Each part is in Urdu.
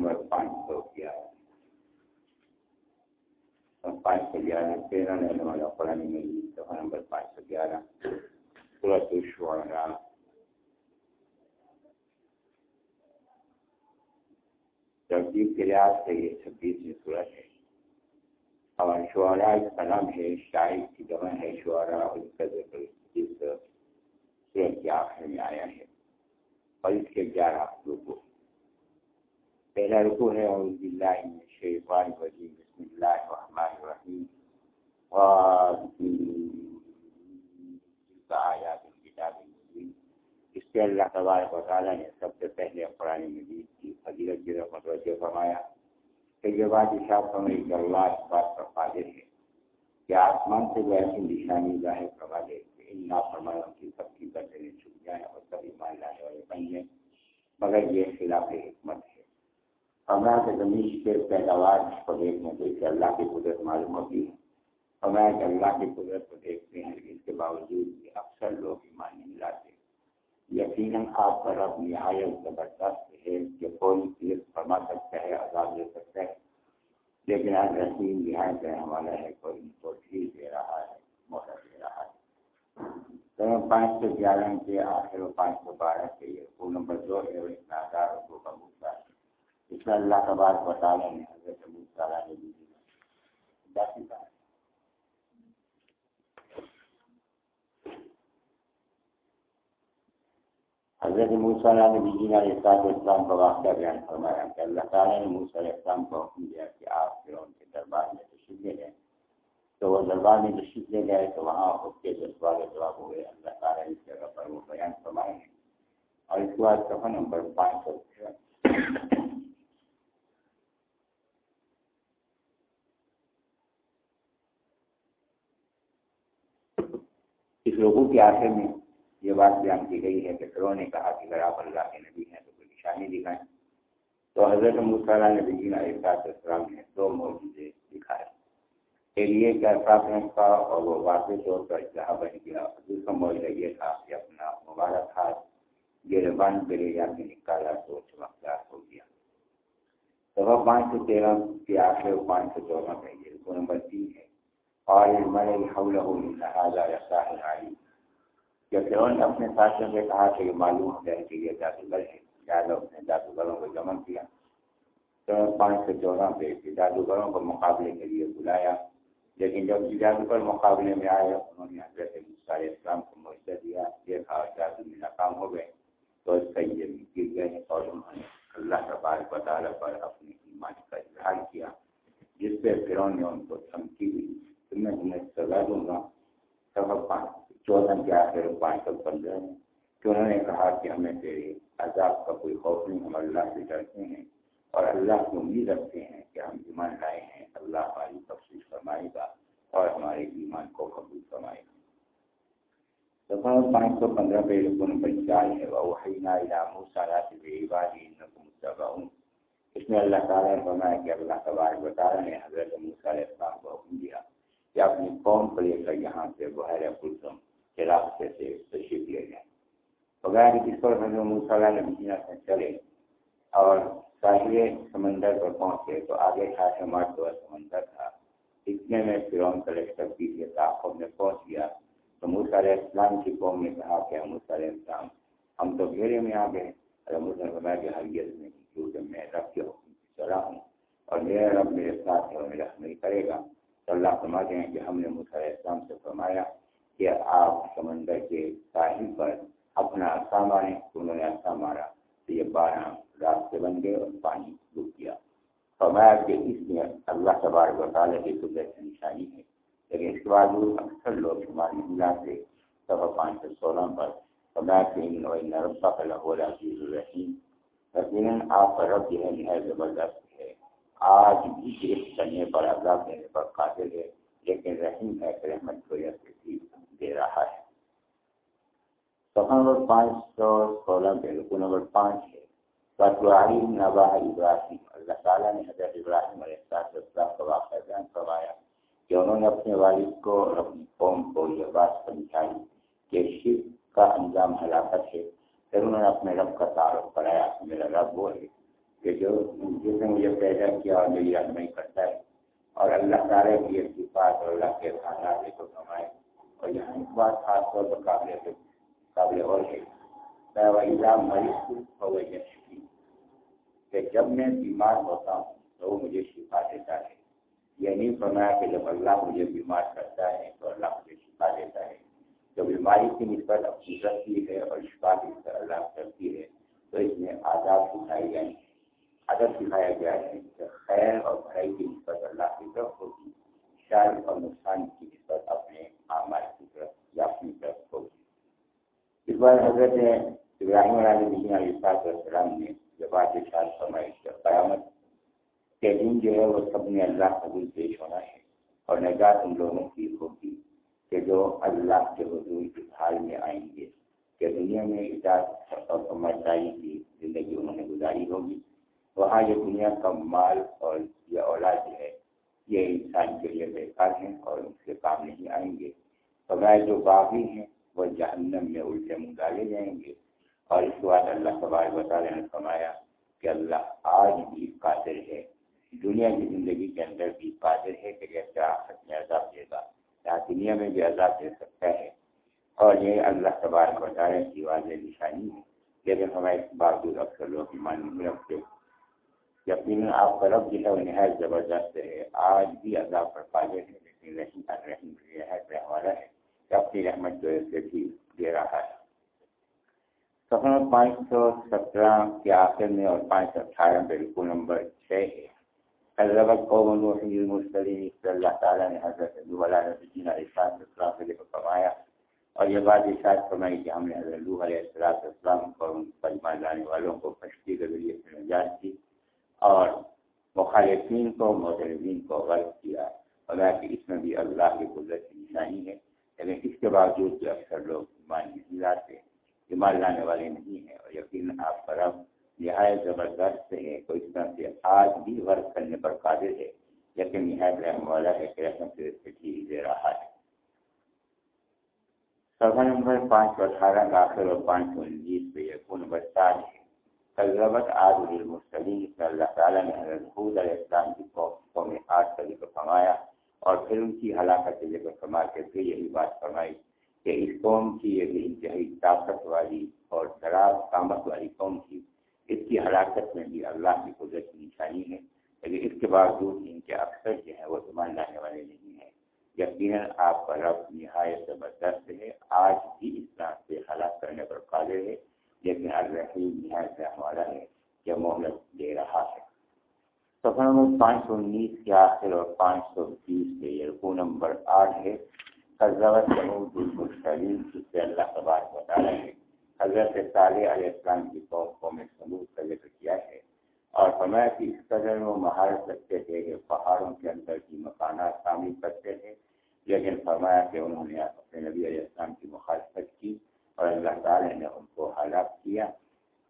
نمبر پانچ سو گیارہ پانچ سو گیارہ، تیرہ رہنے والا قرآن مجید صفحہ نمبر پانچ سو گیارہ۔ سورت الشعراء۔ ترتیب کے لحاظ سے یہ چھبیسویں صورت ہے۔ اور شعراء اس کا نام ہے شاعر کی جمع ہے شعراء اور اس کا ذکر اس صورت کے آخر میں آیا ہے۔ اور اس کے گیارہ رکو پہلا رکو ہے اور اللہ شیفان وزیم بسم اللہ الرحمن الرحیم۔ آیات کتاب اس کے اللہ تبارک و تعالیٰ نے سب سے پہلے قرآن مجید کی فضیلت کی رحمت متوجہ فرمایا۔ کہ یہ بات اشاف فرمائی کہ اللہ اس بات پر قادر ہے کہ آسمان سے جو ایسی نشانی ظاہر کروا دے کہ ان نافرمانوں کی سب کی گردنیں چھپ جائیں اور سبھی مان لانے والے بن جائیں۔ مگر یہ خلاف حکمت ہے۔ ہمارا کہ زمین کے پیداوار کو دیکھنے سے کہ اللہ کی قدرت معلوم ہوتی ہے۔ ہمارا کہ اللہ کی قدرت کو دیکھتے ہیں اس کے باوجود بھی اکثر لوگ ایمان نہیں لاتے۔ یقیناً آپ کا رب نہایت زبردست ہے کہ کوئی چیز فرما سکتا ہے، عذاب دے سکتا ہے۔ لیکن آج رسیم نہایت رہنے والا ہے، کوئی ان کو ٹھیک دے رہا ہے موقع دے رہا ہے۔ تو پانچ سو گیارہ کے آخر پانچ سو بارہ کے یہ فون نمبر دو ہے وہ اتنا ہزار روپوں کا بھوکا ہے۔ اس میں اللہ کا بات بتا رہے ہیں حضرت ابو تعالیٰ نے بھی حضرت موسیٰ نے بھی جینا اسلام اسلام کا واقعہ بیان فرمایا کہ اللہ تعالیٰ نے موسیٰ علیہ السلام کو حکم دیا کہ آپ پھر ان کے دربار میں تشریف لے گئے تو وہ دربار میں تشریف لے گئے تو وہاں اس کے جو سوال جواب ہوئے اللہ تعالیٰ اس جگہ پر وہ بیان فرمائے ہیں اور اس کے بعد صفحہ نمبر پانچ سو اس لوگوں کے آخر میں یہ بات بیان کی گئی ہے کہ فرو نے کہا کہ اگر آپ اللہ کے نبی ہیں تو کوئی نشانی دکھائیں۔ تو حضرت مصالح نبی جی علیہ السلام نے دو موجودے دکھائے۔ لیے کیا رنگ کا اور وہ واضح طور پر جہاں بن گیا۔ دوسرا موجودہ یہ تھا کہ اپنا مبارک ہاتھ گربان کے لے جا کے نکالا تو چمکدار ہو گیا۔ سب پانچ سو تیرہ کے آخر پانچ سو چودہ کا یہ دو نمبر تین ہے۔ اور مرے حول علی جب فرون نے اپنے ساتھیوں سے کہا کہ یہ معلوم ہو جائے کہ یہ جادوگر ہے یادو نے جادوگروں کو جمع کیا۔ تو پانچ سو چودہ پہ جادوگروں کو مقابلے کے لیے بلایا۔ لیکن جب جادوگر مقابلے میں آئے، انہوں نے حضرت سارے اسلام کو معاوضہ دیا، دیکھا جادو میں ناکام ہو گئے۔ تو اس کا یہ گر گئے اور انہوں نے اللہ تبارک تعالیٰ پر اپنی ایمان کا اظہار کیا، جس پہ فرون نے ان کو دھمکی دی۔ میں انہیں سزا دوں گا سبق پانچ چودہ کے آخر پانچ سو پندرہ میں کہ انہوں نے کہا کہ ہمیں تیرے عذاب کا کوئی خوف نہیں، ہم اللہ سے ڈرتے ہیں اور اللہ کی امید رکھتے ہیں کہ ہم ایمان لائے ہیں۔ اللہ ہماری تفصیل فرمائے گا اور ہمارے ایمان کو قبول فرمائے گا۔ تو پانچ سو پندرہ پہ نمبر چار ہے؟ اس میں اللہ تعالیٰ نے فرمایا کہ اللہ تبارک تعالیٰ نے حضرت موسیٰ علیہ السلام کو حکم دیا کہ اپنی قوم کو لے کر یہاں سے بحیر کلثم کے راستے سے تشریف لے جائیں بغیر جس پر حضرت موسیٰ علیہ مدینہ سے چلے اور ساحل سمندر پر پہنچے تو آگے خاص مرد ہوا سمندر تھا۔ اتنے میں فرون کلیکٹر کی کے تعاقب میں پہنچ گیا۔ تو موسیٰ علیہ السلام کی قوم نے کہا کہ موسیٰ علیہ السلام، ہم تو گھیرے میں آ گئے۔ اور موسیٰ نے فرمایا کہ ہرگز میں کیونکہ میں رب کے حکم سے چلا ہوں اور میرا رب میرے ساتھ ہے اور میرا نہیں کرے گا۔ تو اللہ فرماتے ہیں کہ ہم نے موسیٰ علیہ السلام سے فرمایا کہ آپ سمندر کے ساحل پر اپنا آسا مارے انہوں نے اچھا مارا تو یہ بارہ راستے بن گئے اور پانی ڈوب گیا۔ فرمایا کہ اس میں اللہ تبارک و تعالیٰ کی قدرت نشانی ہے، لیکن اس کے بعد اکثر لوگ ہماری ملا سے سفر پانچ سو سولہ پر فرمایا کہ ان ربا کا لہو عزیز الرحیم۔ یقیناً آپ کا رب جو ہے نہایت زبردست آج بھی گرفت کرنے پر عذاب دینے پر قابل ہے، لیکن رحیم ہے کہ رحمت کو یہ دے رہا ہے۔ صفحہ نمبر پانچ سو سولہ کے رکو نمبر پانچ ہے۔ ابراہیم نبا ابراہیم۔ اللہ تعالیٰ نے حضرت ابراہیم علیہ السلام کا واقعہ بیان کروایا کہ انہوں نے اپنے والد کو اور اپنی قوم کو یہ بات سمجھائی کہ شرک کا انجام ہلاکت ہے۔ پھر انہوں نے اپنے رب کا تعارف کرایا کہ میرا رب وہ ہے کہ جو جس نے مجھے پیدا کیا اور میری رہنمائی کرتا ہے اور اللہ تعالیٰ کی ایک صفات اور اللہ کے خاصات کو کمائے اور یہاں ایک بات خاص طور پر قابل قابل اور ہے۔ مریض ہو گئی کہ جب میں بیمار ہوتا ہوں تو وہ مجھے شفا دیتا ہے۔ یہ نہیں فرمایا کہ جب اللہ مجھے بیمار کرتا ہے تو اللہ مجھے شفا دیتا ہے۔ جو بیماری کی نسبت اپنی رکھتی ہے اور شفا کی نسبت اللہ کرتی ہے تو اس میں آزاد سکھائی یعنی جائیں ادب سکھایا گیا ہے کہ خیر اور بھائی کی نسبت اللہ کی طرف ہوگی شار اور نقصان کی نسبت اپنے آمار کی طرف یا اپنی طرف ہوگی اس بار حضرت ابراہیم علیہ السلام نے جب آج شاد فرمائی قیامت کے دن جو ہے وہ سب نے اللہ قبول پیش ہونا ہے اور نجات ان لوگوں کی ہوگی کہ جو اللہ کے حضور کی حال میں آئیں گے کہ دنیا میں اجازت اور سمجھداری کی زندگی انہوں نے گزاری ہوگی وہاں یہ دنیا کا مال اور یہ اولاد جو ہے، یہ انسان کے لیے بیکار ہیں اور ان سے کام نہیں آئیں گے۔ بغیر جو باغی ہیں، وہ جہنم میں الٹے منہ ڈالے جائیں گے۔ اور اس کے بعد اللہ سبار وطالعہ نے فرمایا کہ اللہ آج بھی قادر ہے۔ دنیا کی زندگی کے اندر بھی قادر ہے کہ جیسے آخر میں عذاب دے گا۔ یا دنیا میں بھی عذاب دے سکتا ہے۔ اور یہ اللہ تبارک وطالعہ کی واضح نشانی ہے۔ لیکن ہمیں اس باوجود اکثر لوگ ایمان نہیں رکھتے یقیناً آپ کا رب جو ہے وہ نہایت زبردست ہے۔ آج بھی عذاب پر قادر ہے، لیکن رحیم رحیم نہایت رہوالا ہے کہ اپنی رحمت جو ہے اسے بھی دے رہا ہے۔ سفر پانچ سو سترہ کے آخر میں اور پانچ سو اٹھارہ میں رکو نمبر چھ ہے۔ حضرت قوم نوح المرسلین، اللہ تعالیٰ نے حضرت علیہ السلام سے فرمایا، اور یہ بات ارشاد فرمائی کہ ہم نے حضرت علیہ السلام کو اور ان پر ایمان لانے والوں کو کشتی کے ذریعے سے نجات کی اور مخالفین کو متحدین کو غلط کیا اور کہ اس میں بھی اللہ کی قدرت کی نشانی ہے۔ لیکن اس کے باوجود بھی اکثر لوگ ایمان نہیں لاتے، ایمان لانے والے نہیں ہیں۔ اور یقین آپ پر اب نہایت زبردست ہے تو اس طرح سے آج بھی غرض کرنے پر قادر ہے۔ لیکن نہایت رحم والا ہے کہ رحم سے ٹھیک دے رہا ہے۔ سفر نمبر پانچ سو اٹھارہ، داخل اور پانچ سو انیس پہ یقون نمبر سات ہے۔ قلبت آج المسلیم صلی اللہ تعالیٰ نے حضرت خود علیہ السلام کی قوم آج کا ذکر فرمایا اور پھر ان کی ہلاکت کے ذکر فرما کے پھر یہی بات فرمائی کہ اس قوم کی یہ انتہائی طاقت والی اور دراز قامت والی قوم تھی۔ اس کی ہلاکت میں بھی اللہ کی قدرت کی نشانی ہے۔ لیکن اس کے باوجود ان کے اکثر جو ہیں وہ ایمان لانے والے نہیں ہیں۔ یقیناً آپ کا رب نہایت زبردست ہے۔ آج بھی اس طرح سے ہلاک کرنے پر قادر ہے۔ لیکن الرحیم نہایت رحم والا ہے کہ مہلت دے رہا ہے۔ سفر نمبر پانچ سو انیس کے آخر اور پانچ سو بیس کے رقو نمبر آٹھ ہے۔ حضرت جس سے اللہ تبار بتا رہے ہیں حضرت صالح علیہ السلام کی قوم کو میں سمود کا ذکر کیا ہے اور فرمایا کہ اس قدر وہ مہارت رکھتے تھے کہ پہاڑوں کے اندر کی مکانات تعمیر کرتے تھے۔ لیکن فرمایا کہ انہوں نے اپنے نبی علیہ السلام کی مخالفت کی۔ اور اللہ تعالیٰ نے ان کو ہلاک کیا۔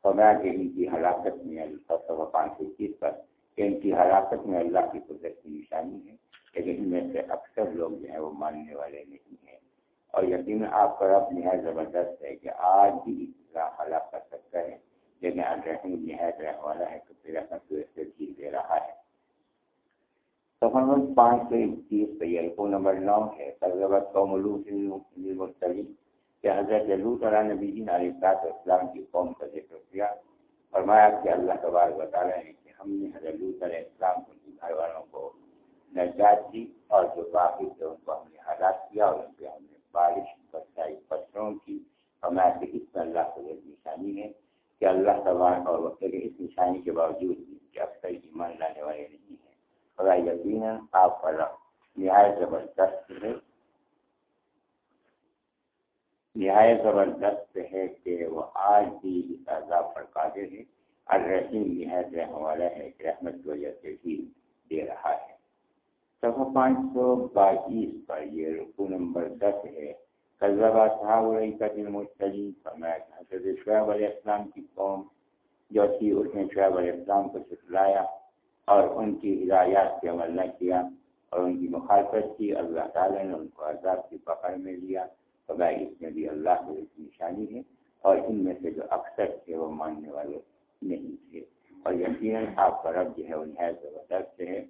فرمایا کہ ان کی ہلاکت میں اللہ پانچ سو اکیس پر، کہ ان کی ہلاکت میں اللہ کی قدرت کی نشانی ہے، لیکن ان میں سے اکثر لوگ جو ہیں، وہ ماننے والے نہیں ہیں۔ اور یقین آپ کا رب نہایت زبردست ہے کہ آج بھی اطلاع ہلاک کر سکتا ہے لیکن الرحیم نہایت رہنے والا ہے تو پھر اپنا سے جیت دے رہا ہے۔ سفر پانچ سو اکتیس پہ یہ نمبر نو ہے تجربت قوم مختلف کہ حضرت لوت علیہ نبی جی علیہ صاحب اسلام کی قوم کا ذکر کیا، فرمایا کہ اللہ تبار بتا رہے ہیں کہ ہم نے حضرت لوت علیہ السلام کو گھر والوں کو نجات دی اور جو باقی تھے ان کو ہم نے ہلاک کیا اور ان پہ ہم نے بارش برسائی پتھروں کی۔ فرمایا کہ اس میں اللہ کو ایک نشانی ہے کہ اللہ تبار اور اس نشانی کے باوجود بھی کہ اکثر ایمان لانے والے نہیں ہیں۔ خدا یقیناً آپ پر نہایت زبردست ہے۔ نہایت زبردست ہے کہ وہ آج بھی اس عذاب پر قادر ہے الرحیم نہایت رحم والا ہے کہ رحمت کی وجہ سے بھی دے رہا ہے۔ صفحہ پانچ سو بائیس پر یہ رقو نمبر دس ہے۔ قلبہ صاحب علیہ کا دن مستجی فرمایا حضرت شعیب علیہ السلام کی قوم جو تھی اس نے شعیب علیہ السلام کو چھٹلایا اور ان کی ہدایات پہ عمل نہ کیا اور ان کی مخالفت کی۔ اللہ تعالیٰ نے ان کو عذاب کی پکڑ میں لیا۔ خدا اس میں بھی اللہ کی نشانی ہے اور ان میں سے جو اکثر تھے وہ ماننے والے نہیں تھے۔ اور یقیناً آپ کا رب جو ہے وہ نہایت زبردست ہے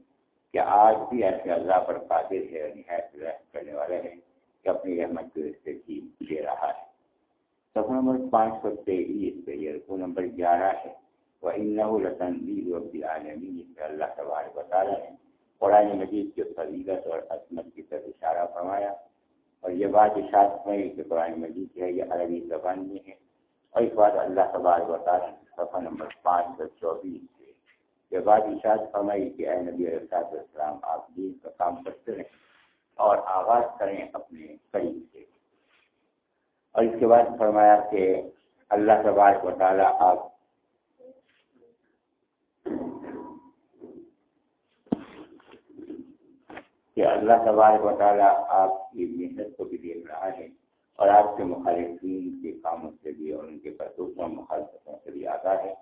کہ آج بھی ایسے اللہ پر قادر ہے اور نہایت رحم کرنے والا ہے کہ اپنی رحمت کو اس سے کی دے رہا ہے۔ سفر نمبر پانچ سو تیئیس پہ یہ رقو نمبر گیارہ ہے۔ وہ ان اور یہ بات اشاعت میں کہ قرآن مجید ہے یہ عربی زبان میں ہے۔ اور اس بات اللہ تبار بتا رہے ہیں صفحہ نمبر پانچ سو چوبیس سے یہ بات اشاعت فرمائی کہ اے نبی علیہ السلام آپ دین کا کام کرتے رہیں اور آغاز کریں اپنے قریب سے۔ اور اس کے بعد فرمایا کہ اللہ تبارک و تعالیٰ آپ کہ اللہ تبارک و تعالیٰ آپ کی محنت کو بھی دیکھ رہا ہے اور آپ کے مخالفین کے کاموں سے بھی اور ان کے پرتوشوں مخالفتوں سے بھی آتا ہے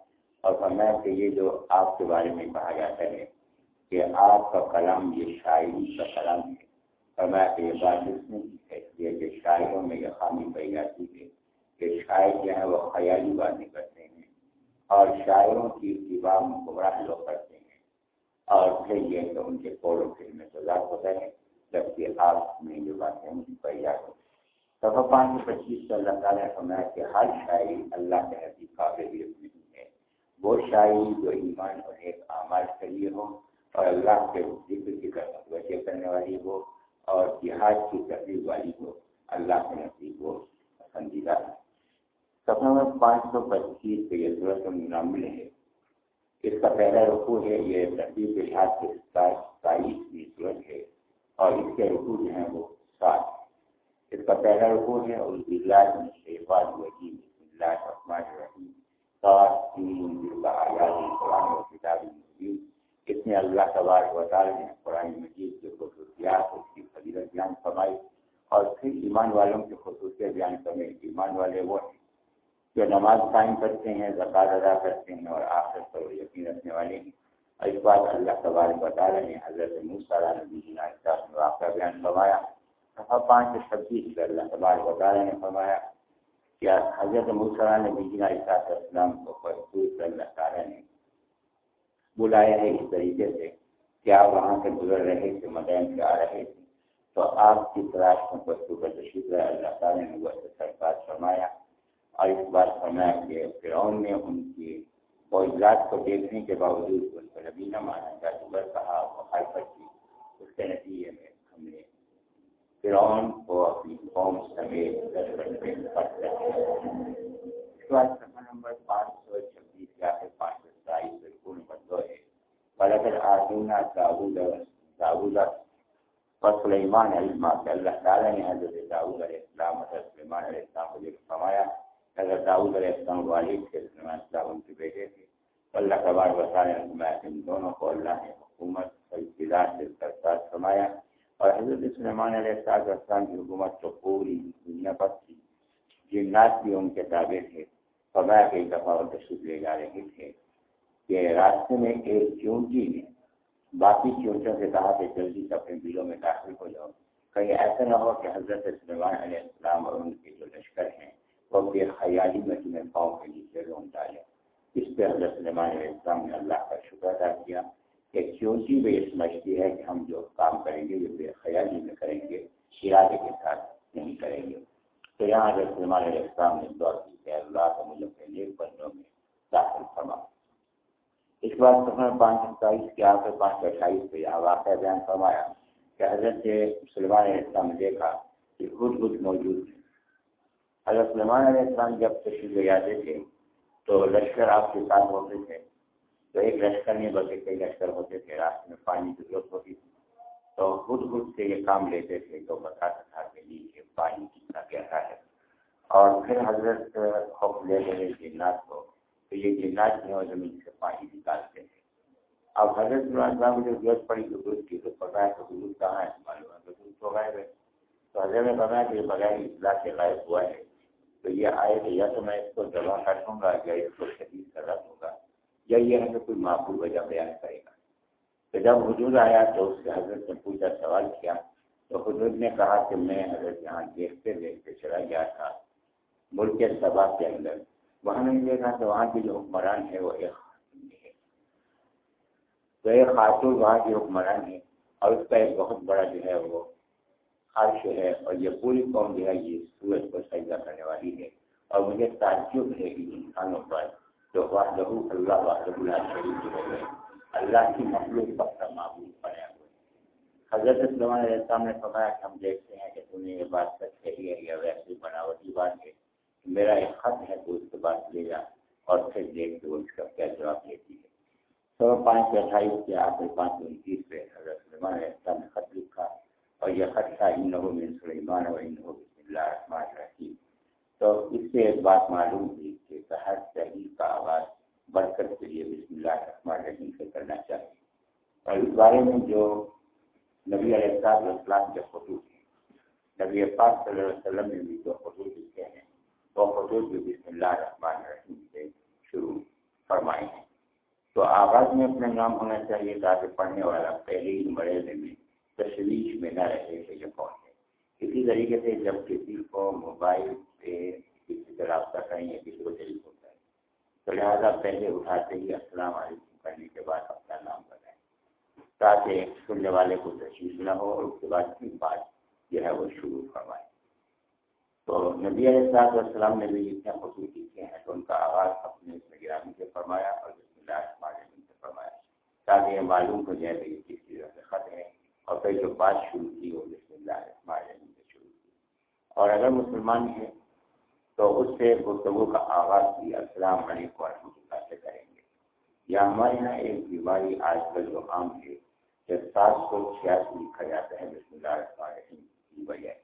اور فرمایا کہ یہ جو آپ کے بارے میں کہا جاتا ہے کہ آپ کا کلام یہ شاعری کا کلام ہے۔ فرمایا کہ یہ بات اس میں ہے یہ کہ شاعروں میں یہ خامی پائی جاتی ہے کہ شاعر جو ہے وہ خیالی باتیں کرتے ہیں اور شاعروں کی اتباع گمراہ لوگ کرتے ہیں اور پھر یہ کہ ان کے پوروں پھر میں سزا ہوتا ہے جبکہ آپ میں جو باتیں ان کی پائی جاتی سفا پانچ سو پچیس سے اللہ تعالیٰ نے فرمایا کہ ہر شاعری اللہ کے حقیق قابلیت نہیں ہے۔ وہ شاعری جو ایمان اور ایک اعمال کے لیے ہو اور اللہ کے ذکر کی وجہ کرنے والی ہو اور جہاد کی تقریب والی ہو، اللہ کے نصیب ہو پسندیدہ۔ ہے سفر میں پانچ سو پچیس پہ یہ ضرورت منامل ہے۔ اس کا پہلا رقو ہے، یہ تقریب لحاظ کے ستائیسویں صورت ہے اور اس کے رقو جو ہیں وہ سات اس کا پہلا رقو ہے اور اللہ شیفاد وحیم بسم اللہ الرحمن الرحیم۔ سات تین آزادی قرآن و کتاب مجید۔ اس میں اللہ تبارک و تعالی نے قرآن مجید کے خصوصیات، اس کی فضیلت بیان فرمائی اور پھر ایمان والوں کے خصوصیت بیان کرنے ایمان والے وہ ہیں جو نماز قائم کرتے ہیں زکات ادا کرتے ہیں اور آخر پر یقین رکھنے والے ہیں۔ اور اس بات اللہ تبارک بتا رہے ہیں حضرت موسیٰ نبی نے واقعہ بیان فرمایا۔ صفحہ پانچ سے چھبیس سے اللہ تبارک بتا رہے ہیں فرمایا کیا حضرت موسیٰ نبی جی نے اسلام کو خصوص اللہ تعالیٰ نے بلایا ہے اس طریقے سے کیا وہاں سے گزر رہے تھے مدین سے آ رہے تھے۔ تو آپ کی تلاش میں پشو کا تشکر اللہ تعالیٰ نے وہ سرکار فرمایا۔ اور اس بات فرمایا کہ فرعون نے ان کی فوجات کو دیکھنے کے باوجود ان کو نبی نہ مانا جادوگر کہا مخالفت کی اس کے نتیجے میں ہم نے فرعون کو اپنی قوم سمیت اس بات سفر نمبر پانچ سو چھبیس یا پھر پانچ سو ستائیس بالکل نمبر دو ہے بلکہ آدونا داود داود سلیمان علم کہ اللہ تعالیٰ نے حضرت داود علیہ السلام حضرت سلیمان علیہ السلام کو جو فرمایا حضرت داؤد علیہ السلام والد کے السلام ان کے بیٹے تھے۔ اللہ تبار وسائل ان دونوں کو اللہ نے حکومت سے سرکار فرمایا۔ اور حضرت سلمان علیہ السلام کی حکومت تو پوری دنیا پر تھی۔ جنات بھی ان کے تابع تھے۔ فرمایا کئی دفعہ اور تشریف لے جا رہے تھے۔ کہ راستے میں ایک چونٹی نے باقی چونٹوں سے کہا کہ جلدی سے اپنے بلوں میں داخل ہو جاؤ۔ کہیں ایسا نہ ہو کہ حضرت سلمان علیہ السلام اور ان کے جو لشکر ہیں وہ بے خیالی میں تمہیں پاؤں کے نیچے لون ڈالے۔ اس پہ حضرت سلمان علیہ السلام نے اللہ کا شکر ادا کیا کہ کیونکہ وہ یہ سمجھتی ہے کہ ہم جو کام کریں گے، وہ بے خیالی میں کریں گے، ارادے کے ساتھ نہیں کریں گے۔ تو یہاں حضرت سلمان علیہ السلام نے دور کی کہ اللہ کو مجھے اپنے نیک بندوں میں داخل فرما۔ اس بار سفر پانچ سو ستائیس کے آخر پانچ سو اٹھائیس پہ یہاں واقعہ بیان فرمایا کہ حضرت سلمان علیہ السلام نے دیکھا کہ خود خود موجود تھے حضرت سلمان علیہ السلام جب تشریف لے جاتے تھے تو لشکر آپ کے ساتھ ہوتے تھے۔ تو ایک لشکر نہیں بلکہ کئی لشکر ہوتے تھے، راستے میں پانی کی ضرورت ہوتی تھی۔ تو خود خود سے یہ کام لیتے تھے تو بتاتا تھا کہ نیچے پانی کتنا گہرا ہے۔ اور پھر حضرت خوف لے گئے جنات کو تو یہ جنات جو ہے زمین سے پانی نکالتے تھے اب حضرت السلام کو جو ضرورت پڑی تو دودھ کی تو پتا ہے تو دودھ کہاں ہے معلوم ہے تو دودھ تو غائب ہے تو حضرت نے بتایا کہ بغیر اطلاع سے غائب ہوا ہے۔ تو یہ آئے کہ یا تو میں اس کو دبا کر دوں گا یا اس کو شدید سزا دوں گا، یا یہ ہے کہ کوئی معقول وجہ بیان کرے گا۔ تو جب حضور آیا تو اس سے حضرت نے پوچھا، سوال کیا، تو حضور نے کہا کہ میں حضرت یہاں دیکھتے دیکھتے چلا گیا تھا، ملک کے سبا کے اندر۔ وہاں میں نے دیکھا کہ وہاں کے جو حکمران ہے وہ ایک خاتون تو ایک خاتون وہاں کی حکمران ہے اور اس کا ایک بہت بڑا جو ہے وہ خواہش ہے اور یہ پوری قوم جو ہے یہ سورج کو سجدہ کرنے والی ہے اور مجھے تعجب ہے کہ انسانوں پر جو واحد اللہ واحد اللہ شریف جو ہے۔ اللہ کی مخلوق پر معبود بنے ہوئے حضرت السلام علیہ السلام نے فرمایا کہ ہم دیکھتے ہیں کہ تم نے یہ بات سچ کہی ہے یا ویسے بناوٹی بات ہے میرا ایک خط ہے تو اس کے بعد لے جا اور پھر دیکھ کے اس کا کیا جواب دیتی ہے۔ سو پانچ سو اٹھائیس کے آخر پانچ سو انتیس پہ حضرت سلمان علیہ السلام نے خط لکھا۔ اور یہ خط تھا ان لوگوں میں سلیمان و ان بسم اللہ الرحمن الرحیم تو اس سے ایک بات معلوم ہوئی کہ ہر صحیح کا آواز برکت کے لیے بسم اللہ الرحمن الرحیم سے کرنا چاہیے۔ اور اس بارے میں جو نبی علیہ السلام کے خطوط ہیں، نبی پاک صلی اللہ علیہ وسلم نے بھی جو خطوط لکھے ہیں، وہ خطوط بھی بسم اللہ الرحمن الرحیم سے شروع فرمائے ہیں۔ تو آغاز میں اپنا نام ہونا چاہیے تاکہ پڑھنے والا پہلے ہی مرحلے میں تشویش میں نہ رہے کہ یہ کون ہے۔ اسی طریقے سے جب کسی کو موبائل سے کسی سے رابطہ کریں یا کسی کو دل ہوتا ہے تو لہٰذا پہلے اٹھاتے ہی السلام علیکم کرنے کے بعد اپنا نام بتائیں تاکہ سننے والے کو تشویش نہ ہو اور اس کے بعد کی بات جو ہے وہ شروع کروائے تو نبی علیہ السلام السلام نے بھی جتنے خصوصی کیے ہیں تو ان کا آغاز اپنے اس میں گرامی سے فرمایا اور بسم اللہ سے فرمایا۔ تاکہ یہ معلوم ہو جائے کہ یہ کس چیز سے خط ہے۔ اور پھر جو بات شروع کی وہ بسم اللہ سے شروع کی۔ اور اگر مسلمان ہیں تو اس سے گفتگو کا آغاز بھی السلام علیکم ورحمۃ اللہ سے کریں گے۔ یا ہمارے یہاں ایک بیماری آج کل جو عام ہے کہ سات سو چھیاسی لکھا جاتا ہے بسم اللہ الرحمن کی وجہ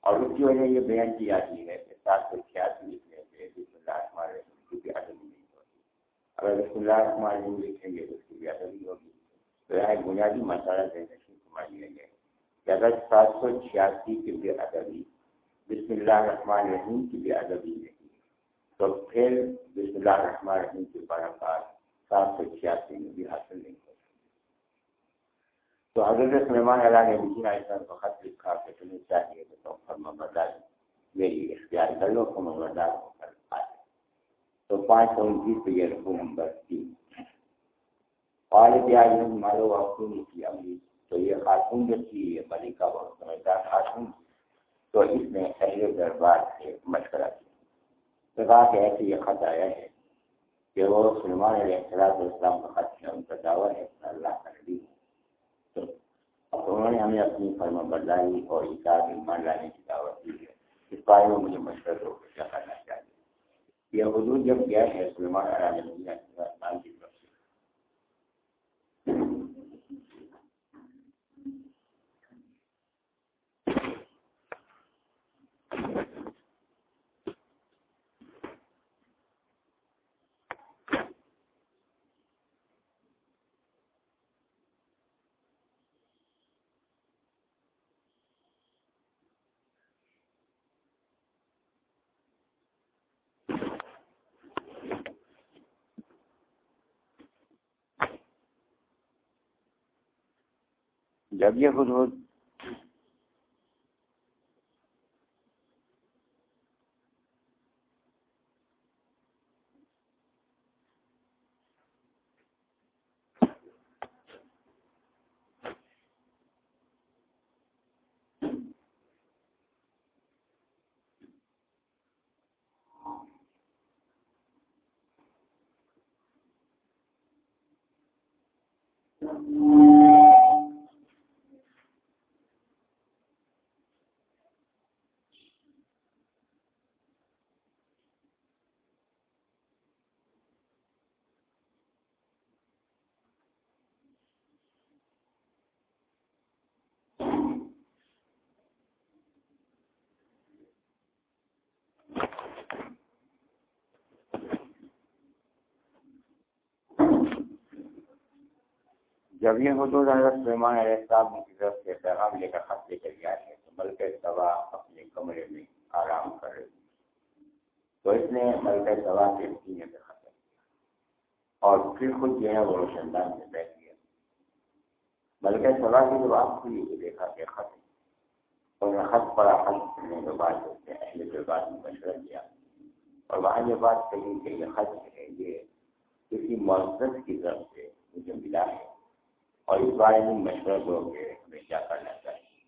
اور اس کی وجہ یہ بیان کی جاتی ہے کہ سات سو چھیاسی لکھنے سے بسم اللہ الرحمن الرحیم کی ادبی نہیں ہوتی۔ اگر بسم اللہ الرحمن الرحیم لکھیں گے تو اس کی بھی ادبی ہوگی۔ تو یہ ایک بنیادی مسئلہ دینے سے سمجھ لیں سات سو چھیاسی کی بھی ادبی، بسم اللہ الرحمن الرحیم کی بھی ادبی نہیں تو پھر بسم اللہ الرحمن الرحیم کی برکات سات سو چھیاسی میں بھی حاصل نہیں ہو تو حضرت سلمان اللہ نے بھی ایسا وقت لکھا، کہ تمہیں چاہیے کہ تم فرما بردار میری اختیار کر لو فرما بردار ہو کر آئے تو پانچ سو انتیس پہ یہ رقو نمبر تین۔ اور پیاز مالو وقتوں کی امید تو یہ خاتون جو تھی، یہ ملکہ بہت سمجھدار خاتون تو اس نے اہل دربار سے مشورہ کیا۔ تو کہا کہ ایسے یہ خط آیا ہے کہ وہ سلمان علیہ السلام کا خط ہے ان کا دعویٰ ہے اللہ کا نبی تو انہوں نے ہمیں اپنی فرما برداری اور اطاعت، ایمان لانے کی دعوت دی ہے۔ اس بارے میں مجھے مشورہ ہو کیا کرنا چاہیے؟ یہ حدود جب گیا ہے سلمان علیہ السلام کی طرف سے جب یہ حدود جب یہ حضور حضرت سلمان علیہ السلام کی طرف سے پیغام لے کر خط لے کر گیا ہے تو ملکہ سوا اپنے کمرے میں آرام کر رہی تو اس نے ملکہ سوا کے سینے پہ خط اور پھر خود جو ہے وہ روشن دان سے بیٹھ گیا۔ ملکہ سوا کی جب آپ کھلی تو دیکھا کہ خط اور خط پڑا خط کرنے کے بعد اس نے اہل کے بعد میں مشورہ کیا اور وہاں یہ بات کہی کہ یہ خط ہے یہ کسی معذرت کی طرف سے مجھے ملا ہے۔ اور اس بارے میں مشورہ دو ہمیں کیا کرنا چاہیے؟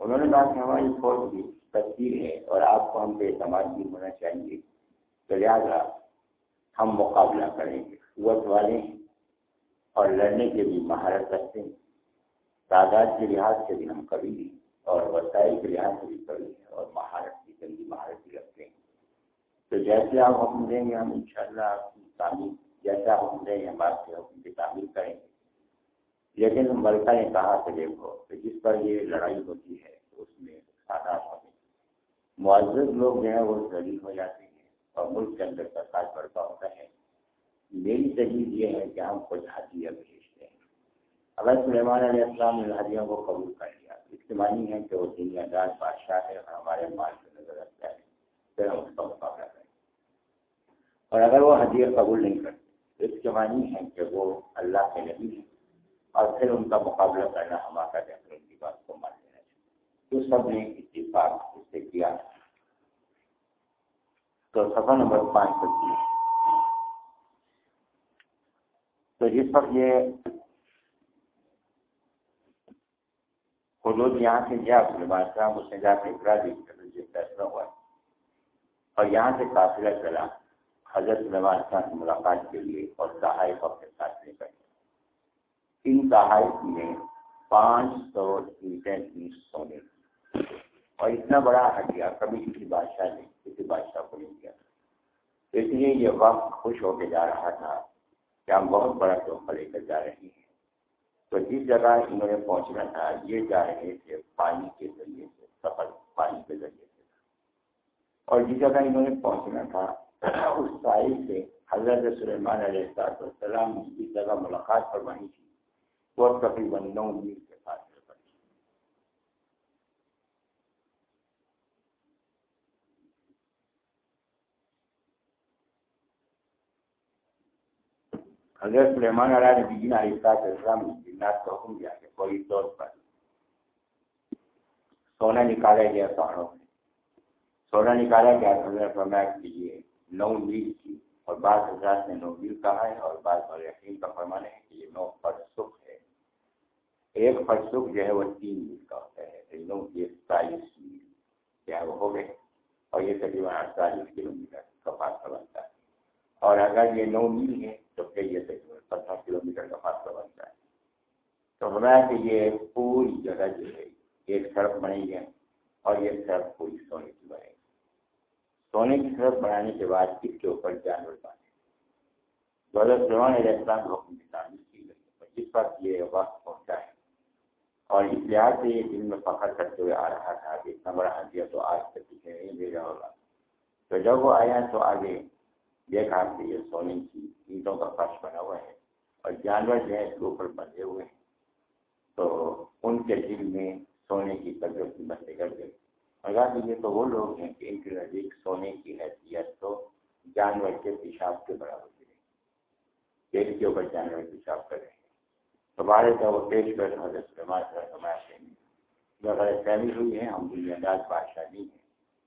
انہوں نے کہا کہ ہماری فوج کی تصویر ہے اور آپ کو ہم پہ اعتماد بھی ہونا چاہیے۔ تو لہٰذا ہم مقابلہ کریں گے، قوت والے اور لڑنے کے بھی مہارت رکھتے ہیں۔ تعداد کے لحاظ سے بھی ہم کبھی نہیں، اور وسائل کے لحاظ سے بھی کبھی نہیں، اور مہارت کی جلدی مہارت بھی رکھتے ہیں۔ تو جیسے آپ حکم دیں گے، ہم انشاءاللہ آپ کی تعلیم جیسا حکم دیں گے، ہم آپ کے حکم کی تعمیر کریں گے۔ لیکن ملکہ نے کہا کہ دیکھو کہ جس پر یہ لڑائی ہوتی ہے اس میں سادات ہوتے ہیں معذر لوگ جو ہیں وہ ذریع ہو جاتے ہیں اور ملک کے اندر سرکار بڑھتا ہوتا ہے۔ میری تجویز یہ ہے کہ ہم کچھ ہدیہ بھیجتے ہیں۔ اگر سلیمان علیہ السلام نے ہدیوں کو قبول کر لیا۔ اس کے معنی ہے کہ وہ دنیا دار بادشاہ ہے اور ہمارے مال پہ نظر رکھتا ہے پھر ہم اس کا مقابلہ کریں۔ اور اگر وہ ہدیہ قبول نہیں کرتے تو اس کے معنی ہے کہ وہ اللہ کے نبی ہیں۔ اور پھر ان کا مقابلہ کرنا ہمارا ان کی بات کو مان لینا چاہیے۔ تو سب نے اتفاق اس سے کیا۔ تو سفر نمبر پانچ سو تیس تو جس وقت یہ حدود یہاں سے گیا صاحب اس نے جا کے اقرا دی فیصلہ ہوا۔ اور یہاں سے قافلہ چلا حضرت نواز صاحب سے ملاقات کے لیے اور صحائف کے ساتھ لے ان تحائف میں پانچ سو اینٹ سونے اور اتنا بڑا ہڈیا کبھی کسی بادشاہ نے کسی بادشاہ کو نہیں کیا اس لیے یہ وقت خوش ہو کے جا رہا تھا کہ ہم بہت بڑا تحفہ لے کر جا رہے ہیں۔ تو جس جگہ انہوں نے پہنچنا تھا، یہ جا رہے تھے پانی کے ذریعے سے، سفر پانی کے ذریعے سے۔ اور جس جگہ انہوں نے پہنچنا تھا، اس سائل سے حضرت سلیمان علیہ السلام جس جگہ ملاقات پر تھی۔ وہ تقریباً نو میل کے فاصلے پر حضرت سلیمان علیہ نے بیجین علیہ السلام جنات کو حکم دیا کہ کوئی طور پر سونا نکالا گیا پہاڑوں میں۔ سونا نکالا گیا تو حضرت فرمایا کیجیے نو میل کی اور بعض حضرات نے نو میل کہا ہے اور بعض اور یقین کا فرمانا ہے کہ یہ نو پر سکھ ایک فسق جو ہے وہ تین میل کا ہوتا ہے یعنی تینوں کی اکتالیس میل۔ کیا وہ ہو گئے؟ اور یہ تقریباً اڑتالیس کلو میٹر کا فاصلہ بنتا ہے۔ اور اگر یہ نو میل ہے تو پھر یہ تقریباً سترہ کلو میٹر کا فاصلہ بنتا ہے۔ تو ہمارا کہ یہ پوری جگہ جو ہے، ایک سڑک بنی ہے اور یہ سڑک پوری سونے کی بنے گی سونے کی سڑک بنانے کے بعد اس کے اوپر جانور باندھے۔ دولت زبان علیہ السلام حکم کی تعمیر کی گئی۔ جس پر یہ وقت پہنچا ہے اور اس لحاظ سے یہ دل میں فخر کرتے ہوئے آ رہا تھا کہ اتنا بڑا ہدیہ تو آج تک پیچھے نہیں بھیجا ہوگا۔ تو جب وہ آیا تو آگے دیکھا کہ یہ سونے کی اینٹوں کا فرش بنا ہوا ہے اور جانور جو ہے اس کے اوپر بندھے ہوئے ہیں۔ تو ان کے دل میں سونے کی قدر قیمت نکل گئی اگر یہ تو وہ لوگ ہیں کہ ان کے نزدیک سونے کی حیثیت تو جانور کے پیشاب کے برابر گرے پیٹ کے اوپر جانور پیشاب کرے ہمارے تو وہ پیش کر حضرت اگر فہمی ہوئی ہے ہم دنیا دار بادشاہ نہیں ہیں۔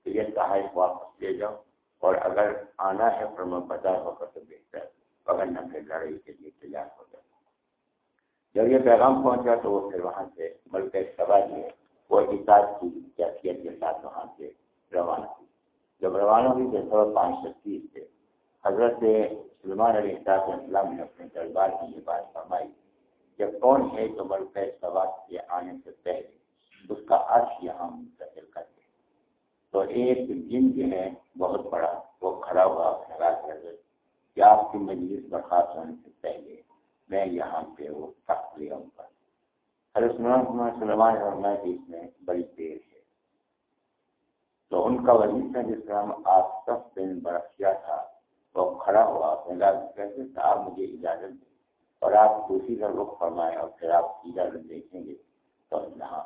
تو یہ تحائف واپس لے جاؤ۔ اور اگر آنا ہے پر میں بتا ہوگا تو بہتر اگر نہ پھر لڑائی کے لیے تیار ہو جائے جب یہ پیغام پہنچا تو وہ پھر وہاں سے ملک سوال ہے وہ احتیاط کی، کیفیت کے ساتھ وہاں سے روانہ ہوئی۔ جب روانہ ہوئی تو سو پانچ سو تیس سے حضرت سلمان علیہ السلام نے اپنے دربار کی یہ بات فرمائی۔ جب کون ہے جو ملک سواد کے آنے سے پہلے، اس کا عرش یہاں منتقل کر دے۔ تو ایک جن جو ہے، بہت بڑا، وہ کھڑا ہوا کھڑا کر کہ آپ کی مجلس برخاست ہونے سے پہلے میں یہاں پہ وہ تخت لے آؤں گا؟ حضرت سلمان اور میں اس میں بڑی دیر ہے۔ تو ان کا وزیر تھا جس کا ہم آصف بن برقیہ تھا، وہ کھڑا ہوا کہتے آپ مجھے اجازت دیں۔ اور آپ دوسری کا رخ فرمائیں اور پھر آپ سیدھا دیکھیں گے تو یہاں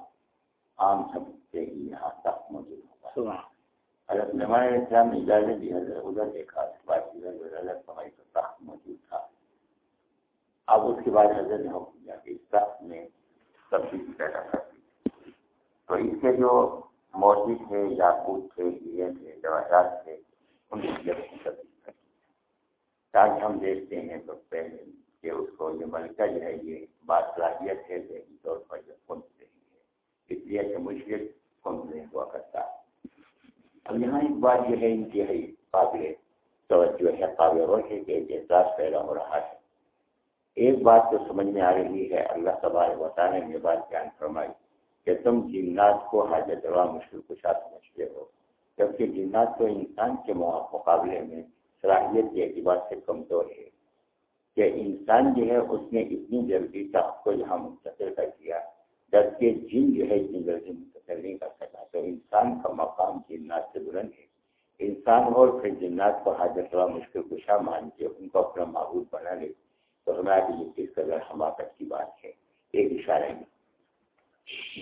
عام سب سے ہی یہاں تک موجود ہوگا۔ حضرت نمائن اسلام نے اجازت دی حضرت ادھر دیکھا اس بار حضرت سمائی کا تخت موجود تھا۔ اب اس کے بعد حضرت نے حکم دیا کہ اس تخت میں تبدیلی پیدا کر دی۔ تو اس کے جو موتی تھے یاقوت تھے ہیرے تھے جواہرات تھے ان کی تبدیل کر تاکہ ہم دیکھتے ہیں تو پہلے کہ اس کو یہ ملکہ جو ہے یہ بات صلاحیت ہے، ذہنی طور پر جو کن نہیں ہے۔ اس لیے کہ مشکل کن نہیں ہوا کرتا اب یہاں ایک بات جو ہے انتہائی قابل توجہ ہے، قابل روش ہے کہ ایک احساس پیدا ہو رہا ہے۔ ایک بات تو سمجھ میں آ رہی ہے، اللہ تبار وطالعہ نے یہ بات بیان فرمائی کہ تم جنات کو حاجت روا مشکل کشا سمجھتے ہو۔ جبکہ جنات تو انسان کے مقابلے میں صلاحیت کے اعتبار سے کمزور ہے۔ کہ انسان جو ہے اس نے اتنی جلدی طاقت کو یہاں منتقل کر دیا جبکہ جن جو ہے اتنی جلدی منتقل نہیں کر سکا، تو انسان کا مقام جنات سے بلند ہے۔ انسان اور پھر جنات کو حاجت روا مشکل کشا مان کے ان کو اپنا معبود بنا لے۔ تو ہمارے لیے قدر حماقت کی بات ہے۔ ایک اشارہ میں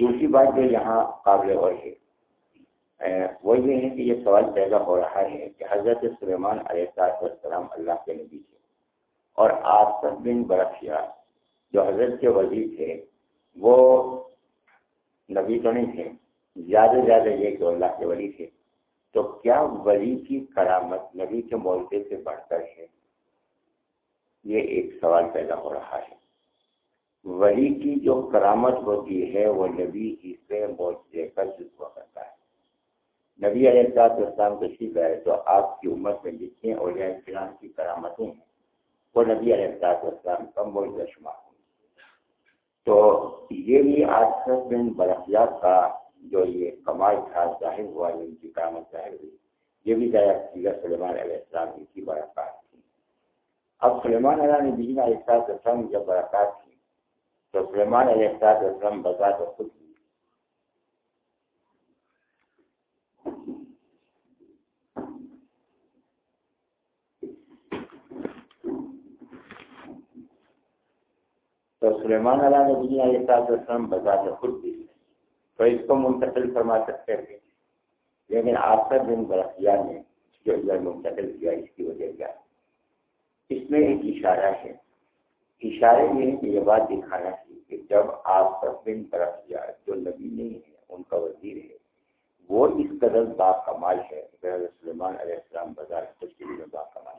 دوسری بات جو یہاں قابل اور ہے وہ یہ ہے کہ یہ سوال پیدا ہو رہا ہے کہ حضرت سلیمان علیہ السلام اللہ کے نبی تھے۔ اور آصف بن برفیہ جو حضرت کے وزیر تھے، وہ نبی تو نہیں تھے، زیادہ زیادہ یہ کہ اللہ کے ولی تھے۔ تو کیا ولی کی کرامت نبی کے معلقے سے بڑھ کر ہے؟ یہ ایک سوال پیدا ہو رہا ہے۔ ولی کی جو کرامت ہوتی ہے، وہ نبی ہی سے دے کر جذبہ کرتا ہے۔ نبی علیہ السلام اسلام تشریف ہے تو آپ کی امت میں جتنے اولیاء کرام کی کرامتیں ہیں۔ وہ نبی علیہ السلام کا موجودہ شمار۔ ہوں تو یہ بھی آج بن برفیات کا جو یہ کمال تھا، ظاہر ہوا ان کی کرامت ظاہر ہوئی۔ یہ بھی ظاہر ذرا سلیمان علیہ السلام کی بڑا کار اب سلیمان علیہ نے بینا احساس اسلم جب برکات کی۔ تو سلیمان علیہ احساس اسلم بتا تو خود کی تو سلیمان علیہ نے بینا احساس اسلم بتا تو خود بھی تو اس کو منتقل فرما سکتے تھے۔ لیکن آپ کا دن برقیہ نے جو منتقل کیا، اس کی وجہ کیا؟ اس میں ایک اشارہ ہے۔ اشارے میں کہ یہ بات دکھانا ہے کہ جب آپ بن طرف یا جو نبی نہیں ہے، ان کا وزیر ہے، وہ اس قدر با کمال ہے سلمان علیہ السلام بازار تشکیل میں با کمال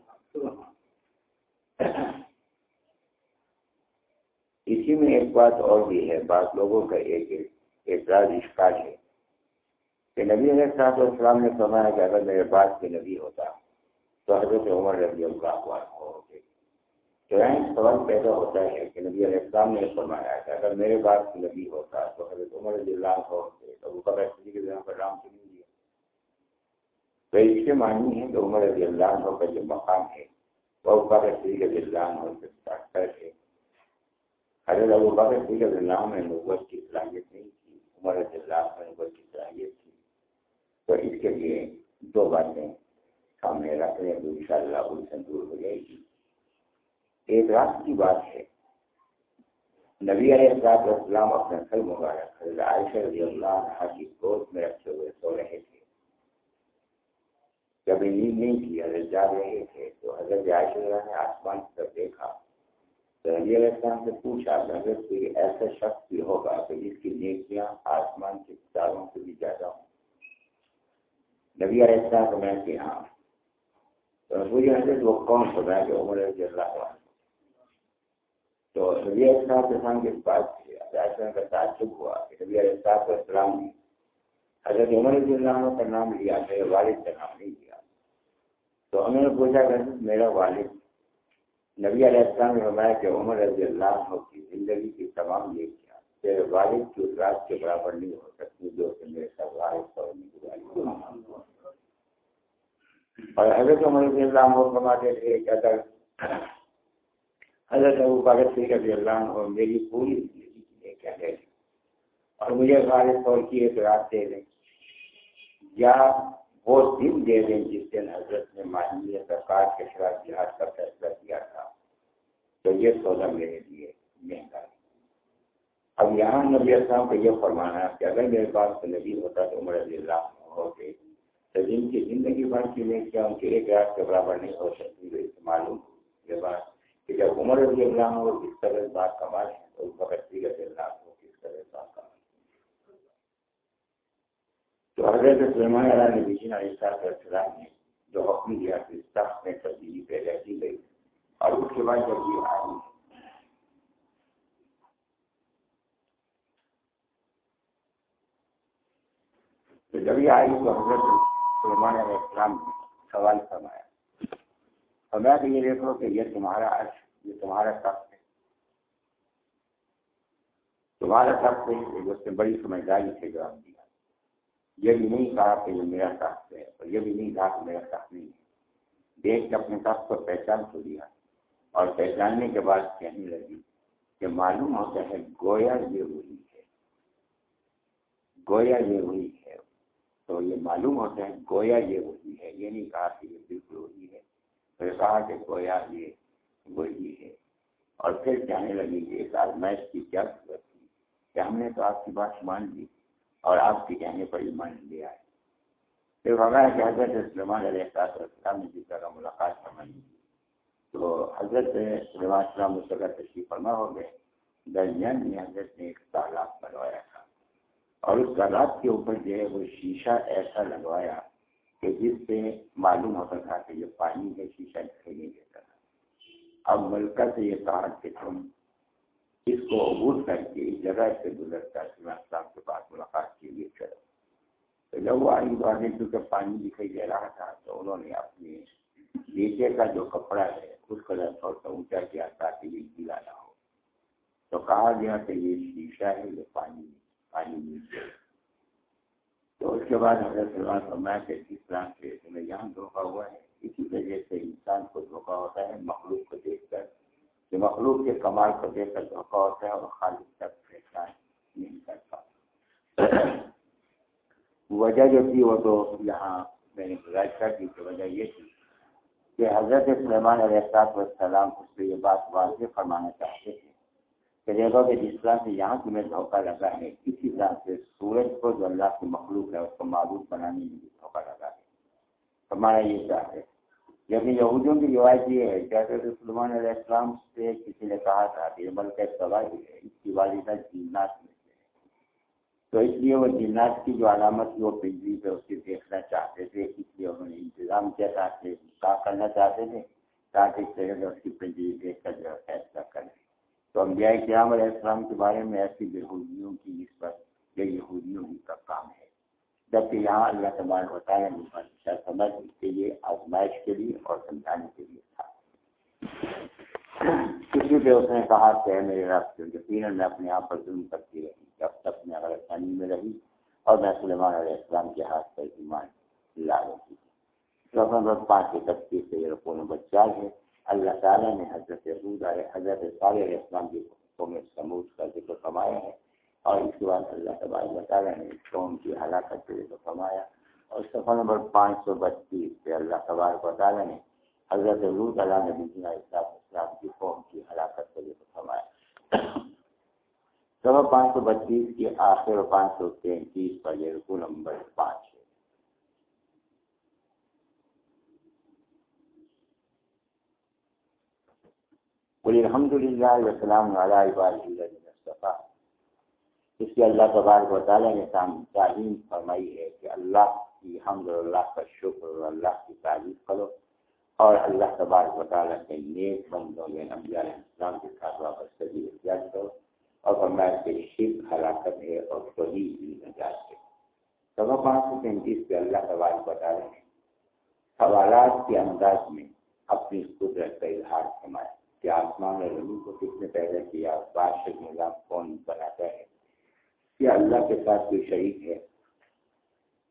اسی میں ایک بات اور بھی ہے، بعض لوگوں کا ایک اعتراض اشکال ہے کہ نبی علیہ صاحب السلام نے فرمایا کہ اگر میرے پاس کے نبی ہوتا تو حضرت عمر رضی اللہ عنہ ہوتے۔ تو یہاں سوال پیدا ہوتا ہے کہ نبی علیہ السلام نے فرمایا کہ اگر میرے بعد نبی ہوتا تو حضرت عمر رضی اللہ عنہ ہوتے۔ تو وہ قبر کے جگہ پر رام سے نہیں دیا تو اس کے معنی ہے کہ عمر رضی اللہ عنہ کا جو مقام ہے وہ قبر رضی اللہ عنہ سے کر ہے۔ حضرت ابو بکر رضی اللہ میں نبوت کی صلاحیت نہیں تھی عمر رضی اللہ عنہ نبوت کی صلاحیت تھی تو اس کے لیے دو باتیں سامنے رکھ لیں تو ان شاء اللہ ان سے دور ہو جائے گی ایک رات کی بات ہے نبی علیہ السلام اسلام اپنے سل مبارک حضرت عائشہ رضی اللہ عنہ کی گود میں رکھے ہوئے سو رہے تھے جب نیند نہیں کی حضرت جا رہے تھے تو حضرت عائشہ نے آسمان کی طرف دیکھا تو علیہ السلام سے پوچھا حضرت کوئی ایسا شخص بھی ہوگا کہ جس کی نیکیاں آسمان کے ستاروں سے بھی زیادہ ہوں۔ نبی علیہ السلام کو میں کہ ہاں مجھے حضرت وہ کون ہوتا ہے جو عمر رضی اللہ عنہ؟ تو نبی علیہ السلام کے سامنے اس بات سے کا تعجب ہوا کہ نبی علیہ السلام السلام نے حضرت عمر رضی اللہ عنہ کا نام لیا، میرے والد کا نام نہیں لیا۔ تو انہوں نے پوچھا کہ میرا والد نبی علیہ السلام نے فرمایا کہ عمر رضی اللہ عنہ کی زندگی کی تمام یہ کیا میرے والد کی اس رات کے برابر نہیں ہو سکتی جو کہ میرے سب والد اور اور حضرت عمر رضی اللہ عنہ فرماتے تھے کہ اگر حضرت ابو بکر صدیق رضی اللہ عنہ میری پوری زندگی کی کے کیا ہے اور مجھے غالب طور کی ایک رات دے دیں یا وہ دن دے دیں جس دن حضرت نے مانیہ سرکار کے خلاف جہاد کا فیصلہ کیا تھا، تو یہ سودا میرے لیے مہنگا ہے۔ اب یہاں نبی السلام کو یہ فرمانا ہے کہ اگر میرے پاس نبی ہوتا تو عمر رضی اللہ عنہ ہوتے، تو جن کی زندگی بھر کی نیکیاں ان کے ایک رات کے برابر نہیں ہو سکتی، تو معلوم یہ بات کہ جب عمر رضی اللہ ہو کس طرح بات کمال ہے، تو اس وقت سیرت اللہ ہو کس طرح بات تو حضرت سلمان علیہ نبی جی علیہ السلام نے جو حکم دیا کہ سخت میں تبدیلی پیدا کی گئی اور اس کے بعد جب یہ آئی۔ تو جب یہ آئی تو حضرت سلمان علیہ السلام نے سوال فرمایا۔ اور میں تو یہ دیکھ دیکھو کہ یہ تمہارا عرش، یہ تمہارا سخت ہے۔ تمہارا سخت ہے اس نے بڑی سمجھداری سے جواب دیا۔ یہ بھی نہیں کہا کہ یہ میرا تخت ہے اور یہ بھی نہیں کہا کہ میرا تخت نہیں ہے۔ دیکھ کے اپنے تخت کو پہچان تو دیا اور پہچاننے کے بعد کہنے لگی کہ معلوم ہوتا ہے گویا یہ وہی ہے۔ گویا یہ وہی ہے۔ تو یہ معلوم ہوتا ہے گویا یہ وہی ہے۔ یہ نہیں کہا کہ یہ بالکل وہی ہے۔ پھر کہا کہ گویا یہ وہی ہے۔ اور پھر کہنے لگی کہ اس آزمائش کی کیا ضرورت تھی؟ کہ ہم نے تو آپ کی بات مان لی۔ اور آپ کے کہنے پر ایمان لیا ہے پھر وغیرہ کہ حضرت سلمان علیہ السلام نے جس طرح ملاقات فرمائی۔ تو حضرت سلمان السلام اس جگہ تشریف فرما ہو گئے۔ درمیان میں حضرت نے ایک تالاب بنوایا تھا۔ اور اس تالاب کے اوپر جو ہے وہ شیشہ ایسا لگوایا کہ جس سے معلوم ہوتا تھا کہ یہ پانی ہے شیشہ دکھائی نہیں دیتا تھا۔ اب ملکہ سے یہ کہا کہ تم اس کو عبور کر کے اس جگہ سے گزرتا اسلام کے پاس ملاقات کے لیے چلو تو جب وہ آئی تو کیونکہ پانی دکھائی دے رہا تھا، تو انہوں نے اپنے نیچے کا جو کپڑا ہے، اس کا تھوڑا سا اونچا کیا تاکہ یہ گیلا نہ ہو۔ تو کہا گیا کہ یہ شیشہ ہے، یہ پانی پانی نیچے تو اس کے بعد حضرت سلمان فرمایا کہ جس طرح سے تمہیں یہاں دھوکا ہوا ہے، اسی وجہ سے انسان کو دھوکا ہوتا ہے، مخلوق کو دیکھ کر کہ مخلوق کے کمال کو دیکھ کر دھوکا ہوتا ہے اور خالد تک پریشان نہیں کرتا وجہ جو تھی وہ تو یہاں میں نے گزارش کی کہ وجہ یہ تھی کہ حضرت سلیمان علیہ السلام اس سے یہ بات واضح فرمانا چاہتے تھے کہ دیکھو کہ جس طرح سے یہاں تمہیں دھوکہ لگا ہے، اسی طرح سے سورج کو جو اللہ کی مخلوق ہے، اس کو معروف بنانے میں بھی دھوکہ لگا ہے۔ ہمارا یہ چاہتے لیکن یہودیوں کی روایت یہ ہے کہ حضرت سلمان علیہ السلام سے کسی نے کہا تھا کہ بلکہ سوال ہے، اس کی والدہ جنات میں سے۔ تو اس لیے وہ جنات کی جو علامت تھی وہ پنجری پہ اسے دیکھنا چاہتے تھے، اس لیے انہوں نے انتظام کیا تھا کہ کیا کرنا چاہتے تھے، تاکہ اس طرح اس کی پنجری دیکھ کر جو فیصلہ کریں۔ تو انبیاء کرام علیہ السلام کے بارے میں ایسی یہودیوں کی نسبت یہ یہودیوں ہی کا کام ہے۔ جبکہ یہاں اللہ تبارک و تعالیٰ نے سمجھ کے لیے آزمائش کے لیے اور سمجھانے کے لیے تھا۔ کسی پہ اس نے کہا کہ میرے رب یقیناً میں اپنے آپ پر ظلم کرتی رہی، جب تک میں غلط فانی میں رہی اور میں سلیمان علیہ السلام کے ہاتھ پر ایمان لا رہی تھی نمبر پانچ اکتیس سے یہ رقو نمبر چار ہے۔ اللہ تعالیٰ نے حضرت حضرت صالح علیہ السلام کی قوم سمود کا ذکر فرمایا ہے۔ اور اس کے بعد اللہ تبارک تعالیٰ نے قوم کی ہلاکت کے ذکر فرمایا، اور صفحہ نمبر پانچ سو بتیس سے اللہ تبارک و تعالیٰ نے حضرت رود علیہ نبی اسلام اسلام کی قوم کی ہلاکت کا ذکر فرمایا۔ سوا پانچ سو بتیس کے آخر اور پانچ سو تینتیس پر یہ رکو نمبر پانچ ہے۔ الحمد للہ وسلام علیہ وسلم اس کی اللہ تبارک و تعالیٰ نے تعلیم فرمائی ہے کہ اللہ کی حمد اللہ کا شکر اور اللہ کی تعریف کرو اور اللہ تبارک و تعالیٰ کے نیک بندوں میں نبی علیہ السلام کے ساتھ وابستگی اختیار کرو اور فرمایا کہ شرک ہلاکت ہے اور سبھی نجات ہے سوا پانچ سو تینتیس پہ اللہ تبارک و تعالیٰ نے سوالات کے انداز میں اپنی قدرت کا اظہار فرمایا کہ آسمان اور زمین کو کس نے پیدا کیا، بادشاہ نظام کون بناتا ہے کیا اللہ کے ساتھ کوئی شریک ہے۔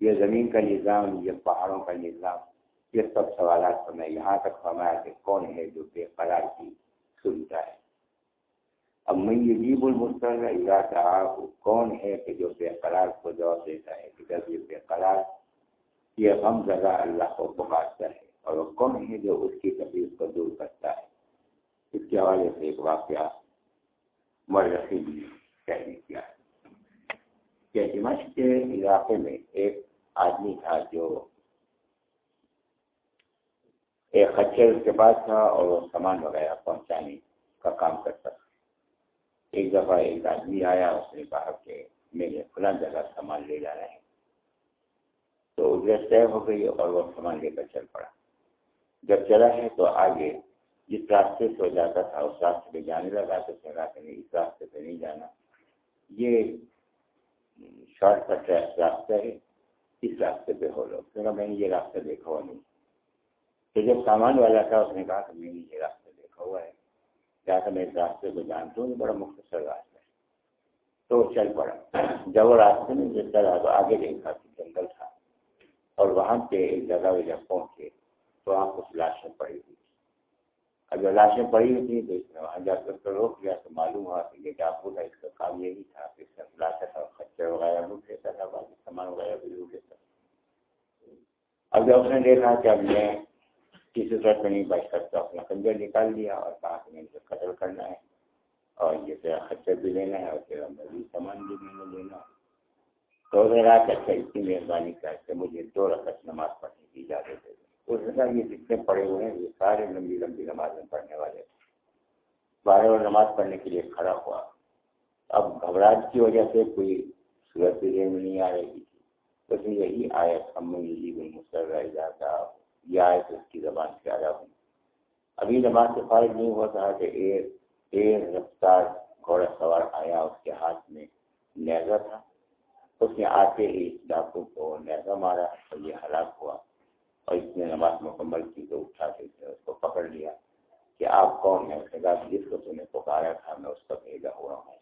یہ زمین کا نظام، یہ پہاڑوں کا نظام، یہ سب سوالات پر میں یہاں تک فرمایا کہ کون ہے جو بے قرار کی سنتا ہے۔ اب میں یہ جیب المستر علاقہ کون ہے کہ جو بے قرار کو جواب دیتا ہے کہ جب یہ بے قرار، یہ غم زدہ اللہ کو پکارتا ہے اور وہ کون ہے جو اس کی تکلیف کو دور کرتا ہے۔ اس کے حوالے سے ایک واقعہ مرخی بھی کہنے کیا ہے کہ دمشق کے علاقے میں ایک آدمی تھا جو ایک خچر کے پاس تھا اور وہ سامان وغیرہ پہنچانے کا کام کرتا تھا۔ ایک دفعہ ایک آدمی آیا، اس نے کہا کہ میرے فلاں جگہ سامان لے جا رہے ہیں تو ادھر طے ہو گئی اور وہ سامان لے کر چل پڑا۔ جب چلا ہے تو آگے جس راستے سے ہو جاتا تھا، اس راستے پہ جانے لگا، تو کہا کہ نہیں، اس راستے پہ نہیں جانا۔ یہ شارٹ کٹ راستہ ہے اس راستے پہ ہو لوگ کیونکہ میں نے یہ راستہ دیکھا ہوا نہیں تو جب سامان والا تھا اس نے کہا کہ میں نے یہ راستہ دیکھا ہوا ہے کیا کہ میں اس راستے کو جانتا ہوں یہ بڑا مختصر راستہ ہے تو چل پڑا جب وہ راستے میں جس طرح آگے دیکھا کہ جنگل تھا اور وہاں پہ ایک جگہ پہ جب پہنچے تو وہاں کچھ لاشیں پڑی ہوئی تھی اب لاشیں پڑی ہوئی تھیں تو اس نے وہاں جا کر تو روک لیا تو معلوم ہوا کہ یہ کیا بولا اس کا کام یہی تھا کہ اس کا لاتا تھا خچر وغیرہ لوٹ لیتا تھا باقی سامان وغیرہ بھی لوٹ لیتا۔ تھا اب جب اس نے دیکھا کہ اب میں کسی طرح سے نہیں بچ سکتا اپنا کنجر نکال دیا اور کہا کہ میں اسے قتل کرنا ہے اور یہ تیرا خچر بھی لینا ہے اور تیرا مزید سامان بھی میں نے لینا ہے تو ذرا اچھا اتنی مہربانی کر کے مجھے دو رقط نماز پڑھنے کی اجازت دے۔ اس نے کہا یہ جتنے پڑے ہوئے ہیں، یہ سارے لمبی لمبی نمازیں پڑھنے والے بارہ اور نماز پڑھنے کے لیے کھڑا ہوا۔ اب گھبراہٹ کی وجہ سے کوئی صورت بھی میں نہیں آ رہی تھی۔ اس میں یہی آیت ہم مسر جاتا یہ آیت اس کی زبان سے آیا ہوں۔ ابھی نماز سے فارغ نہیں ہوا تھا کہ ایک تیز رفتار گھوڑا سوار آیا، اس کے ہاتھ میں لہذا تھا۔ اس نے آتے ہی ڈاکو کو لہذا مارا اور یہ ہلاک ہوا۔ اور اس نے نماز مکمل کی تو اٹھا کے اس کو پکڑ لیا کہ آپ کون ہیں؟ اس نے کہا، جس کو تم نے پکارا تھا، میں اس کو بھیجا ہوا ہوں۔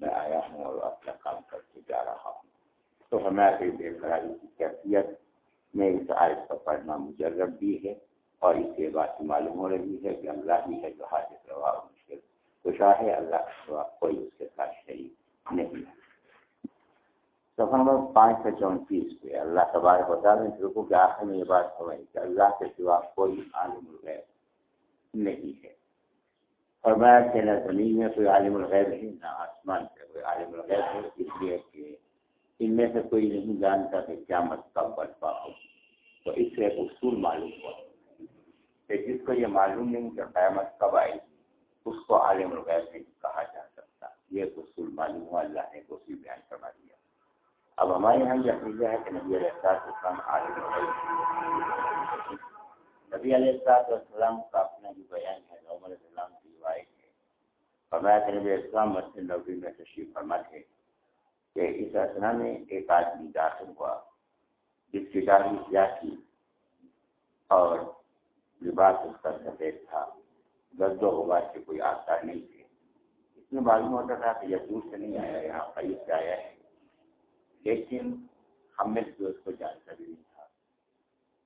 میں آیا ہوں اور اپنا کام کر کے جا رہا ہوں۔ تو ہمیں بے قراری کی کیفیت میں اس آیت کا پڑھنا مجرب بھی ہے اور اس سے بات معلوم ہو رہی ہے کہ اللہ ہی ہے جو حاضر روا مشکل خوشا ہے۔ اللہ کا کوئی اس کے ساتھ شریک نہیں ہے۔ سفر نمبر پانچ سو چونتیس پہ اللہ تبارک بتا دیں رکو کے آخر میں یہ بات سمجھ کہ اللہ کے سوا کوئی عالم الغیب نہیں ہے۔ فرمایا کہ نہ زمین میں کوئی عالم الغیب ہے، نہ آسمان پہ کوئی عالم الغیب ہے۔ اس لیے کہ ان میں سے کوئی نہیں جانتا کہ کیا مت کب برپا ہو۔ تو اس سے ایک اصول معلوم ہوا کہ جس کو یہ معلوم نہیں کہ قیامت کب آئے گی، اس کو عالم الغیب نہیں کہا جا سکتا۔ یہ اصول معلوم ہوا، اللہ نے اسی بیان کروا دیا۔ اب ہمارے یہاں یہ عقیدہ ہے کہ نبی علیہ السلام عالم نبی علیہ السلام کا اپنا جو بیان ہے عمر السلام کی روایت ہے فرمایا کہ نبی السلام مسجد نبی میں تشریف فرما تھے کہ اس اسنا میں ایک آدمی داخل ہوا جس کی داخل کیا تھی اور لباس اس کا سفید تھا گرد و غبار کے کوئی آثار نہیں تھے اس میں معلوم ہوتا تھا کہ یہ دور سے نہیں آیا یہاں قریب سے آیا ہے لیکن ہم نے جو اس کو جانتا نہیں تھا۔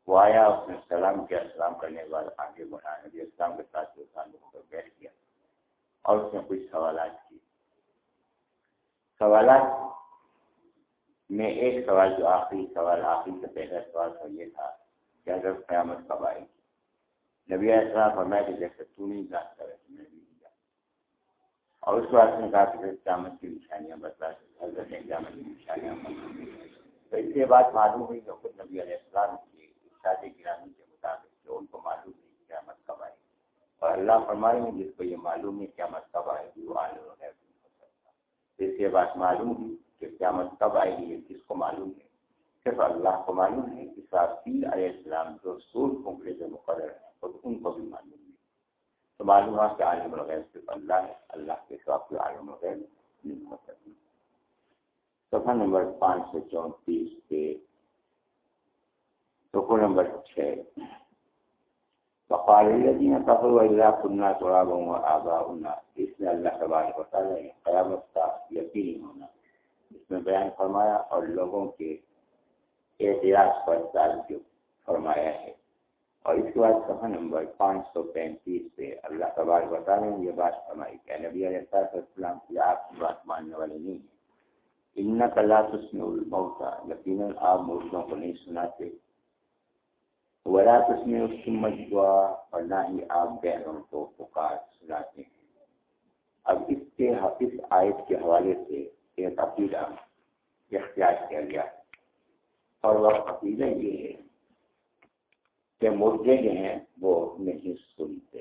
وہ آیا اس نے سلام کیا، سلام کرنے کے بعد آگے بڑھا، نبی اسلام کے ساتھ جو سال ہو کر بیٹھ گیا اور اس نے کچھ سوالات کی۔ سوالات میں ایک سوال جو آخری سوال، آخری سے پہلا سوال تھا، یہ تھا کہ اگر قیامت کب آئے گی؟ نبی السلام فرمایا کہ جیسے تو نہیں جانتا ویسے میں بھی اور اس بات نے کہا کہ قیامت کی نشانیاں بتلا حضرت قیامت کی نشانیاں تو اس کے بعد معلوم ہوئی کہ خود نبی علیہ السلام کی شادی گرامی کے مطابق جو ان کو معلوم نہیں قیامت کب آئے۔ گی اور اللہ فرمائے ہیں، جس کو یہ معلوم نہیں قیامت کب آئے گی، وہ عالم غیر نہیں ہو سکتا۔ اس کے بعد معلوم ہوئی کہ قیامت کب آئے گی، یہ کس کو معلوم ہے؟ صرف اللہ کو معلوم ہے کہ صاحب علیہ السلام جو سور پھونکڑے جو مقرر ہیں، خود ان کو بھی معلوم ہے۔ تو معلوم ہوا کہ عالم الغیب صرف اللہ ہے، اللہ کے ساتھ عالم الغیب نہیں ہو سکتی صفحہ نمبر پانچ سو چونتیس کے رکو نمبر چھ۔ بقال الذين كفروا اذا كنا ترابا واباؤنا اس میں اللہ تبارک و تعالی نے قیامت کا یقینی ہونا اس میں بیان فرمایا اور لوگوں کے اعتراض پر تعلق فرمایا ہے۔ اور اس کے بعد صفحہ نمبر پانچ سو پینتیس پہ اللہ تبار بتا رہے ہیں یہ بات فرمائی کہ نبی علیہ السلام کی آپ کی بات ماننے والے نہیں ہیں۔ ان کلا تسم الموتا یقیناً آپ مردوں کو نہیں سناتے۔ ولا تسم اسم دعا اور نہ ہی آپ بہنوں کو پکار سناتے ہیں۔ اب اس کے اس آیت کے حوالے سے ایک عقیدہ اختیار کیا گیا۔ اور وہ عقیدہ یہ ہے کہ مردے جو ہیں وہ نہیں سنتے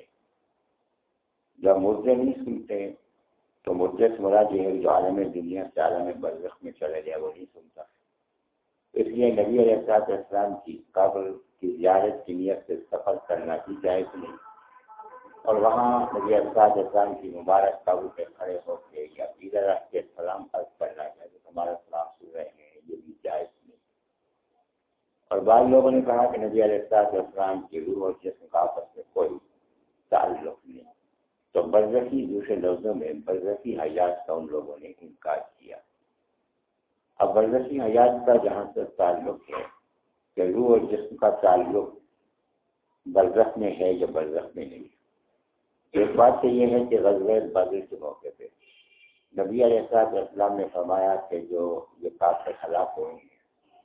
جب مردے نہیں سنتے، تو مردے سے مراد یہ ہے جو عالم دنیا سے عالم برزخ میں چلے جائے، وہ نہیں سنتا۔ اس لیے نبی علیہ السلاط اسلام کی قابل کی زیارت کی نیت سے سفر کرنا بھی جائز نہیں۔ اور وہاں نبی اسلاد اسلام کی مبارک قابل پہ کھڑے ہو کے یا پیدر رکھ کے سلام عرض کرنا چاہیے ہمارا سلام سن رہے ہیں، یہ بھی جائز اور بعض لوگوں نے کہا کہ نبی علیہ السلام کی روح اور جسم کا آپس میں کوئی تعلق نہیں۔ تو برزخی دوسرے لفظوں میں برزخی حیات کا ان لوگوں نے انکار کیا۔ اب برزخی حیات کا جہاں سے تعلق ہے کہ روح اور جسم کا تعلق برزخ میں ہے یا برزخ میں نہیں۔ ایک بات تو یہ ہے کہ غزل بدل کے موقع پہ نبی علیہ السلام نے فرمایا کہ جو یہ کافی ہلاک ہوئے ہیں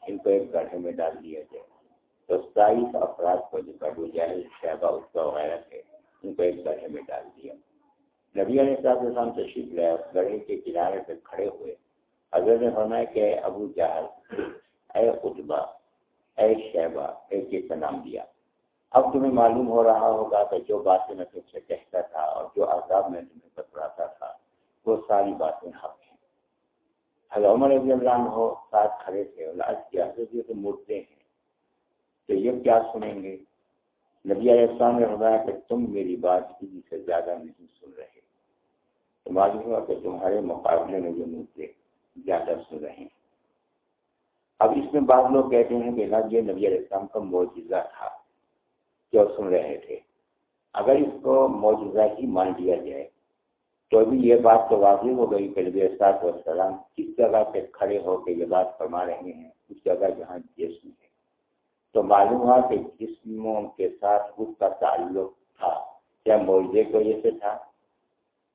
ان کو ایک گڑھے میں ڈال دیا جائے۔ تو ستائیس افراد کو جو کبو جہل شہبہ اس کا وغیرہ تھے، ان کو ایک گڑھے میں ڈال دیا۔ نبی علیہ صاحب السلام تشریف لیا اس گڑھے کے کنارے پہ کھڑے ہوئے۔ حضرت نے فرمایا کہ ابو جہل، اے خطبہ اے شہبہ ایک ایک کا نام دیا۔ اب تمہیں معلوم ہو رہا ہوگا کہ جو باتیں میں تم سے کہتا تھا اور جو عذاب میں تمہیں بتلاتا تھا، وہ ساری باتیں حق عمر رضی اللہ عنہ ساتھ کھڑے تھے کی حضرت یہ تو مردے ہیں۔ تو یہ کیا سنیں گے؟ نبی علیہ السلام نے فرمایا کہ تم میری بات کسی سے زیادہ نہیں سن رہے۔ تو معلوم ہوا کہ تمہارے مقابلے میں جو مردے زیادہ سن رہے ہیں۔ اب اس میں بعض لوگ کہتے ہیں کہ ہاں، یہ نبی علیہ السلام کا معجزہ تھا جو سن رہے تھے۔ اگر اس کو موجودہ ہی مان لیا جائے تو ابھی یہ بات تو واضح ہو گئی کہ نبی اسات وسلام کس جگہ پہ کھڑے ہو کے یہ بات فرما رہے ہیں، اس جگہ جہاں جسم ہے۔ تو معلوم ہوا کہ جسموں کے ساتھ اس کا تعلق تھا۔ کیا معجزے کی وجہ سے تھا؟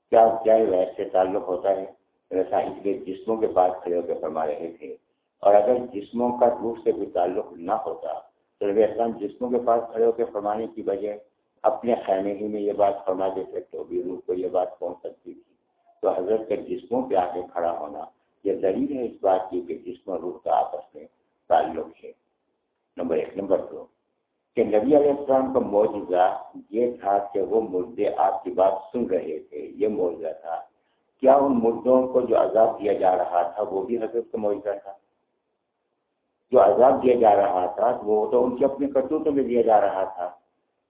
کیا کیا ویسے تعلق ہوتا ہے؟ ویسا اس لیے جسموں کے پاس کھڑے ہو کے فرما رہے تھے۔ اور اگر جسموں کا روح سے کوئی تعلق نہ ہوتا، تو ربی اسلام جسموں کے پاس کھڑے ہو کے فرمانے کی وجہ اپنے خیمے ہی میں یہ بات فرما دیتے تو بھی روح کو یہ بات پہنچ سکتی تھی؟ تو حضرت کے جسموں پہ آگے کھڑا ہونا یہ دلیل ہے اس بات کی کہ جسم اور روح کا آپس میں تعلق ہے۔ نمبر ایک. نمبر دو، کہ نبی علیہ السلام کا معجزہ یہ تھا کہ وہ مردے آپ کی بات سن رہے تھے۔ یہ معجزہ تھا۔ کیا ان مردوں کو جو عذاب دیا جا رہا تھا وہ بھی حضرت کا معجزہ تھا؟ جو عذاب دیا جا رہا تھا وہ تو ان کی اپنے کرتوتوں میں دیا جا رہا تھا۔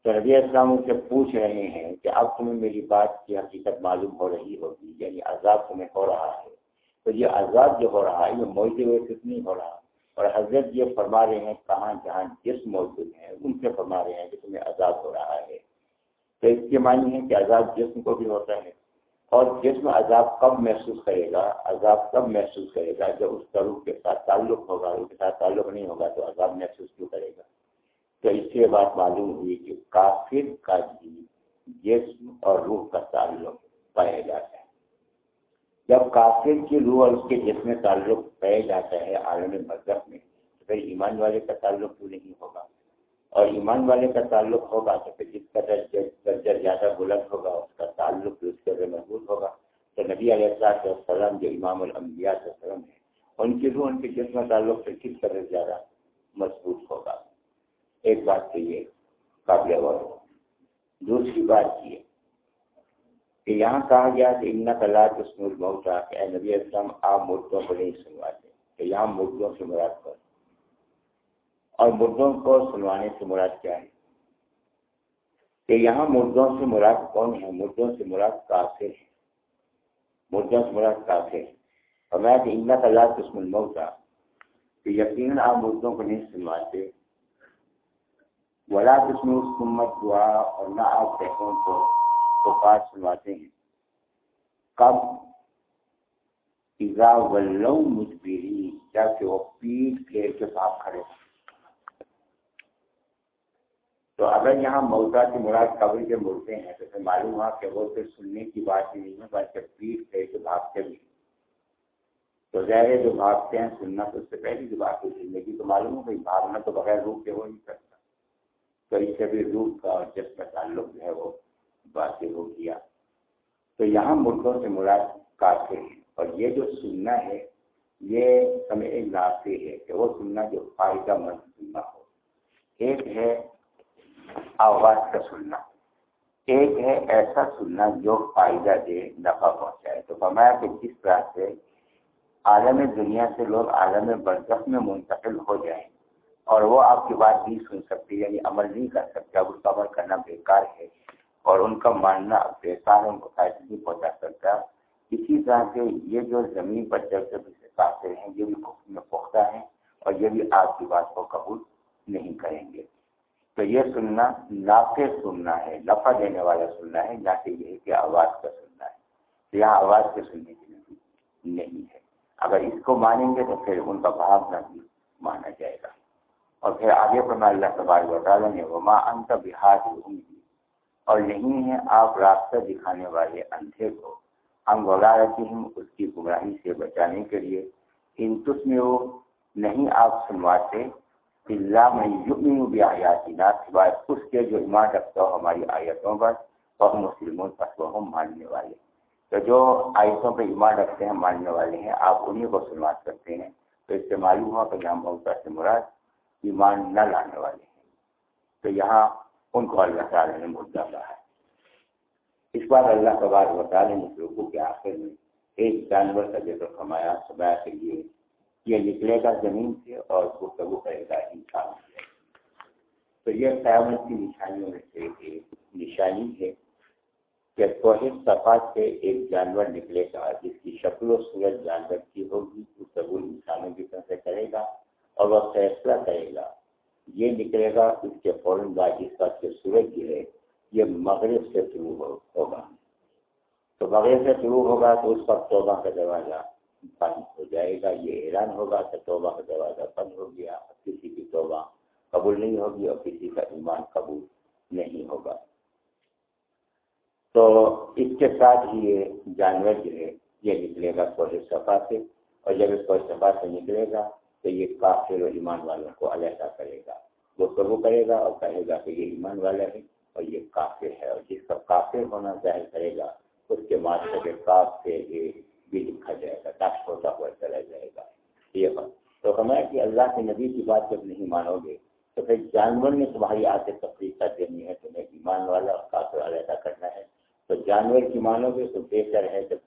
تو اسلام ان سے پوچھ رہے ہیں کہ اب تمہیں میری بات کی حقیقت معلوم ہو رہی ہوگی یعنی عذاب تمہیں ہو رہا ہے۔ تو یہ عذاب جو ہو رہا ہے، یہ موجود ہوئے کچھ نہیں ہو رہا۔ اور حضرت یہ فرما رہے ہیں کہاں جہاں جس موجود ہیں، ان سے فرما رہے ہیں کہ تمہیں عذاب ہو رہا ہے۔ تو اس کے معنی ہے کہ عذاب جسم کو بھی ہوتا ہے۔ اور جسم عذاب کب محسوس کرے گا؟ عذاب کب محسوس کرے گا؟ جب اس کا روح کے ساتھ تعلق ہوگا، روح کے ساتھ تعلق نہیں ہوگا تو عذاب محسوس کیوں کرے گا؟ تو اس سے بات معلوم ہوئی کہ کافر کا بھی جسم اور روح کا تعلق پایا جاتا ہے۔ جب کافر کی روح اور اس کے جسم میں تعلق پایا جاتا ہے عالم مذہب میں، تو پھر ایمان والے کا تعلق کیوں نہیں ہوگا؟ اور ایمان والے کا تعلق ہوگا تو پھر جس کا درجہ زیادہ بلند ہوگا، اس کا تعلق بھی اس کے مضبوط ہوگا۔ تو نبی علیہ السلام جو امام الانبیاء وسلم ہے ان کی روح، ان کے جسم تعلق سے کس طرح زیادہ مضبوط ہوگا؟ ایک بات تو یہ قابل غور دوسری بات یہ کہ یہاں کہا گیا کہ ان کلا قسم الموتا کہ اے نبی السلام، آپ مردوں کو نہیں سنواتے، کہ یہاں مردوں سے مراد کر اور مردوں کو سنوانے سے مراد کیا ہے؟ کہ یہاں مردوں سے مراد کون ہے؟ مردوں سے مراد کافر ہے۔ مردوں سے مراد کافر ہے۔ اور میں کہ ان کا لاکھ قسم الموت تھا کہ یقیناً آپ مردوں کو نہیں سنواتے ولا قسم حکومت دعا اور نہ آپ بہنوں کو تو پاس سنواتے ہیں۔ کب ایزا ولو مجبری جبکہ وہ پیٹ پھیر کے ساتھ کھڑے تو اگر یہاں موتا کی مراد قبر کے مردے ہیں تو پھر معلوم ہوا کہ وہ صرف سننے کی بات ہی نہیں ہے، بلکہ پیٹ سے جو بھاگتے بھی تو ظاہر جو بھاگتے ہیں، سننا تو اس سے پہلی جو بات ہے زندگی تو معلوم ہو گئی بھاگنا تو بغیر روح کے ہو نہیں سکتا۔ تو اس سے بھی روح کا اور جس کا تعلق جو ہے وہ باتیں ہو گیا۔ تو یہاں مردوں سے مراد کافی ہے اور یہ جو سننا ہے، یہ سمے نافی ہے کہ وہ سننا جو فائدہ مند سننا ہو۔ ایک ہے آواز کا سننا۔ ایک ہے ایسا سننا جو فائدہ دے، نفع پہنچائے۔ تو فرمایا کہ جس طرح سے عالم دنیا سے لوگ عالم برزخ میں منتقل ہو جائیں اور وہ آپ کی بات نہیں سن سکتے یعنی عمل نہیں کر سکتے، اب اس کا عمل کرنا بیکار ہے اور ان کا ماننا بیکار ان کو فائدہ نہیں پہنچا سکتا۔ اسی طرح سے یہ جو زمین پر جب جب اسے کافی ہیں یہ بھی میں پختہ ہیں اور یہ بھی آپ کی بات کو قبول نہیں کریں گے۔ تو یہ سننا ناقص سننا ہے لفا دینے والا سننا ہے، نہ کہ یہ کہ آواز کا سننا ہے۔ تو یہاں آواز کے سننے کی نہیں نہیں ہے۔ اگر اس کو مانیں گے تو پھر ان کا بھاؤ نہ بھی اور پھر آگے پر میں اللہ تبارک و تعالیٰ نے، وما انت بحاد اور نہیں ہے آپ راستہ دکھانے والے اندھے کو۔ ہم گولا رہتے اس کی گمراہی سے بچانے کے لیے۔ ان تس میں وہ نہیں آپ سنواتے اللہ میں یوں بھی آیاتی نہ سوائے اس کے جو ایمان رکھتا ہو ہماری آیتوں پر۔ اور مسلموں پر وہ ہم ماننے والے۔ تو جو آیتوں پہ ایمان رکھتے ہیں ماننے والے ہیں۔ آپ انہیں کو سنوات کرتے ہیں۔ تو اس سے معلوم ہوا کہ یہاں بہت سے مراد ایمان نہ لانے والے ہیں۔ تو یہاں ان کو اللہ تعالیٰ نے مدعا کہا ہے۔ اس بار اللہ تبار و تعالیٰ نے لوگوں کے آخر میں ایک جانور کا ذکر فرمایا سبایا کے لیے۔ یہ نکلے گا زمین سے اور گفتگو کرے گا انسان سے۔ تو یہ قیامت کی نشانیوں میں سے ایک نشانی ہے کہ توحید صفا سے ایک جانور نکلے گا، جس کی شکل و صورت جانور کی ہوگی، گفتگو انسانوں کی طرف سے کرے گا۔ اور وہ فیصلہ کرے گا۔ یہ نکلے گا اس کے فوراً بعد جس کا سورج گرے، یہ مغرب سے شروع ہوگا۔ تو مغرب سے شروع ہوگا تو اس وقت توبہ کا دروازہ بند ہو جائے گا، یہ اعلان ہوگا کہ توبہ کا دروازہ بند ہو گیا کسی کی توبہ قبول نہیں ہوگی اور کسی کا ایمان قبول نہیں ہوگا۔ تو اس کے ساتھ ہی یہ جانور جو ہے، یہ نکلے گا کوئی صفا سے، اور جب اس کوئی صفا سے نکلے گا تو یہ کافر و ایمان والوں کو علیحدہ کرے گا۔ وہ قبو کرے گا اور کہے گا کہ یہ ایمان والا ہے اور یہ کافر ہے اور جس کا کافر ہونا ظاہر کرے گا، اس کے ماسٹر کے کاف سے یہ بھی لکھا جائے گا کاش ہوتا ہوا چلا جائے گا۔ یہ بات۔ تو ہمیں کہ اللہ کے نبی کی بات جب نہیں مانو گے، تو پھر جانور نے تمہاری آتے تفریح کر دینی ہے، تمہیں ایمان والا اور کافر علیحدہ کرنا ہے۔ تو جانور کی مانو گے تو بہتر ہے جب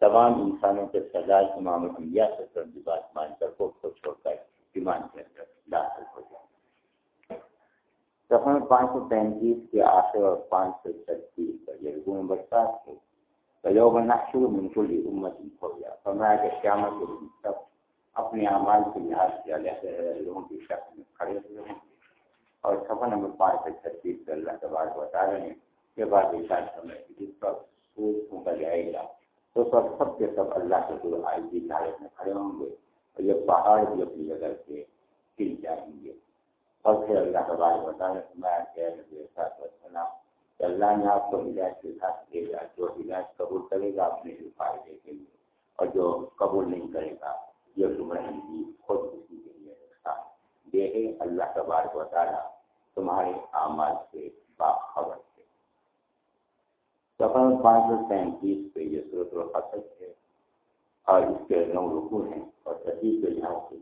تمام انسانوں کے سردار امام انبیاء سے سردی بات مان کر کو چھوڑ کر ایمان کے اندر داخل ہو جائے۔ سفر پانچ سو پینتیس کے آخر اور پانچ سو چھتیس کا یہ رگو نمبر سات ہے۔ تو نقشر منفل امت ہو گیا فرمایا کہ قیامت کے دن سب اپنے اعمال کے لحاظ سے علیحدہ لوگوں کی شکل میں کھڑے ہوئے ہیں اور سفر نمبر پانچ سو چھتیس کے اللہ تبار بتا رہے ہیں کہ بعد سمے جس پر سوچ پھونکا جائے گا تو سب سب کے سب اللہ کے دور آئی کی میں کھڑے ہوں گے اور یہ پہاڑ بھی اپنی جگہ سے گر جائیں گے۔ اور پھر اللہ کا بات بتانا اچھا کہ اللہ نے آپ کو ہدایت کے ساتھ دے گا جو ہدایت قبول کرے گا اپنے لیے فائدے کے لیے۔ اور جو قبول نہیں کرے گا، یہ گمراہی کی خود کسی کے لیے نقصان یہ اللہ کا بار بتانا تمہارے اعمال سے باخبر۔ سفر پانچ سو تینتیس پہ یہ صورت الحصد ہے اور اس کے نو رکو ہیں اور تصدیق کے لحاظ سے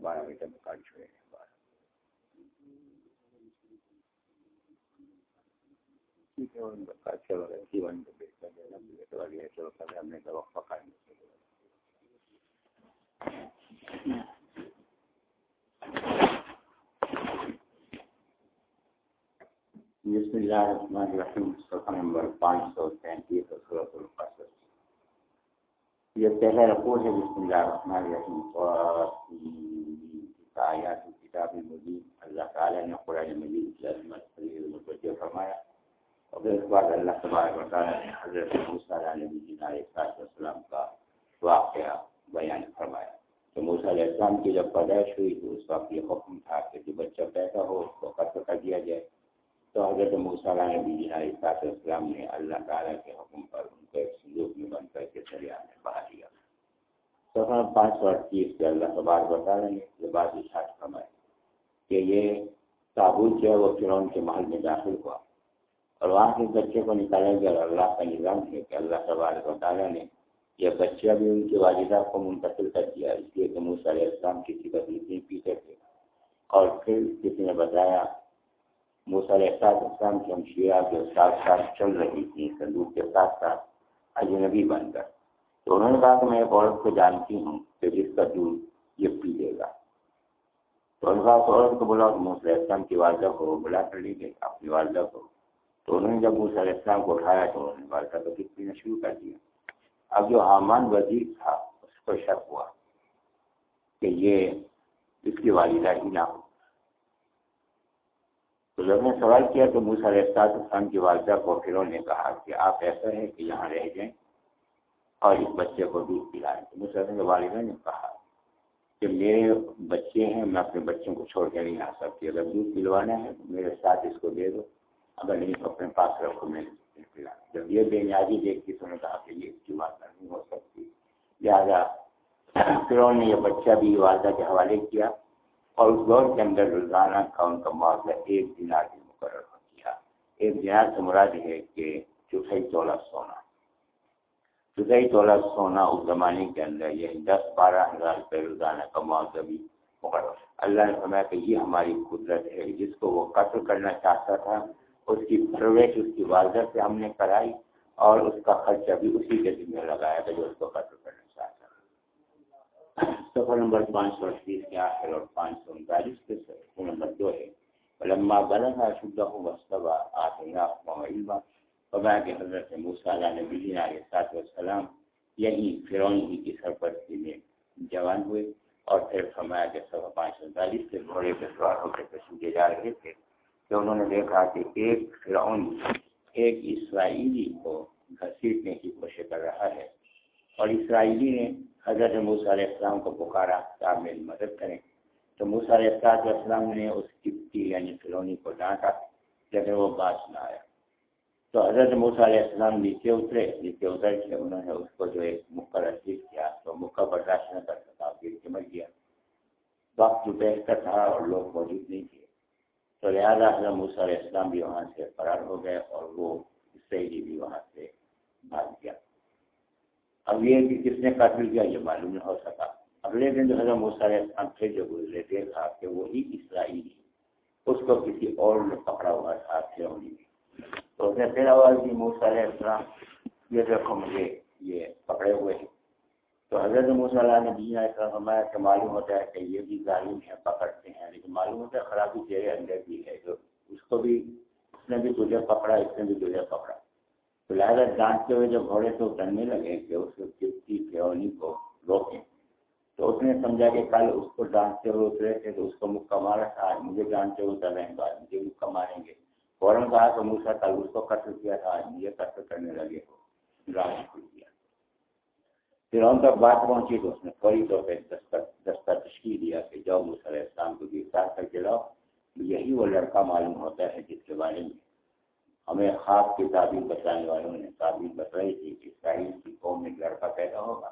بارہ میٹر میں کاٹ چھوڑے ہیں چلو جیون چلو ہم نے وقت پکا بسم اللہ الرحمن الرحیم، صفحہ نمبر پانچ سو تینتیس صورت القصص۔ یہ پہلا رقو ہے، بسم اللہ الرحمن الرحیم۔ آیات، کتاب مجید، اللہ تعالیٰ نے قرآن مجید کی عظمت علی متوجہ فرمایا۔ اور پھر اس بعد اللہ تبارک و تعالیٰ نے حضرت موسیٰ علیہ نبی علیہ السلام کا واقعہ بیان فرمایا۔ تو موسیٰ علیہ السلام کی جب پیدائش ہوئی تو اس وقت یہ حکم تھا کہ جو بچہ پیدا ہو اس کو قتل کر دیا جائے۔ تو حضرت موسیٰ نبی علیہ السلام نے اللہ تعالیٰ کے حکم پر ان کو ایک سندوق میں بند کر کے دریا میں بہا دیا۔ تو ہم پانچ سو اڑتیس کے اللہ تبار بتا رہے ہیں یہ بات اشاعت فرمائے کہ یہ تابوت جو ہے وہ فرعون کے محل میں داخل ہوا۔ اور وہاں سے بچے کو نکالا گیا اور اللہ کا نظام ہے کہ اللہ تبارک و تعالیٰ نے یہ بچہ بھی ان کی والدہ کو منتقل کر دیا، اس لیے کہ موسیٰ علیہ السلام کسی کا دودھ نہیں پیتے تھے۔ اور پھر کسی نے بتایا، موسیٰ علیہ السلام کی ہمشیرہ جو ساتھ ساتھ چل رہی تھی صندوق کے ساتھ ساتھ اجنبی بن کر تو انہوں نے کہا کہ میں ایک عورت کو جانتی ہوں کہ جس کا دودھ یہ پی لے گا۔ تو ان کا عورت کو بلا موسیٰ علیہ السلام کی والدہ کو بلا کر لی گئی اپنی والدہ کو۔ تو انہوں نے جب موسیٰ علیہ السلام کو اٹھایا تو انہوں نے والدہ کو دودھ پینا شروع کر دیا؟ اب جو حامان وزیر تھا، اس کو شک ہوا کہ یہ اس کی والدہ ہی نہ ہو تو جب نے سوال کیا تو موسیٰ علیہ السلام کی والدہ کو پھر نے کہا کہ آپ ایسا ہے کہ یہاں رہ جائیں اور اس بچے کو دودھ پلائیں۔ تو موسیٰ کے والدہ نے کہا کہ میرے بچے ہیں، میں اپنے بچوں کو چھوڑ کے نہیں آ سکتی۔ اگر دودھ پلوانا ہے تو میرے ساتھ اس کو دے دو، اگر نہیں تو اپنے پاس رکھو، میں جب یہ بے نیازی دیکھتی تو نے کہا کہ یہ اس کی بات نہیں ہو سکتی۔ لہٰذا پھر نے یہ بچہ بھی والدہ کے حوالے کیا اور اس دور کے اندر روزانہ کا ان کا معاوضہ ایک دن آگے مقرر ہو کیا۔ ایک دن سے مراد ہے کہ چوتھائی تولہ سونا۔ چوتھائی تولہ سونا اس زمانے کے اندر یہ دس بارہ ہزار روپے روزانہ کا معاوضہ بھی مقرر۔ اللہ نے فرمایا کہ یہ ہماری قدرت ہے، جس کو وہ قتل کرنا چاہتا تھا اس کی پرویش، اس کی والدہ سے ہم نے کرائی اور اس کا خرچہ بھی اسی کے ذمہ لگایا تھا جو اس کو قتل کرنا چاہتا سفر نمبر پانچ سو اڑتیس کے آخر اور پانچ سو انتالیس کے سفر نمبر دو ہے۔ لمبا غلط شدہ وسطبہ آتنا علما فرمایا کہ حضرت موسیٰ علیہ نبی جی علیہ سات وسلام یہی فرعون ہی کی سرپرستی میں جوان ہوئے اور پھر فرمایا کہ سفر پانچ سو انتالیس کے گھوڑے پہ سوار ہو کے تشریح جا رہے تھے۔ کہ انہوں نے دیکھا کہ ایک فرعون، ایک اسرائیلی کو گھسیٹنے کی کوشش کر رہا ہے۔ اور اسرائیلی نے حضرت موسیٰ علیہ السلام کو پکارا کہ آپ میری مدد کریں۔ تو موسیٰ علیہ السلام نے اس کپتی یعنی فرونی کو ڈانٹا، لیکن وہ بات نہ آیا۔ تو حضرت موسیٰ علیہ السلام نیچے اترے، نیچے اتر کے انہوں نے اس کو جو ایک مکہ رسید کیا، تو مکہ برداشت نہ کر سکا پھر سمجھ گیا۔ وقت جو بہتر تھا اور لوگ موجود نہیں تھے۔ تو لہٰذا حضرت علیہ السلام بھی وہاں سے فرار ہو گئے اور وہ سعیدی بھی وہاں سے بھاگ گیا۔ اب یہ کہ کس نے قتل کیا یہ معلوم نہیں ہو سکا۔ اگلے دن جو حضرت علیہ السلام تھے جو گزرے دیکھا کہ وہی اسرائیلی اس کو کسی اور نے پکڑا ہوا تھا پھر تو اس نے پھر آواز دی علیہ السلام، یہ دیکھو مجھے یہ پکڑے ہوئے ہیں۔ تو حضرت مصالح نے بھی ایسا فرمایا کہ معلوم ہوتا ہے کہ یہ بھی ظالم ہے پکڑتے ہیں، لیکن معلوم ہوتا ہے خرابی تیرے اندر بھی ہے، جو اس کو بھی، اس نے بھی تجھے پکڑا، اس نے بھی تجھے پکڑا۔ تو لہٰذا ڈانٹتے ہوئے جب گھوڑے سے اترنے لگے کہ اس کپتی فیونی کو روکیں۔ تو اس نے سمجھا کہ کل اس کو ڈانٹتے ہوئے اترے تھے تو اس کو مکہ مارا تھا۔ آج مجھے ڈانٹتے ہوئے اتر رہے ہیں بعد مجھے مکہ ماریں گے۔ فوراً کہا تو موسا کل اس کو قتل کیا تھا، آج مجھے قتل کرنے لگے ہو۔ راہ کھل پھر ان تک بات پہنچی تو اس نے فوری طور پہ دستہ تشکیل دیا کہ جاؤ علیہ السلام کو گرفتار کر کے لاؤ۔ یہی وہ لڑکا معلوم ہوتا ہے جس کے بارے میں ہمیں خواب کی تعبیر بتانے والوں نے تعبیر بتائی تھی کہ ساحل کی قوم میں لڑکا پیدا ہوگا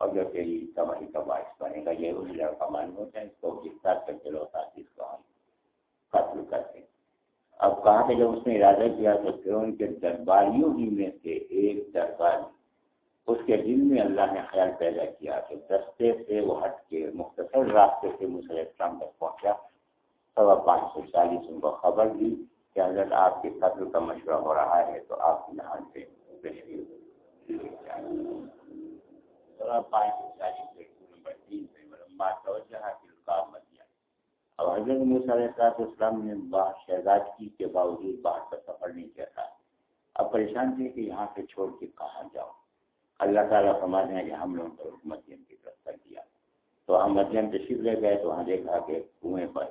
اور جو تیری تباہی کا باعث بنے گا یہ وہی لڑکا معلوم ہوتا ہے، اس کو گرفتار کر کے لو تاکہ اس کو ہم قتل کرتے اب کہا کہ جب اس نے ارادہ کیا تو پھر ان کے درباریوں ہی میں سے ایک درباری اس کے دل میں اللہ نے خیال پیدا کیا کہ دستے سے وہ ہٹ کے مختصر راستے سے مسئلہ اسلام تک پہنچا۔ سوا پانچ سو چالیس ان کو خبر دی کہ حضرت آپ کے قتل کا مشورہ ہو رہا ہے تو آپ کی نہان سے سوا پانچ سو چالیس نمبر تین اب حضرت علیہ اسلام نے شہزادگی کے باوجود باہر کا سفر نہیں کیا تھا۔ اب پریشان تھے کہ یہاں سے چھوڑ کے کہاں جاؤ اللہ تعالیٰ سمجھ ہیں کہ ہم لوگوں کو مدین کی طرف کر دیا تو ہم مدین تشریف لے گئے تو وہاں دیکھا کہ کنویں پر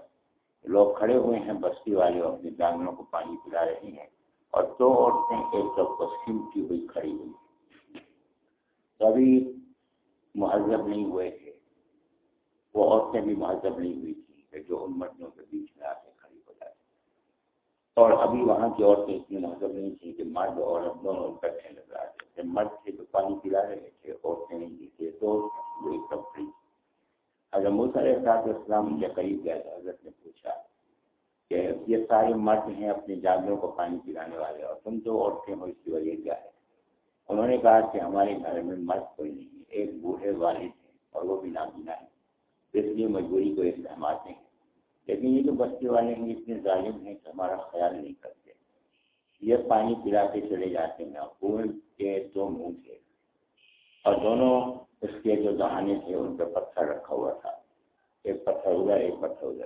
لوگ کھڑے ہوئے ہیں، بستی والے اپنے جانوروں کو پانی پلا رہی ہیں اور دو عورتیں ایک طرف کو سمٹی ہوئی کھڑی ہوئی کبھی مہذب نہیں ہوئے تھے، وہ عورتیں بھی مہذب نہیں ہوئی تھیں کہ جو ان مردوں کے بیچ میں آ کے کھڑی ہو جائے اور ابھی وہاں کی عورتیں اتنی مہذب نہیں تھیں کہ مرد اور دونوں بیٹھے لگ رہا تھے۔ مرد تھے تو پانی پلا رہے تھے، عورتیں نہیں تھے تو وہی سب تھی اگر موسر صاحب اسلام کے قریب گیا تھا حضرت نے پوچھا کہ یہ سارے مرد ہیں اپنے جانوروں کو پانی پلانے والے اور تم جو عورتیں ہو، اس کی وجہ کیا ہے؟ انہوں نے کہا کہ ہمارے گھر میں مرد کوئی نہیں ہے، ایک بوڑھے والد ہیں اور وہ بھی نابینا ہے اس لیے مجبوری کو اقدامات ہیں لیکن یہ جو بستی والے ہیں اتنے ظالم ہیں کہ ہمارا خیال نہیں کرتے۔ یہ پانی پلا کے چلے جاتے ہیں کنویں کے دو منہ تھے۔ اور دونوں اس کے جو دہانے تھے، ان پہ پتھر رکھا ہوا تھا۔ ایک پتھر ادھر ایک پتھر ادھر۔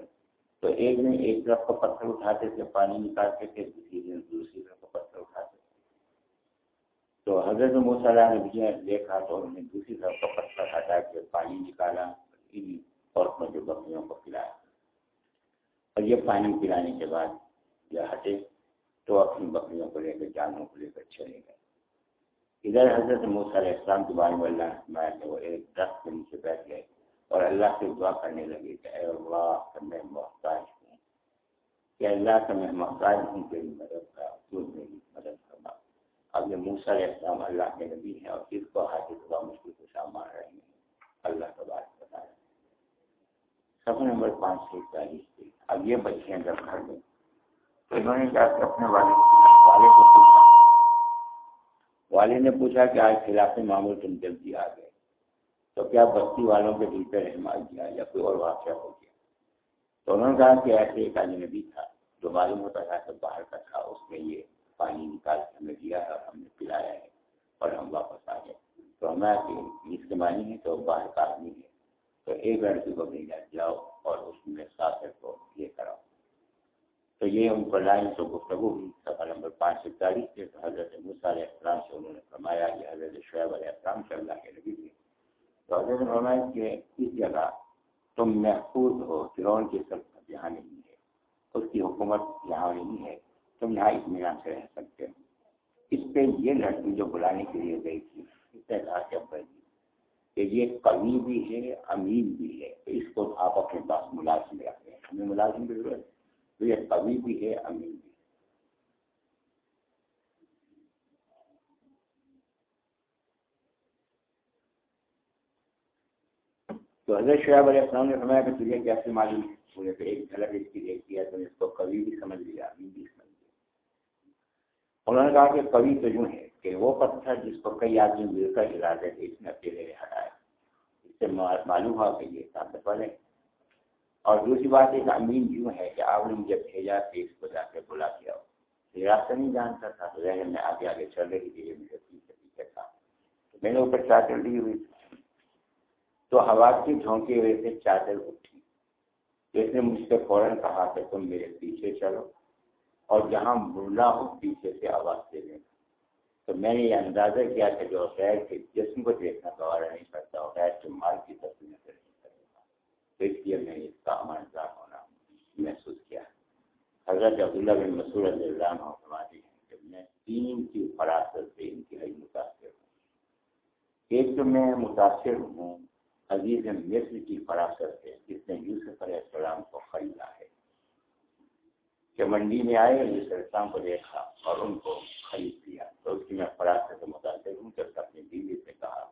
تو ایک دن ایک طرف کو پتھر اٹھاتے تھے، پانی نکالتے تھے، دوسری دن دوسری طرف کو پتھر اٹھاتے تھے۔ تو حضرت مسلح نے دیکھا تو انہوں نے دوسری طرف کو پتھر ہٹا کے پانی نکالا اور جو بکریوں کو پلایا۔ اور یہ پانی پلانے کے بعد یہ ہٹے تو اپنی بکریوں کو لے کر جانوں کو لے کر چلے گئے۔ ادھر حضرت موسیٰ علیہ السلام کے بارے میں اللہ فرمایا کہ وہ ایک درخت کے نیچے بیٹھ گئے اور اللہ سے دعا کرنے لگے کہ اے اللہ کا میں محتاج ہوں، کہ اللہ کا میں محتاج ہوں، تیری مدد کا تو میری مدد کرنا اب یہ موسیٰ علیہ السلام اللہ کے نبی ہیں اور اس کو حاضر خدا مشکل کو سامان رہے ہیں اللہ کا بات بتا رہے ہیں سفر نمبر پانچ سو اکتالیس اب یہ بچے ہیں جب گھر میں تو انہوں نے جا کے اپنے والد والے کو پوچھا۔ والد نے پوچھا کہ آج خلاف معمول تم جلدی آ گئے۔ تو کیا بستی والوں کے دل پہ رحمان کیا یا کوئی اور واقعہ ہو گیا؟ تو انہوں نے کہا کہ ایسے ایک اجنبی تھا۔ جو معلوم ہوتا تھا کہ باہر کا تھا، اس میں یہ پانی نکال کے ہمیں دیا ہے اور ہم نے پلایا ہے اور ہم واپس آ گئے۔ تو ہمیں اس کے معنی ہے تو باہر کا آدمی ہے۔ تو ایک لڑکی کو بھی جاؤ۔ اور اس میں ساتھ کو یہ کراؤ۔ تو یہ ان کو لائن تو گفتگو ہوئی سفر نمبر پانچ سو چالیس کے حضرت علیہ السلام سے انہوں نے فرمایا کہ حضرت شعیب علیہ السلام سے اللہ کے نبی تھے۔ تو حضرت فرمایا کہ اس جگہ تم محفوظ ہو فرون کی سب یہاں نہیں ہے، اس کی حکومت یہاں نہیں ہے، تم یہاں اطمینان سے رہ سکتے ہو۔ اس پہ یہ لڑکی جو بلانے کے لیے گئی تھی، اس نے کہا کہ یہ قوی بھی ہے، امین بھی ہے، تو اس کو آپ اپنے پاس ملازم رکھیں ہمیں ملازم کی ضرورت تو یہ قوی بھی ہے، امین بھی تو حضرت شعیب علیہ السلام نے فرمایا کہ تجھے کیسے معلوم پورے پہ ایک جھلک اس کی دیکھی ہے تو اس کو کبھی بھی سمجھ لیا، امین بھی سمجھ لیا۔ انہوں نے کہا کہ کبھی تو یوں ہے کہ وہ پتھر جس کو کئی آدمی مل کر ہلا دے تھے اس نے اکیلے ہٹایا اس سے معلوم ہوا کہ یہ طاقت والے اور دوسری بات ایک امین یوں ہے کہ آپ نے مجھے بھیجا کہ اس کو جا کے بلا دیا ہو۔ یہ راستہ نہیں جانتا تھا۔ تو ذہن میں آگے آگے چل رہی تھی، یہ مجھے پیچھے پیچھے تھا۔ تو میں نے اوپر چادر لی ہوئی تھی۔ تو ہوا کی جھونکی وجہ سے چادر اٹھی۔ تو اس نے مجھ سے فوراً کہا کہ تم میرے پیچھے چلو اور جہاں ملا ہو، پیچھے سے آواز دے دیں تو میں نے یہ اندازہ کیا کہ جو غیر کے جسم کو دیکھنا گوارا نہیں کرتا غیر کے مال کی تصویر تو اس لیے میں اس کا امانزار ہونا محسوس کیا۔ حضرت عبداللہ بن مسور علیہ اللہ فرماتی ہیں کہ میں تین کی فراست سے انتہائی متاثر ہوں۔ ایک تو میں متاثر ہوں عزیز مصر کی فراست سے، جس نے یوسف علیہ السلام کو خریدا ہے۔ کہ منڈی میں آئے یوسف السلام کو دیکھا اور ان کو خرید لیا تو اس کی میں فراست سے متاثر ہوں، جب اپنی بیوی سے کہا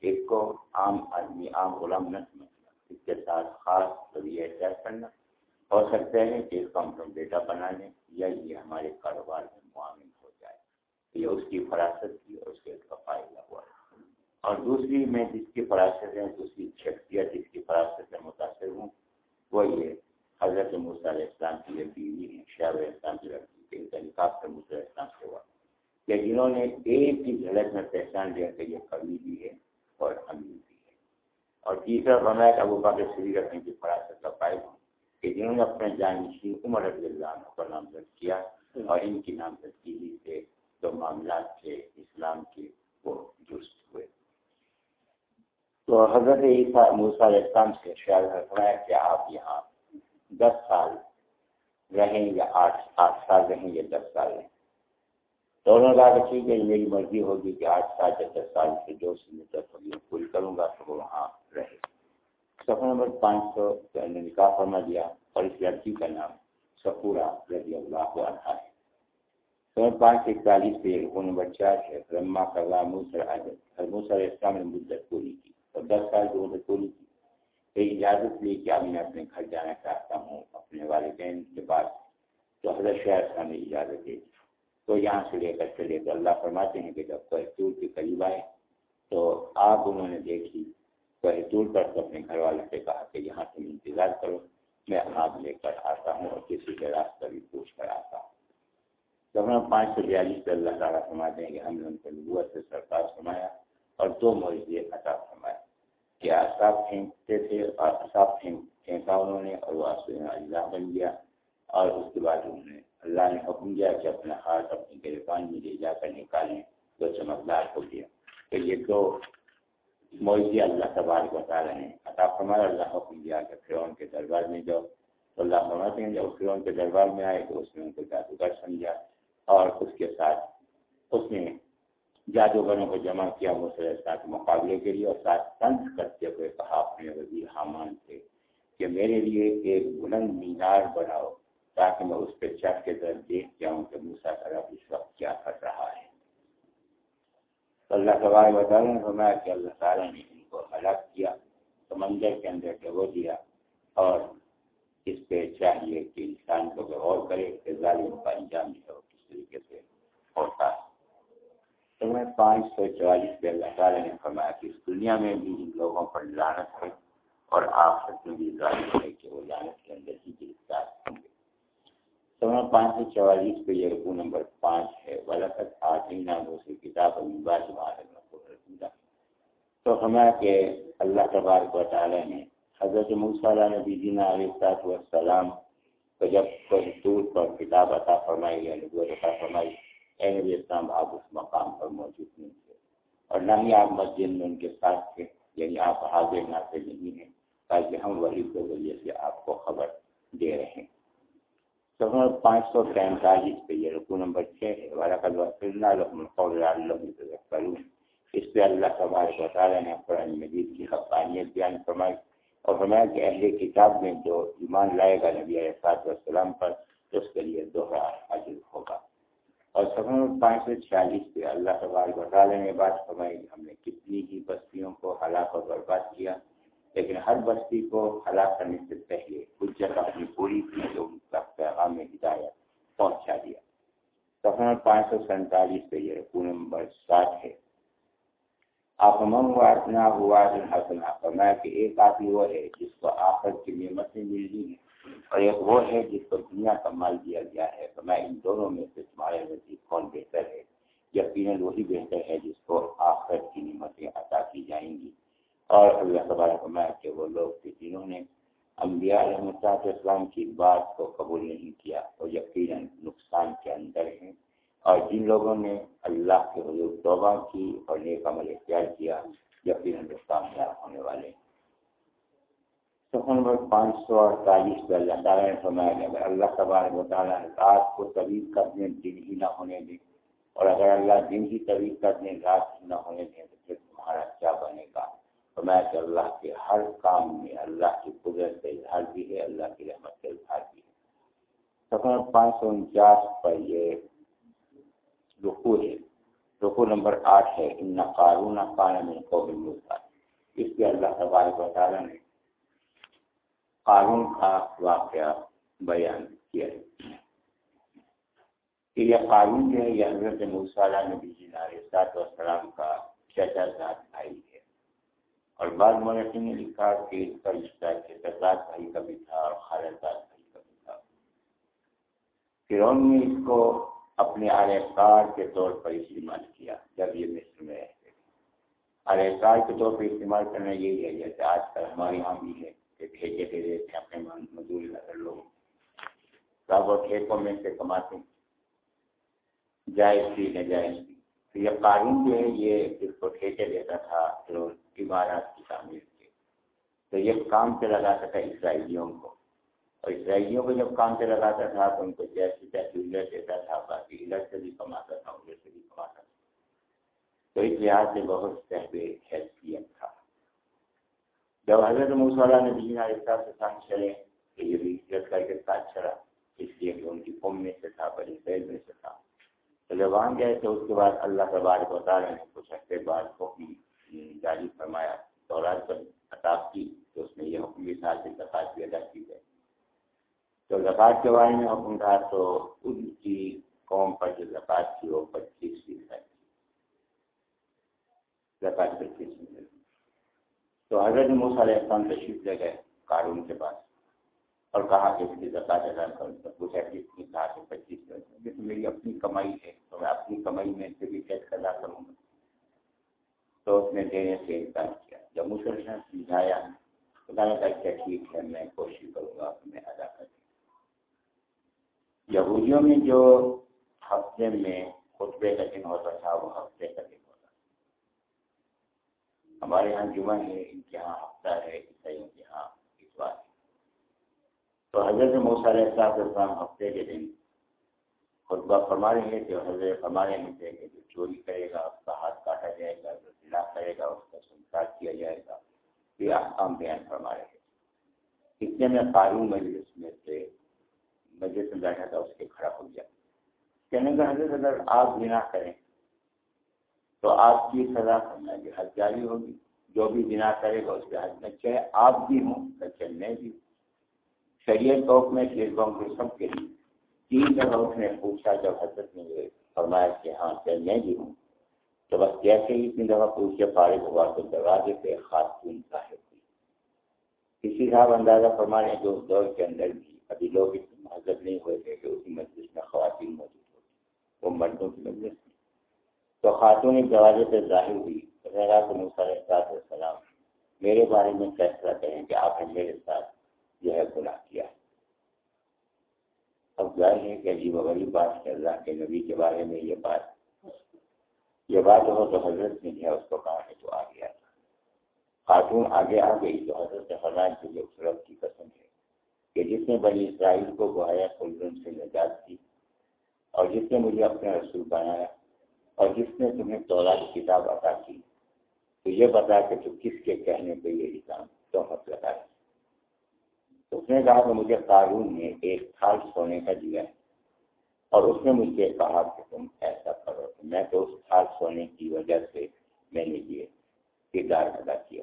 کہ ایک کو عام آدمی، عام غلام نہ سمجھ اس کے ساتھ خاص رویہ اختیار کرنا، ہو سکتے ہیں کہ اس کو ہم بیٹا بنا لیں یا یہ ہمارے کاروبار میں معاون ہو جائے۔ یہ اس کی فراست کی اور اس کے اس کا فائدہ ہوا۔ اور دوسری میں جس کی فراست ہے، دوسری شخصیت جس کی فراست سے متاثر ہوں، وہ یہ حضرت موسیٰ علیہ السلام کی یہ بیوی ہے شہر اسلام کی لڑکی کے ان کا نکاح کر موسیٰ علیہ السلام سے ہوا۔ کہ جنہوں نے ایک ہی جھلک میں پہچان لیا کہ یہ کبھی بھی ہے اور امیر بھی ہے۔ اور تیسرا بنا کہ ابو بکر صدیق رکھنے کی فراست کا قائم ہوں کہ جنہوں نے اپنے جانشین عمر رضی اللہ عنہ کا نام درج کیا اور ان کی نام ترکیبی سے جو معاملات تھے اسلام کے وہ درست ہوئے۔ تو حضرت عیسیٰ موسیٰ علیہ السلام سے شاید فرمایا کہ آپ یہاں دس سال رہیں یا آٹھ آٹھ سال رہیں یا دس سال رہیں۔ تو انہوں ٹھیک ہے میری مرضی ہوگی کہ آٹھ سال یا دس سال سے جو مدت ہوگی پوری کروں گا تو وہ وہاں رہے۔ سفر نمبر پانچ سو نے نکاح فرما دیا اور اس لڑکی کا نام سفورا رضی اللہ عنہ ہے۔ سفر پانچ اکتالیس پہ وہ نمبر چار ہے رما کا موسر موسر اسلام نے مدت پوری کی اور دس سال جو مدت پوری کی۔ ایک اجازت لی کہ اب میں اپنے گھر جانا چاہتا ہوں، اپنے والدین کے پاس تو حضرت شہر نے اجازت دی تو یہاں سے لے کر چلے۔ تو اللہ فرماتے ہیں کہ جب کوہتور کے قریب آئے تو آپ انہوں نے دیکھی کوہتور پر تو اپنے گھر والوں سے کہا کہ یہاں تم انتظار کرو، میں آگ لے کر آتا ہوں اور کسی کے راستہ بھی پوچھ کر آتا ہوں۔ جب ہم پانچ سو بیالیس پہ اللہ تعالیٰ فرماتے ہیں کہ ہم نے ان کو نبوت سے سرکار فرمایا اور دو معیزے عطا فرمایا کہ آساب پھینکتے تھے اور آساب پھینکا انہوں نے اور وہ اجزا بن گیا اور اس کے بعد انہوں نے اللہ نے حکم دیا کہ اپنا ہاتھ اپنی گرفان میں لے جا کر نکالیں تو چمکدار ہو گیا۔ کہ یہ دو موضی اللہ تبارک و تعالیٰ نے عطا فرمایا اللہ حکم دیا کہ فرعون کے دربار میں جاؤ۔ تو اللہ فرماتے ہیں، جب فرعون کے دربار میں آئے تو اس نے ان کو جادوگر سمجھا اور اس کے ساتھ اس نے جادوگروں کو جمع کیا مسئلہ ساتھ مقابلے کے لیے اور ساتھ تنس کرتے ہوئے کہا، اپنے وزیر حامان سے کہ میرے لیے ایک بلند مینار بناؤ تاکہ میں اس پہ چڑھ کے طرف دیکھ جاؤں کہ موسا طرف اس وقت کیا کر رہا ہے۔ اللہ تبار وطالعہ نے فرمایا کہ اللہ تعالیٰ نے ان کو ہلاک کیا، سمندر کے اندر ڈبو دیا اور اس پہ چاہیے کہ انسان کو غور کرے کہ ظالم کا انجام جو کس طریقے سے ہوتا ہے۔ تو میں پانچ سو چوالیس پہ اللہ تعالیٰ نے فرمایا کہ اس دنیا میں بھی ان لوگوں پر لانت ہے اور آخرت میں بھی ظالم ہے کہ وہ لانت کے اندر ہی گرفتار ہوں گے۔ تو پانچ سو چوالیس پہ یہ رقو نمبر پانچ ہے۔ ولقت آٹھ ناموں سے کتاب تو ہمارا کہ اللہ تبارک و تعالیٰ نے حضرت مصالح نبی دینا علیہ السلام کو جب کوئی دور پر کتاب عطا فرمائی یا نبوت عطا فرمائی اے نبی اسلام آپ اس مقام پر موجود نہیں تھے۔ اور نہ ہی آپ مسجد میں ان کے ساتھ تھے یعنی آپ حاضر ناطے نہیں ہیں، تاکہ ہم وہی کے ذریعے سے آپ کو خبر دے رہے ہیں۔ سفر پانچ سو پینتالیس پہ یہ رقو نمبر چھ ہے۔ اس پہ اللہ تبارک و تعالیٰ نے قرآن مجید کی حقانیت بیان فرمائی اور فرمایا کہ اہل کتاب میں جو ایمان لائے گا نبی علیہ والسلام پر، اس کے لیے دوہرا حاضر ہوگا۔ اور سفر پانچ سو چھیالیس پہ اللہ تبارک و تعالیٰ نے بات فرمائی، ہم نے کتنی ہی بستیوں کو ہلاک اور برباد کیا، لیکن ہر بستی کو ہلاک کرنے سے پہلے حجت اپنی پوری کی جو ان کا پیغام ہدایت پہنچا دیا۔ سفر پانچ سو سینتالیس پہ یہ رقو نمبر سات ہے۔ آپ من واسنا ہوا حسنا فرمایا کہ ایک آدمی وہ ہے جس کو آخر کی نعمتیں مل رہی ہیں۔ اور ایک وہ ہے جس کو دنیا کا مال دیا گیا ہے۔ فرمایا ان دونوں میں سے تمہارے نزدیک کون بہتر ہے؟ یقیناً وہی بہتر ہے جس کو آخر کی نعمتیں عطا کی جائیں گی۔ اور اللہ تبارک فرمایا کہ وہ لوگ تھے جنہوں نے انبیاء علیہ اسلام کی بات کو قبول نہیں کیا اور یقیناً نقصان کے اندر ہیں۔ اور جن لوگوں نے اللہ کے حضور توبہ کی اور نیک عمل اختیار کیا، یقیناً کامیاب ہونے والے ہیں۔ سفر نمبر پانچ سو اڑتالیس پہ اللہ تعالیٰ نے فرمایا کہ اگر اللہ تبارک و تعالیٰ رات کو طویل کرنے، دن ہی نہ ہونے دیں اور اگر اللہ دن ہی طویل کرنے، رات ہی نہ ہونے دیں تو پھر تمہارا کیا بنے گا؟ فرمایا کہ اللہ کے ہر کام میں، اللہ کی قدرت کا اظہار بھی ہے، اللہ کی رحمت کا اظہار بھی ہے۔ سفر پانچ سو انچاس پر یہ رقو ہے۔ رقو نمبر آٹھ ہے۔ ان قارون قانم قوم موسا اس کے اللہ تبارک و تعالیٰ نے قانون کا واقعہ بیان کیا ہے۔ کہ یہ قانون جو ہے، یہ حضرت موسیٰ نبی جی علیہ السلام کا چچا ذات بھائی ہے۔ اور بعض مولفی نے لکھا کہ اس کا رشتہ چچا بھائی کا بھی تھا اور خالہ خالد بھائی کا بھی تھا۔ فرون نے اس کو اپنے کار کے طور پر استعمال کیا، جب یہ مصر میں رہتے تھے۔ کار کے طور پر استعمال کرنا یہی ہے، جیسے آج کل ہمارے یہاں بھی ہے۔ اپنے مزدوری نظر لوگ سب اور ٹھیکوں میں سے کماتے جائز بھی نجائز بھی تو یہ قانون جو ہے یہ جس کو ٹھیکے دیتا تھا عمارات کی تعمیر کے تو یہ کام سے لگاتا تھا اسرائیلیوں کو اور اسرائیلیوں کو جب کام سے لگاتا تھا تو ان کو جیسے تیسے اجرت دیتا تھا باقی اجرت سے بھی کماتا تھا اجرت سے بھی کماتا تھا تو اس لحاظ سے بہت صحب حیثیت تھا جب حضرت موسیٰ نے بھی ساتھ چلے کہ یہ بھی اجرت کر کے ساتھ چلا اس لیے کہ ان کی قوم میں سے تھا بڑی فیل میں سے تھا تو جب وہاں گئے تو اس کے بعد اللہ تبارک و تعالیٰ نے کچھ ہفتے بعد حکم جاری فرمایا دورات پر عطاب کی تو اس میں یہ حکم بھی ساتھ سے بھی ادا کی گئی تو زکوٰۃ کے بارے میں حکم تھا تو ان کی قوم پر جو زکوٰۃ تھی وہ پچیس فیصد زکوٰۃ پچیس فیصد تو حضرت موسیٰ علیہ السلام تشریف لے گئے قانون کے پاس اور کہا کہ اس کی زکات ادا کروں تو پوچھا کہ اس کی کہا کہ پچیس تو میری اپنی کمائی ہے، تو میں اپنی کمائی میں سے بھی ٹیکس ادا کروں گا۔ تو اس نے دینے سے انکار کیا۔ جب مسلم سمجھایا، تو کہا کہ اچھا ٹھیک ہے، میں کوشش کروں گا کہ میں ادا کر دوں۔ یہودیوں میں جو ہفتے میں خطبے کا دن ہوتا تھا، وہ ہفتے کا دن ہمارے یہاں جمعہ ہے ان کے یہاں ہفتہ ہے عیسائیوں کے یہاں اتوار ہے تو حضرت علیہ السلام ہفتے کے دن خطبہ فرما رہے تھے حضرت فرما رہے تھے کہ جو چوری کرے گا، اس کا ہاتھ کاٹا جائے گا، جو ضلع کرے گا، اس کا سنسار کیا جائے گا۔ یہ احکام بیان فرما رہے تھے اتنے میں قانون مجلس میں سے مجلس میں بیٹھا تھا، اس کے کھڑا ہو گیا۔ کہنے کا حضرت اگر آپ بنا کریں تو آپ کی سزا کرنا کہ حد جاری ہوگی۔ جو بھی بنا کرے گا اس کے حد میں چاہے۔ آپ بھی ہوں چاہے میں بھی۔ شریعت کو میں شیر قوم کے سب کے لیے تین جگہ اس نے پوچھا، جب حضرت نے فرمایا کہ ہاں کہ میں بھی ہوں۔ تو بس جیسے ہی اتنی دفعہ پوچھ کے فارغ ہوا تو دروازے پہ خاتون صاحب ہوئی۔ کسی صاحب اندازہ فرما رہے ہیں کہ اس دور کے اندر بھی ابھی لوگ اتنے مہذب نہیں ہوئے تھے کہ اسی مجلس میں خواتین موجود ہوتی۔ وہ مردوں کی مجلس تو خاتون ایک دروازے پہ ظاہر ہوئی۔ تو السلام میرے بارے میں فیصلہ کریں کہ آپ نے میرے ساتھ جو ہے گناہ کیا۔ اب ظاہر ہے کہ عجیب غریب بات ہے اللہ کے نبی کے بارے میں یہ بات۔ یہ بات ہو تو حضرت نے جو ہے اس کو کہا کہ تو آ۔ گیا خاتون آگے آ گئی تو حضرت فرمان کی جو سرب کی قسم ہے کہ جس نے بنی اسرائیل کو گوایا خلدن سے نجات دی اور جس نے مجھے اپنا رسول بنایا۔ اور جس نے تمہیں تولا کی کتاب عطا کی، تو یہ بتا کہ تو کس کے کہنے پہ یہ کام تو مت لگا اس نے کہا کہ مجھے قانون نے ایک تھال سونے کا دیا ہے، اور اس نے مجھے کہا کہ تم ایسا کرو۔ میں تو اس تھال سونے کی وجہ سے میں نے یہ کردار ادا کیا۔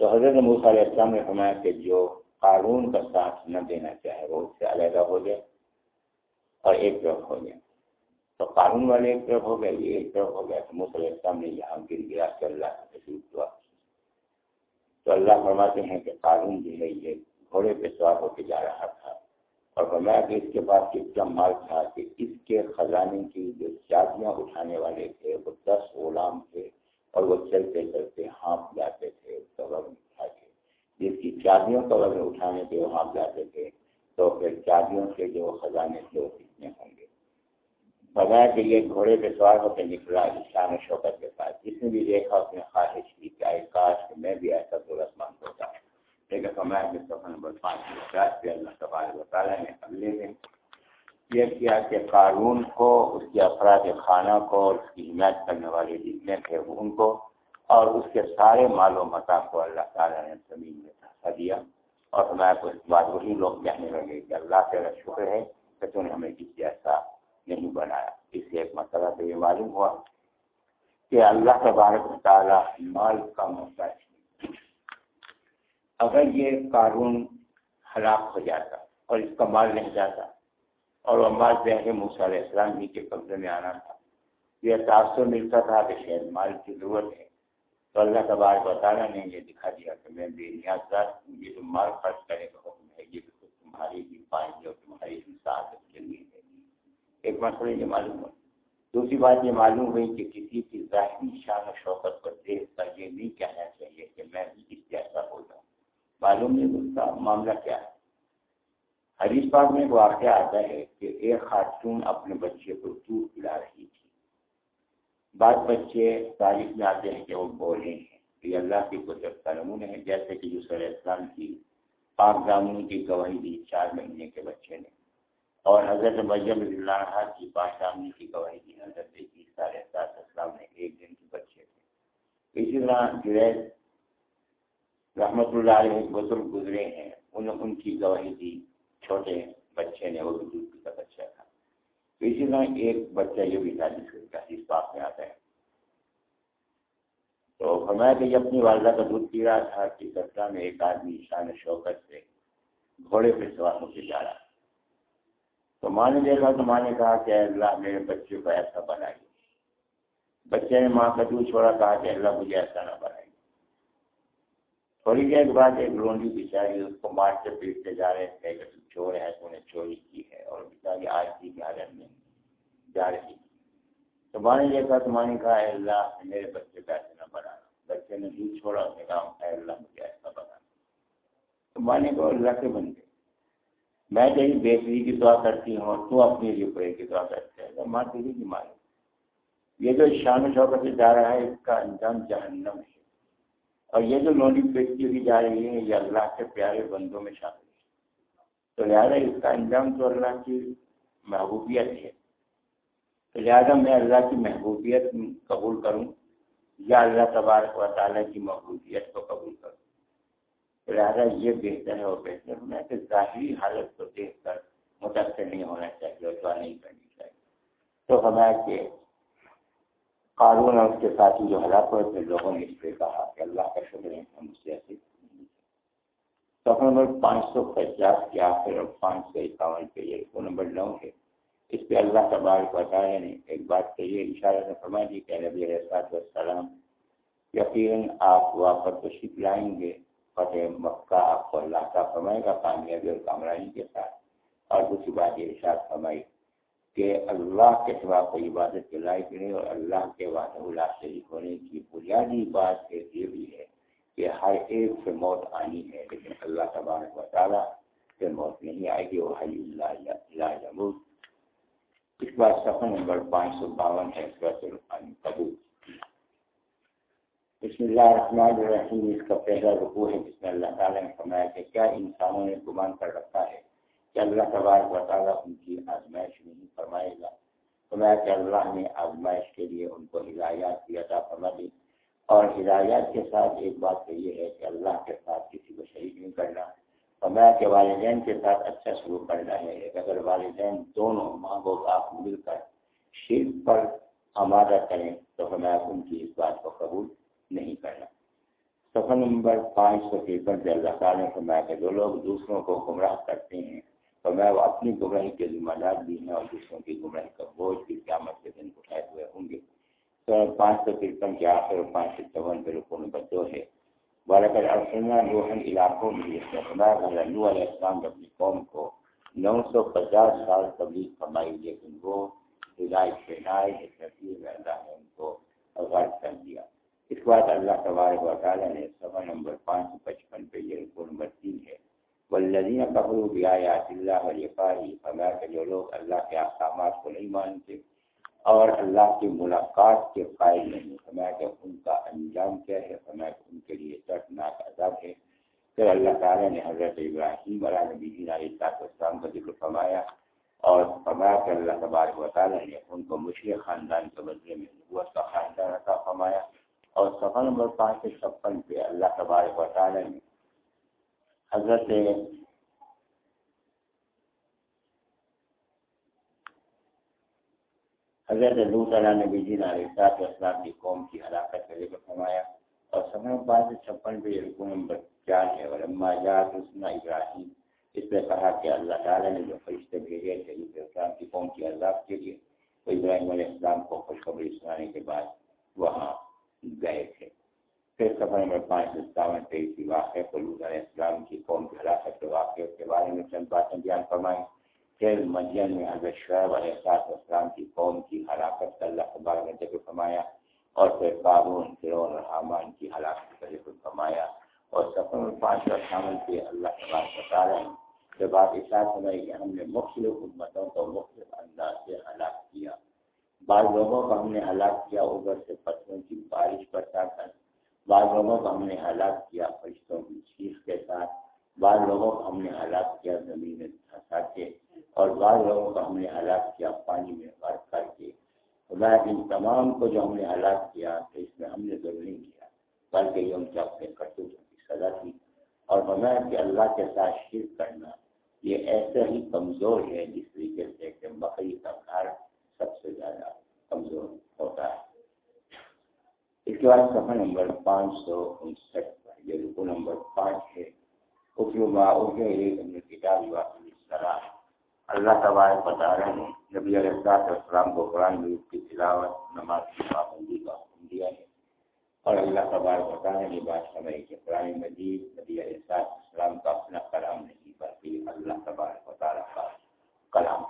تو حضرت علیہ السلام نے فرمایا کہ جو قانون کا ساتھ نہ دینا چاہے، وہ اس سے علیحدہ ہو جائے اور ایک طرف ہو جائے۔ تو قانون والے ایک طرف ہو گئے، یہ ایک طرف ہو گیا تو علیہ نے یہاں گر گیا کہ اللہ کا تشریف ہوا۔ تو اللہ فرماتے ہیں کہ قانون جو ہے، یہ گھوڑے پہ سوار ہو کے جا رہا تھا۔ اور فرمایا کہ اس کے پاس اتنا مال تھا کہ اس کے خزانے کی جو چابیاں اٹھانے والے تھے، وہ دس غلام تھے اور وہ چلتے چلتے ہانپ جاتے تھے اس کا وزن اٹھا کے۔ جس کی چابیوں کا وزن اٹھانے کے وہ ہانپ جاتے تھے، تو پھر چابیوں کے جو خزانے تھے، وہ کتنے ہوں گے؟ بغیر کہ یہ گھوڑے پہ سوار ہو کے نکلا شان و شوکت کے پاس جس نے بھی دیکھا، اس نے خواہش کی کہ آئے کاش کہ میں بھی ایسا دولت مند ہوتا۔ لیکن فرمایا کہ سفر نمبر پانچ پہ اللہ تبارک تعالیٰ نے اگلے دن یہ کیا کہ قانون کو، اس کے افراد خانہ کو اور اس کی حمایت کرنے والے جتنے تھے ان کو اور اس کے سارے مال و متا کو اللہ تعالیٰ نے زمین میں پھنسا دیا۔ اور ہمارا کو اس بات وہی لوگ کہنے لگے کہ اللہ کا شکر ہے کہ تم نے ہمیں کسی ایسا نہیں بنایا۔ اس سے ایک مسئلہ تو یہ معلوم ہوا کہ اللہ تبارک تعالیٰ مال کا محتاج اگر یہ قانون ہلاک ہو جاتا اور اس کا مال نہیں جاتا اور وہ مال بہر علیہ السلام ہی کے قبضے میں آنا تھا، یہ تاثر ملتا تھا کہ شاید مال کی ضرورت ہے۔ تو اللہ تبارک تعالیٰ نے یہ دکھا دیا کہ میں بے نیاز یہ جو مال خرچ کرنے کا حکم ہے، یہ تمہاری بھی پائیں گے اور تمہاری بھی ساتھ کے ایک مسئلہ یہ معلوم ہو دوسری بات یہ معلوم ہوئی کہ کسی کی ظاہری شان و شوقت پر دیکھ کر یہ نہیں کہنا چاہیے کہ میں بھی اس جیسا ہو جاؤں۔ معلوم نہیں اس کا معاملہ کیا ہے۔ حریف پاک میں واقعہ آتا ہے کہ ایک خاتون اپنے بچے کو دودھ پلا رہی تھی۔ بعض بچے تاریخ میں آتے ہیں کہ وہ بولے ہیں۔ یہ اللہ کی قدرت کا نمونہ ہے، جیسے کہ یوسر اسلام کی پاک جامن کی گواہی دی چار مہینے کے بچے نے۔ اور حضرت مریم اللہ کی پاشامی کی گواہی دی حضرت سارے اسلام نے ایک دن کے بچے تھے۔ اسی طرح جریز رحمت اللہ علیہ بزرگ گزرے ہیں۔ ان ان کی گواہی دی، چھوٹے بچے نے، وہ بھی دودھ کا بچہ تھا۔ اسی طرح ایک بچہ یہ بھی تھا جس کا اس پاک میں آتا ہے۔ تو فرمایا کہ یہ اپنی والدہ کا دودھ پی رہا تھا کہ سطح میں ایک آدمی شان شوکت سے گھوڑے پہ سوار ہو کے جا رہا تو ماں نے دیکھا تو ماں نے کہا کہ اللہ میرے بچے کو ایسا بنائیے بچے نے ماں کا دودھ چھوڑا، کہا کہ اللہ مجھے ایسا نہ بنائے تھوڑی دیر بعد ایک لونڈی بچاری اس کو مارتے پیٹتے جا رہے تھے کہ چور ہے تو نے چوری کی ہے۔ اور بچاری آج کی حالت میں جا رہی تھی تو ماں نے دیکھا تو ماں نے کہا اے اللہ میرے بچے کا ایسا نہ بنا۔ بچے نے دودھ چھوڑا، اس نے کہا، اے اللہ مجھے ایسا بنا۔ تو ماں نے کہا اللہ کے بندے میں تیری بہتری کی دعا کرتی ہوں اور تو اپنی لیے پڑے کی دعا کرتے ہیں ماں تیری کی ماں یہ جو شان و شوقت سے جا رہا ہے، اس کا انجام جہنم ہے۔ اور یہ جو نوڈی پیٹی ہوئی جا رہی ہے، یہ اللہ کے پیارے بندوں میں شامل ہے۔ تو لہٰذا اس کا انجام تو اللہ کی محبوبیت ہے۔ تو لہٰذا میں اللہ کی محبوبیت قبول کروں، یا اللہ تبارک و تعالیٰ کی محبوبیت کو قبول کروں۔ لہٰذا یہ بہتر ہے اور بہتر ہونا ہے کہ ظاہری حالت کو دیکھ کر متاثر نہیں ہونا چاہیے اور دعا نہیں کرنی چاہیے۔ تو ہمارے کہ قانون اور اس کے ساتھ جو ہلاک ہوئے تھے، لوگوں نے اس پہ کہا کہ اللہ کا شکر ہے، ہم اس سے نمبر پانچ سو پچاس کے آخر اور پانچ سو اکاون پہ یہ فون نمبر نو ہے اس پہ اللہ کا بار بتایا نے ایک بات کہی ہے، اشارہ نے فرما دی کہ نبی علیہ السلام یقیناً آپ واپس تشریف لائیں گے۔ فتح مکہ آپ کو اللہ کا فرمائے گا، کامیابی اور کامرانی کے ساتھ۔ اور دوسری بات یہ ارشاد فرمائی کہ اللہ کے سوا کوئی عبادت کے لائق نہیں اور اللہ کے وعدہ اللہ شریف ہونے کی بنیادی بات یہ بھی ہے کہ ہر ایک سے موت آنی ہے، لیکن اللہ تبارک و تعالیٰ سے موت نہیں آئے گی۔ وہ حلی اللہ اس بار سفر نمبر پانچ سو باون ہے قبول بسم اللہ الرحمن الرحیم، اس کا پہلا رکوع ہے، جس میں اللہ تعالیٰ نے فرمایا کہ کیا انسانوں نے گمان کر رکھا ہے کہ اللہ تبارک و تعالیٰ ان کی آزمائش نہیں فرمائے گا۔ تو میں کہ اللہ نے آزمائش کے لیے ان کو ہدایات کی عطا فرما دی۔ اور ہدایات کے ساتھ ایک بات تو یہ ہے کہ اللہ کے ساتھ کسی کو شریک نہیں کرنا۔ اور میں کہ والدین کے ساتھ اچھا شروع کرنا ہے اگر والدین دونوں ماں باپ مل کر شرک پر آمادہ کریں تو ہمیں ان کی اس بات کو قبول نہیں کرنا۔ سفر نمبر پانچ سو ترپن سے اللہ تعالیٰ نے فرمایا کہ جو لوگ دوسروں کو گمراہ کرتے ہیں، تو میں وہ اپنی گمراہی کے ذمہ دار بھی ہیں اور دوسروں کی گمراہی کا بوجھ بھی قیامت کے دن اٹھائے ہوئے ہوں گے۔ تو پانچ سو ترپن کے آخر پانچ سو چون پہ رکو نمبر دو ہے۔ بالکل ارسنا روحن علاقوں میں لو علیہ السلام نے اپنی قوم کو نو سو پچاس سال تبلیغ کمائی لیکن وہ ہدایت سے نائے اللہ نے ان کو غرض کر دیا۔ اس کے بعد اللہ تبارک و تعالیٰ نے سفر نمبر پانچ سو پچپن پہ یہ رکو نمبر تین ہے۔ والذین کفروا بآیات اللہ ولقائه فما کہ جو لوگ اللہ کے احکامات کو نہیں مانتے اور اللہ کی ملاقات کے قائل نہیں فرمایا کہ ان کا انجام کیا ہے فرمایا کہ ان کے لیے دردناک عذاب ہے۔ پھر اللہ تعالیٰ نے حضرت ابراہیم علیہ نبی علیہ السلام کا ذکر فرمایا اور فرمایا کہ اللہ تبارک و تعالیٰ نے ان کو مشرق خاندان کے بدلے میں نبوت کا خاندان عطا فرمایا۔ اور سفر نمبر پانچ سے چھپن پہ اللہ تبارک و تعالیٰ نے حضرت حضرت لوت علیہ نبی جی نے علیہ اسلام کی قوم کی ہلاکت کا ذکر فرمایا اور سفر پانچ سے چھپن پہ رکو نمبر چار ہے اور اما جات اسنا ابراہیم، اس پہ کہا کہ اللہ تعالیٰ نے جو فرشتے بھیجے تھے اسلام کی قوم کی عذاب کے لیے تو ابراہیم علیہ السلام کو خوشخبری سنانے کے بعد وہاں گئے تھے۔ پھر سفر نمبر پانچ ستاون تیئیس واقع قلوط علیہ السلام کی قوم کی ہلاکت کے واقعے کے بارے میں چند باتیں بیان فرمائیں۔ پھر مدین میں حضرت شعیب علیہ السلام کی قوم کی ہلاکت کا اللہ اقبال نے ذکر فرمایا، اور پھر قابون فرون اور حامان کی ہلاکت کا ذکر فرمایا۔ اور سفر میں پانچ سو اٹھاون کے اللہ اقبال بتا رہے ہیں۔ جب آپ احساس سنائی کہ ہم نے مختلف حکومتوں کو مختلف انداز سے ہلاک کیا۔ بعض لوگوں کو ہم نے ہلاک کیا اوبر سے پتھروں کی بارش برسا کر بعض لوگوں کو ہم نے ہلاک کیا فرشتوں کی چیخ کے ساتھ، بعض لوگوں کو ہم نے ہلاک کیا زمین میں دھسا کے، اور بعض لوگوں کو ہم نے ہلاک کیا پانی میں غرق کر کے۔ خدا ان تمام کو جو ہم نے ہلاک کیا تو اس میں ہم نے ضرور نہیں کیا، بلکہ یہ ان کے اپنے کرتوتوں کی سزا تھی۔ اور بنایا کہ اللہ کے ساتھ شرک کرنا، یہ ایسے ہی کمزور ہے جس طریقے سے کہ بکری کا گھر سب سے زیادہ کمزور ہوتا ہے۔ اس کے بعد صفحہ نمبر پانچ سو انسٹھ یہ رکو نمبر پانچ ہے۔ کتاب اللہ تبارک بتا رہے ہیں نبی علیہ السلام کو قرآن کی تلاوت، نماز کی پابندی کا حکم دیا ہے۔ اور اللہ تبارک بتا رہے ہیں یہ بات سمجھ کہ قرآن مجید نبی علیہ السلام کا اپنا کلام نہیں، بلکہ اللہ تبارک بتا رہا کا کلام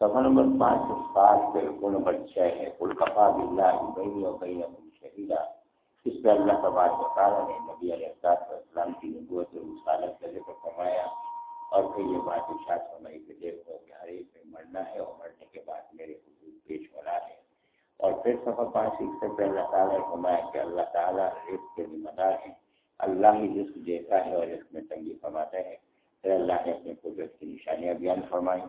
سفر نمبر پانچ سو سات سے نمبر چھ ہے کلکفا بلّہ بہنی اور بہن شہیدہ اس پہ اللہ تبارک و تعالیٰ نے نبی علیہ السلام کی نبوت و رسالت کا ذکر فرمایا۔ اور پھر یہ بات اشاعت فرمائی کہ دیکھو کہ ہر ایک میں مرنا ہے اور مرنے کے بعد میرے حضور پیش ہو رہا ہے۔ اور پھر سفر پانچ سکھ سے پہ اللہ تعالیٰ نے فرمایا کہ اللہ تعالیٰ رزق کے ذمہ دار ہیں۔ اللہ ہی رزق دیتا ہے اور رزق میں تنگی فرماتا ہے۔ پھر اللہ نے اپنے قدرت کی نشانیاں بیان فرمائی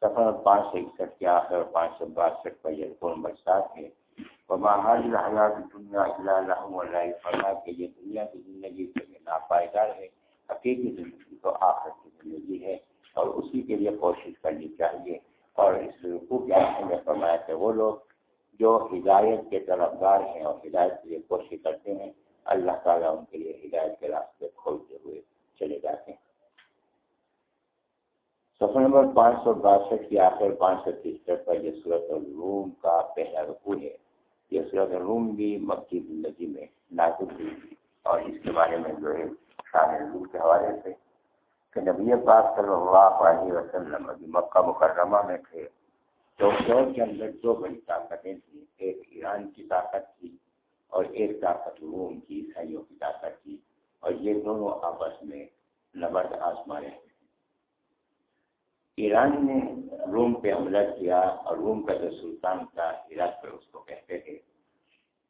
سفر پانچ سو اکسٹھ کے آخر پانچ سو باسٹھ پر یہ رقم برسات ہے؟ حیات دنیا اللہ فرما کہ یہ دنیا کی زندگی سے ناپائیدار ہے، حقیقی زندگی تو آخر کی زندگی ہے اور اسی کے لیے کوشش کرنی چاہیے۔ اور اس رقو کے میں فرمایا کہ وہ لوگ جو ہدایت کے طرفدار ہیں اور ہدایت کے لیے کوشش کرتے ہیں، اللہ تعالیٰ ان کے لیے ہدایت کے راستے کھولتے ہوئے چلے جاتے ہیں۔ سفر نمبر پانچ سو باسٹھ کی آخر پانچ سو تیسٹھ پر یہ صورت الروم کا پہلا رقو ہے۔ یہ صورت روم بھی مکی زندگی میں نازک ہوئی تھی اور اس کے بارے میں جو ہے شاہ کے حوالے سے کہ نبی پاک صلی اللہ علیہ وسلم ابھی مکہ مکرمہ میں تھے۔ تو دور کے اندر دو بڑی طاقتیں تھیں۔ ایک ایران کی طاقت تھی اور ایک طاقت روم کی عیسائیوں کی طاقت تھی اور یہ دونوں آپس میں نبرد آسمانے ایران نے روم پہ حملہ کیا اور روم کا جو سلطان تھا عراق پر اس کو کہتے تھے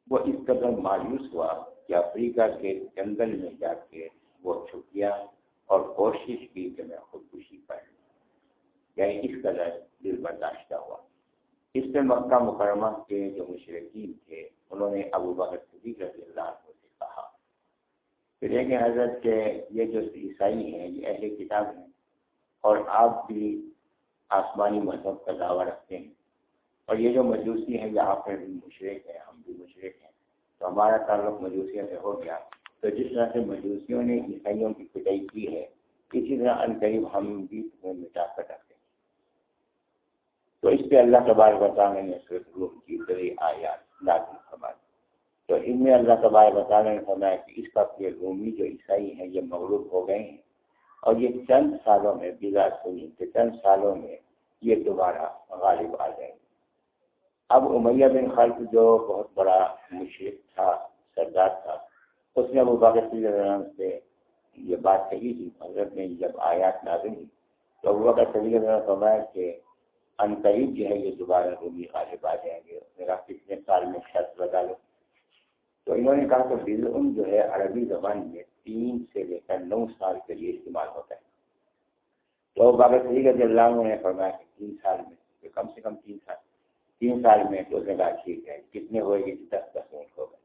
وہ اس قدر مایوس ہوا کہ افریقہ کے جنگل میں جا کے وہ چھپ گیا اور کوشش کی کہ میں خودکشی کر لوں۔ یعنی اس قدر دل برداشتہ ہوا۔ اس پہ مکہ مکرمہ کے جو مشرقین تھے، انہوں نے ابو بکر صدیق رضی اللہ عنہ سے کہا۔ پھر کہ حضرت کے یہ جو عیسائی ہیں، یہ اہل کتاب ہیں اور آپ بھی آسمانی مذہب کا دعویٰ رکھتے ہیں۔ اور یہ جو مجوسی ہیں یہاں پہ بھی مشرق ہیں، ہم بھی مشرق ہیں۔ تو ہمارا تعلق مجوسیوں سے ہو گیا۔ تو جس طرح سے مجوسیوں نے عیسائیوں کی پٹائی کی ہے، اسی طرح ان قریب ہم بھی تمہیں مٹا کر رکھتے ہیں۔ تو اس پہ اللہ تبار بتانے نے صرف روح کی بڑی آیات لاگو فرمائی۔ تو ان میں اللہ تبار بتانے نے فرمایا کہ اس کا یہ رومی جو عیسائی ہیں، یہ مغلوب ہو گئے ہیں۔ اور یہ چند سالوں میں بلا سنی کہ چند سالوں میں یہ دوبارہ غالب آ جائیں گے اب امیہ بن خلق جو بہت بڑا مشرق تھا، سردار تھا، اس نے ابو باغ سے یہ بات کہی تھی، حضرت نے جب آیات نازل ہوئی تو ابو بکر صلی فرمایا کہ ان قریب جو ہے یہ دوبارہ رومی غالب آ جائیں گے، میرا کتنے سال میں شرط لگا لو۔ تو انہوں نے کہا کہ بلعم جو ہے عربی زبان میں تین سے لے کر نو سال کے لیے استعمال ہوتا ہے۔ تو بابا صحیح کا اللہ عنہ نے فرمایا کہ تین سال میں کم سے کم تین سال۔ تین سال میں تو نے کہا، ٹھیک ہے کتنے ہوئے گی دس دس منٹ ہو گئے۔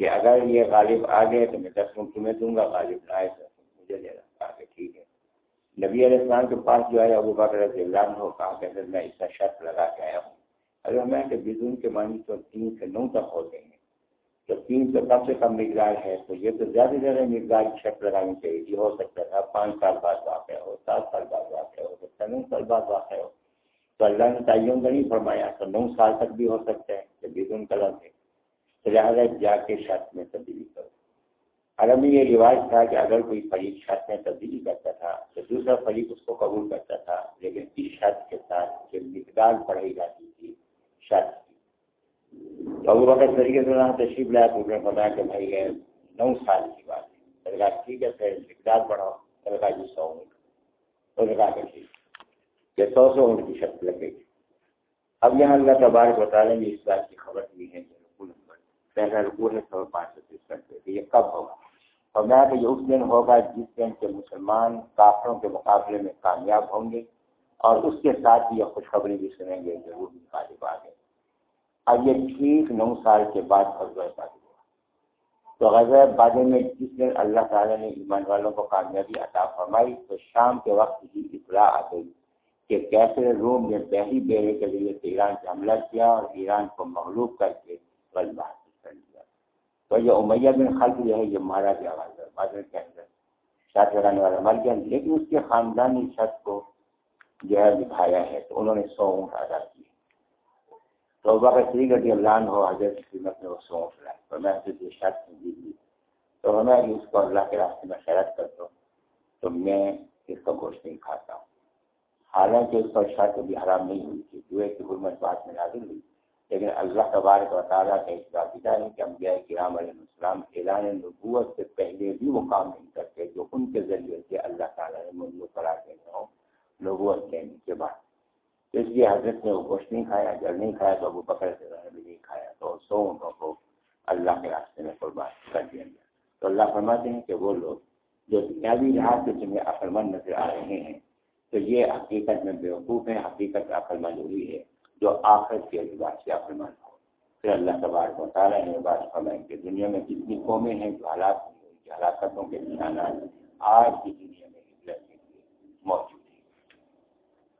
کہ اگر یہ غالب آ گئے تو میں دس منٹ تمہیں دوں گا، غالب نہ آئے تو مجھے دے رہا کہا کہ ٹھیک ہے۔ نبی علیہ السلام کے پاس جو ہے ابو بکر رضی اللہ عنہ کہا کہ میں اس کا شرط لگا کے آیا ہوں۔ اگر میں کہ بدون کے معنی تو تین سے نو تک ہوتے ہیں تو تین سے کم سے کم مقدار ہے تو یہ تو زیادہ سے زیادہ مقدار کی شرط لگانی چاہیے یہ ہو سکتا تھا پانچ سال بعد واقع ہو، سات سال بعد واقع ہو سکتا ہے نو سال بعد واقع ہو۔ تو اللہ نے تعین کا نہیں فرمایا تو نو سال تک بھی ہو سکتا ہے کہ بدون قلم ہے۔ تو لہٰذا جا کے شرط میں تبدیلی کرو۔ عرب میں یہ رواج تھا کہ اگر کوئی فریق شرط میں تبدیلی کرتا تھا تو دوسرا فریق اس کو قبول کرتا تھا، لیکن اس شرط کے ساتھ جو مقدار پڑھائی جاتی تھی، شرط ابو بکر طریقے سے تشریف لایا تو نے بتایا کہ بھائی یہ نو سال کی بات ہے۔ کہا ٹھیک ہے پھر مقدار بڑھاؤ۔ میں نے کہا جی سو اونٹ۔ تو نے کہا کہ ٹھیک یہ سو سو اونٹ کی شرط لگے گی اب یہاں اللہ تبارک بتا لیں گے اس بات کی خبر نہیں ہے رکو نمبر پہلا رکو ہے سو پانچ سو تیس کرتے یہ کب ہوگا؟ اور میں کہ یہ اس دن ہوگا جس دن کے مسلمان کافروں کے مقابلے میں کامیاب ہوں گے اور اس کے ساتھ یہ خوشخبری بھی سنیں گے ضرور غالب آ گئے۔ اب یہ ٹھیک نو سال کے بعد غزوہ بادی ہوا۔ تو غزوہ بادی میں جس دن اللہ تعالیٰ نے ایمان والوں کو کامیابی عطا فرمائی، تو شام کے وقت ہی اطلاع آ گئی کہ کیسے روم نے پہلی بیڑے کے لیے ایران سے حملہ کیا اور ایران کو مغلوب کر کے غلبہ حاصل کر لیا۔ تو یہ امیہ بن خلق جو ہے، یہ مارا گیا غزہ بادل کے اندر چھت لگانے والا مر گیا، لیکن اس کے خاندانی چھت کو جو ہے دکھایا ہے، تو انہوں نے سو اونٹ ادا کیے۔ تو کا سی گٹی اللہ ہو، حضرت قیمت میں وہ سو اونٹ لائے تو میں یہ شرط جیت لی تو ہمیں اس کو اللہ کے راستے میں خیرت کر دو تو میں اس کا گوشت نہیں کھاتا۔ ہوں حالانکہ اس پر شرط بھی حرام نہیں ہوئی تھی۔ جو کی حرمت بات میں نازل ہوئی۔ لیکن اللہ تبارک و تعالیٰ کا ایک باتہ ہے کہ انبیاء کرام علیہ السلام اعلان نبوت سے پہلے بھی وہ کام نہیں کرتے جو ان کے ذریعے سے اللہ تعالیٰ نے منظور کرا کے ہوں، نبوت کہنے کے بعد۔ تو اس لیے حضرت نے وہ گوشت نہیں کھایا جل نہیں کھایا تو وہ پکڑ سے بھی نہیں کھایا۔ تو سو انہوں کو اللہ کے راستے میں قربان کر دیا گیا۔ تو اللہ فرماتے ہیں کہ وہ لوگ جو دنیاوی لحاظ سے تمہیں عقل مند نظر آ رہے ہیں، تو یہ حقیقت میں بیوقوف ہے حقیقت عقل مند ہوئی ہے جو آخر کے اعتبار سے عقل مند ہو۔ پھر اللہ تبارک و تعالیٰ نے بات فرمائیں کہ دنیا میں جتنی قومیں ہیں، جو حالات کی ہلاکتوں کے نشانات، آج کی دنیا میں ہجرت کے لیے موجود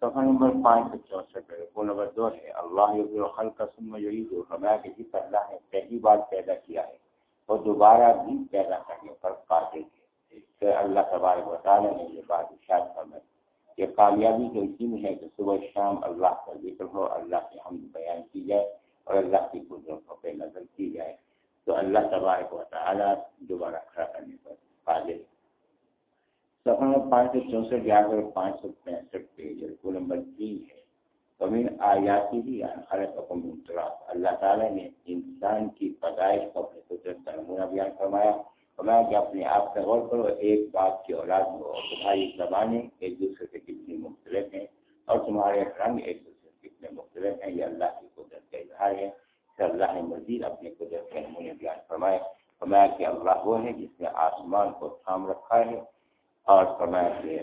صفحہ نمبر پانچ سو چونسٹھ وہ نمبر دو ہے، اللہ خل کا سم یہی جو فرمایا کہ جس اللہ نے پہلی بار پیدا کیا ہے، وہ دوبارہ بھی پیدا کرنے پر قادر ہے۔ پھر اللہ تبارک و تعالیٰ نے یہ بات اشاد فرمائی کہ کامیابی تو اسی میں ہے کہ صبح شام اللہ کا ذکر ہو، اللہ کی ہم بیان کی جائے اور اللہ کی قدرتوں پہ نظر کی جائے۔ تو اللہ تبارک و تعالیٰ دوبارہ کھڑا کرنے پر قادر سفر پانچ سو چونسٹھ یا کر پانچ سو پینسٹھ پیج کو نمبر تین ہے۔ زمین آیاتی بھی یعنی خلق حکم اللہ تعالیٰ نے انسان کی پیدائش کو اپنے قدرت کا نمونہ بیان فرمایا۔ فرمایا کہ اپنے آپ کا غور کرو، ایک باپ کی اولاد ہو۔ اور تمہاری زبانیں ایک دوسرے سے کتنی مختلف ہیں اور تمہارے رنگ ایک دوسرے سے کتنے مختلف ہیں، یہ اللہ کی قدرت کا اظہار ہے۔ کہ اللہ نے مزید اپنی قدرت کے نمونے بیان فرمائے فرمایا کہ اللہ وہ ہے جس نے آسمان کو تھام رکھا ہے۔ اور فرمایا کہ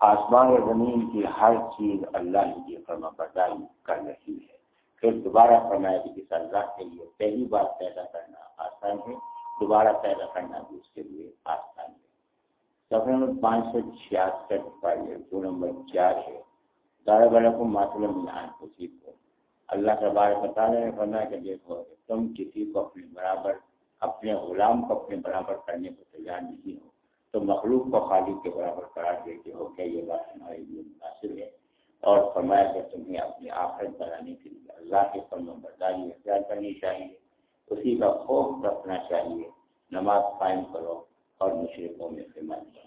آسمان اور زمین کی ہر چیز اللہ کی فرما برداری کر رہی ہے۔ پھر دوبارہ فرمایا کہ جس اللہ کے لیے پہلی بار پیدا کرنا آسان ہے، دوبارہ پیدا کرنا بھی اس کے لیے آسان ہے۔ سفر نمبر پانچ سو چھیاسٹھ پائیے دو نمبر چار ہے، دارا بڑا کو ماتلم خوشی کو۔ اللہ کا بار بتانے نے فرمایا کہ دیکھو، تم کسی کو اپنے برابر، اپنے غلام کو اپنے برابر کرنے کو تیار نہیں ہو۔ تو مخلوق کو خالق کے برابر قرار دیتے ہو کیا یہ بات ہمارے لیے مناسب ہے اور فرمایا کہ تمہیں اپنی آخرت بنانے کے لیے اللہ کے فرم برداری اختیار کرنی چاہیے، اسی کا خوف رکھنا چاہیے، نماز قائم کرو اور مشرقوں میں سے کرو۔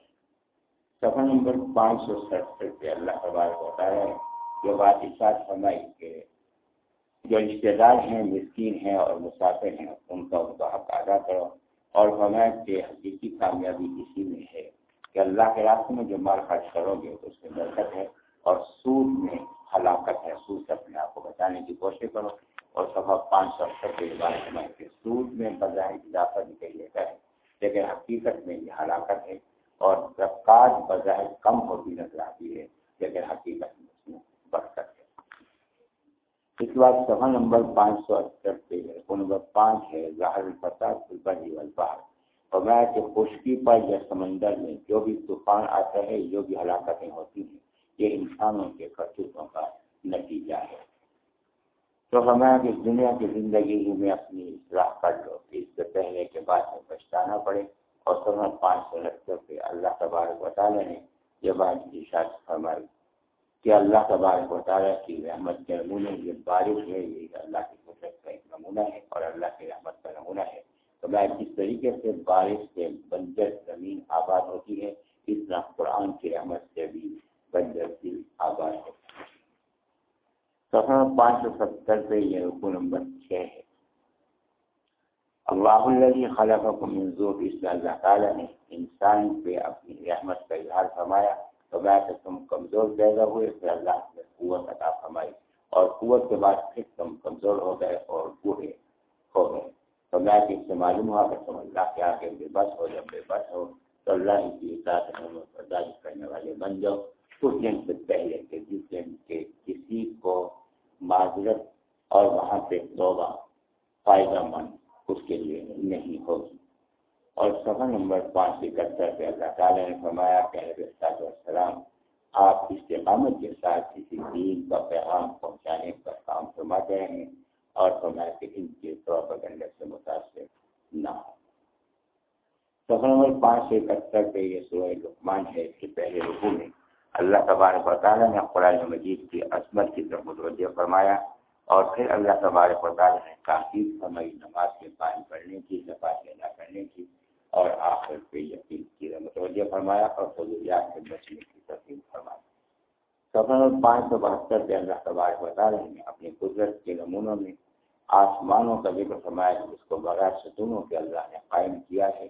سفر نمبر پانچ سو سڑسٹھ پہ اللہ تبارک ہوتا ہے جو بات اس فرمائی کہ جو رشتے دار ہیں، مسکین ہیں اور مسافر ہیں، ان کا ان کا حق ادا کرو۔ اور فرمایا کہ حقیقی کامیابی اسی میں ہے کہ اللہ کے راستے میں جو مال خرچ کرو گے، اس میں برکت ہے اور سود میں ہلاکت ہے۔ سود سے اپنے آپ کو بچانے کی کوشش کرو اور سفا پانچ سو اٹھر کے بعد سمجھ کے سود میں بظاہر اضافہ نکل لیتا ہے، لیکن حقیقت میں یہ ہلاکت ہے اور رفتار بظاہر کم ہوتی نظر آتی ہے، لیکن حقیقت میں اس میں برکت اس کے بعد سفا نمبر پانچ سو اٹھر پہ ہے نمبر پانچ ہے، ظاہر الفتح فلبری والبحر۔ اور میں کہ خشکی پر یا سمندر میں جو بھی طوفان آتا ہے، جو بھی ہلاکتیں ہوتی ہیں، یہ انسانوں کے کرتوتوں کا نتیجہ ہے۔ تو ہمیں اس دنیا کی زندگی ہی میں اپنی اصلاح کر لو، کہ اس سے پہلے کے بعد میں پچھتانا پڑے۔ اور سب پانچ سو لگتے پہ اللہ تبارک و تعالیٰ نے یہ بات کی شاید فرمائی کہ اللہ تبارک و تعالیٰ کی رحمت کے نمونے یہ بارش ہے، یہ اللہ کی قدرت کا ایک نمونہ ہے اور اللہ کی رحمت کا نمونہ ہے۔ تو میں جس طریقے سے بارش سے بنجر زمین آباد ہوتی ہے، اس طرح قرآن کی رحمت سے بھی بنجر دل آباد ہوتی ہے۔ صفحہ ہاں، پانچ سو ستر پہ یہ رکو نمبر چھ ہے۔ اللہ اللہ خلق کو منظور اس اللہ تعالیٰ نے انسان پہ اپنی رحمت کا اظہار فرمایا۔ تو میں کہ تم کمزور پیدا ہوئے، پھر اللہ نے قوت عطا فرمائی۔ اور قوت کے بعد پھر تم کمزور ہو گئے اور بوڑھے ہو گئے۔ تو میں کہ اس سے معلوم ہوا کہ تم اللہ کے آگے بے بس ہو جب بے بس ہو، تو اللہ کی اطاعت برداشت کرنے والے بن جاؤ۔ کچھ دن سے پہلے کہ جس دن کے کسی کو معذرت اور وہاں پہ توبہ فائدہ مند اس کے لیے نہیں ہوگی۔ اور سفر نمبر پانچ اکہتر پہ اللہ تعالیٰ نے فرمایا کہ السلام آپ استقامت کے ساتھ کسی دین کا پیغام پہنچانے کا کام فرما فرماتے ہیں اور فرمایا کہ ان کے طور پر سے متاثر نہ ہو سفر نمبر پانچ سے اکہتر پہ یہ سورہ لقمان ہے، اس کے پہلے رکو میں اللہ تبارک و تعالیٰ نے قرآن مجید کی عصمت کی طرف متوجہ فرمایا اور پھر اللہ تبارک و تعالیٰ نے تاکید فرمائی نماز کے قائم کرنے کی زفات ادا کرنے کی۔ اور آخر پہ یقین کی متوجہ فرمایا، اور فضولیات سے بچنے کی تفصیل فرمائی۔ سفر پانچ سو بہتر پہ اللہ تبارک و تعالیٰ نے اپنی قدرت کے نمونوں میں آسمانوں کا ذکر فرمایا، جس کو بغیر ستونوں کے اللہ نے قائم کیا ہے۔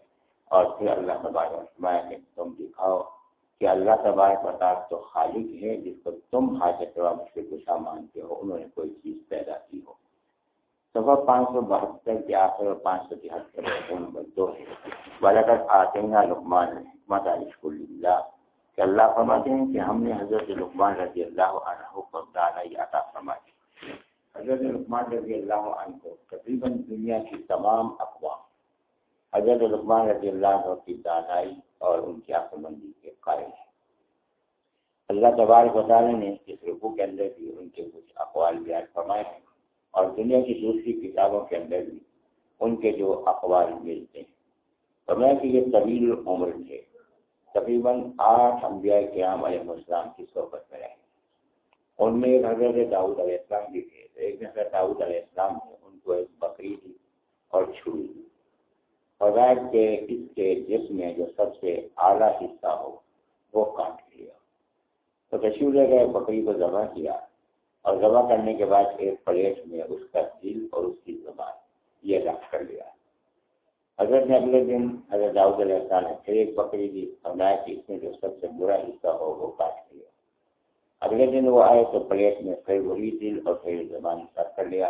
اور پھر اللہ تبارک فرمایا کہ تم دکھاؤ کہ اللہ تبارک و تو خالق ہے، جس کو تم حاجت و مشکل کشا مانتے ہو، انہوں نے کوئی چیز پیدا کی ہو۔ صبح پانچ سو بہتر کے آخر اور پانچ سو تہتر نمبر دو ہے۔ بالکل آتے ہیں لکمان حکمت علیہ اللہ کہ اللہ فرماتے ہیں کہ ہم نے حضرت لکمان رضی اللہ عنہ کو دانا عطا فرمائی حضرت لکمان رضی اللہ عنہ کو تقریباً دنیا کی تمام اقوام، حضرت لکمان رضی اللہ عنہ کی دانائی اور ان کی عقل مندی کے قائل ہیں۔ اللہ تبارک تعالیٰ نے اس رقو کے اندر بھی ان کے کچھ اقوال بیان فرمائے ہیں۔ اور دنیا کی دوسری کتابوں کے اندر بھی ان کے جو اقوال ملتے ہیں۔ فرمایا کہ یہ طویل عمر تھے۔ تقریباً آٹھ انبیاء قیام علیہ السلام کی صحبت میں رہے۔ ان میں ایک حضرت داؤد علیہ السلام بھی تھے۔ ایک حضرت داؤد علیہ السلام تھے ان کو ایک بکری تھی اور چھری۔ تھی فضائد کے اس کے جسم میں جو سب سے اعلیٰ حصہ ہو، وہ کاٹ لیا۔ تو تشریف گئے بکری کو ذبح کیا اور ذبح کرنے کے بعد ایک پلیٹ میں اس کا دل اور اس کی زبان یہ رکھ کر لیا۔ حضرت نے اگلے دن حضرت داؤد علیہ السلام نے پھر ایک بکری دی، فرمایا کہ اس میں جو سب سے برا حصہ ہو وہ کاٹ لیا۔ اگلے دن وہ آئے تو پلیٹ میں پھر وہی دل اور پھر زبان رکھ کر لیا۔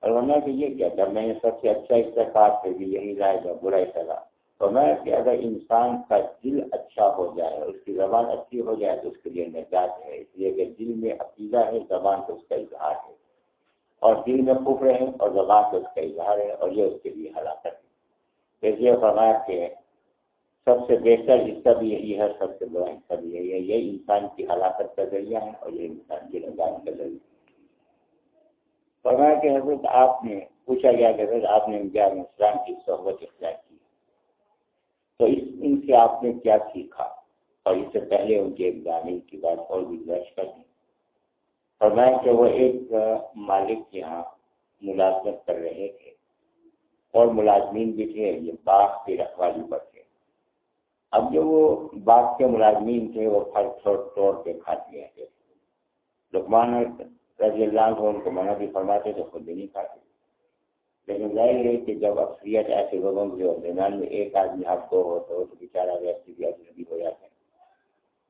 اور ورنہ کہ یہ کیا، جب میں نے سب سے اچھا حصہ استفاد پھر بھی یہی رائے گا برا سزا تو میں کہ اگر انسان کا دل اچھا ہو جائے، اس کی زبان اچھی ہو جائے تو اس کے لیے نجات ہے۔ اس لیے کہ دل میں عقیدہ ہے، زبان تو اس کا اظہار ہے۔ اور دل میں خوف رہے اور زبان تو اس کا اظہار ہے اور یہ اس کے لیے ہلاکت ہے۔ جیسے فرمایا کہ سب سے بہتر حصہ بھی یہی ہے، سب سے بڑا حصہ بھی یہی ہے۔ یہ انسان کی ہلاکت کا ذریعہ ہے اور یہ انسان کی نجات کا ذریعہ ہے۔ فرمایا کہ حضرت آپ نے پوچھا گیا کہ حضرت آپ نے اسلام کی صحبت اختیار کی۔ تو اس ان سے آپ نے کیا سیکھا؟ اور اس سے پہلے ان کے ایک کی بات اور بھی درج کر دی۔ فرمایا کہ وہ ایک، مالک یہاں ملازمت کر رہے تھے۔ اور ملازمین بھی تھے، یہ باغ کی رکھوالی پر تھے۔ اب جو وہ باغ کے ملازمین تھے، وہ پھل چھوڑ توڑ کے کھاتے رہتے تھے۔ لکمان رضی اللہ عنہ ان کو منع بھی فرماتے تو خود بھی نہیں کھاتے۔ لیکن ظاہر ہے کہ جب اکثریت ایسے لوگوں کے درمیان میں ایک آدمی آپ کو ہو تو بیچارہ ویسے بھی اجنبی ہو جاتے ہیں۔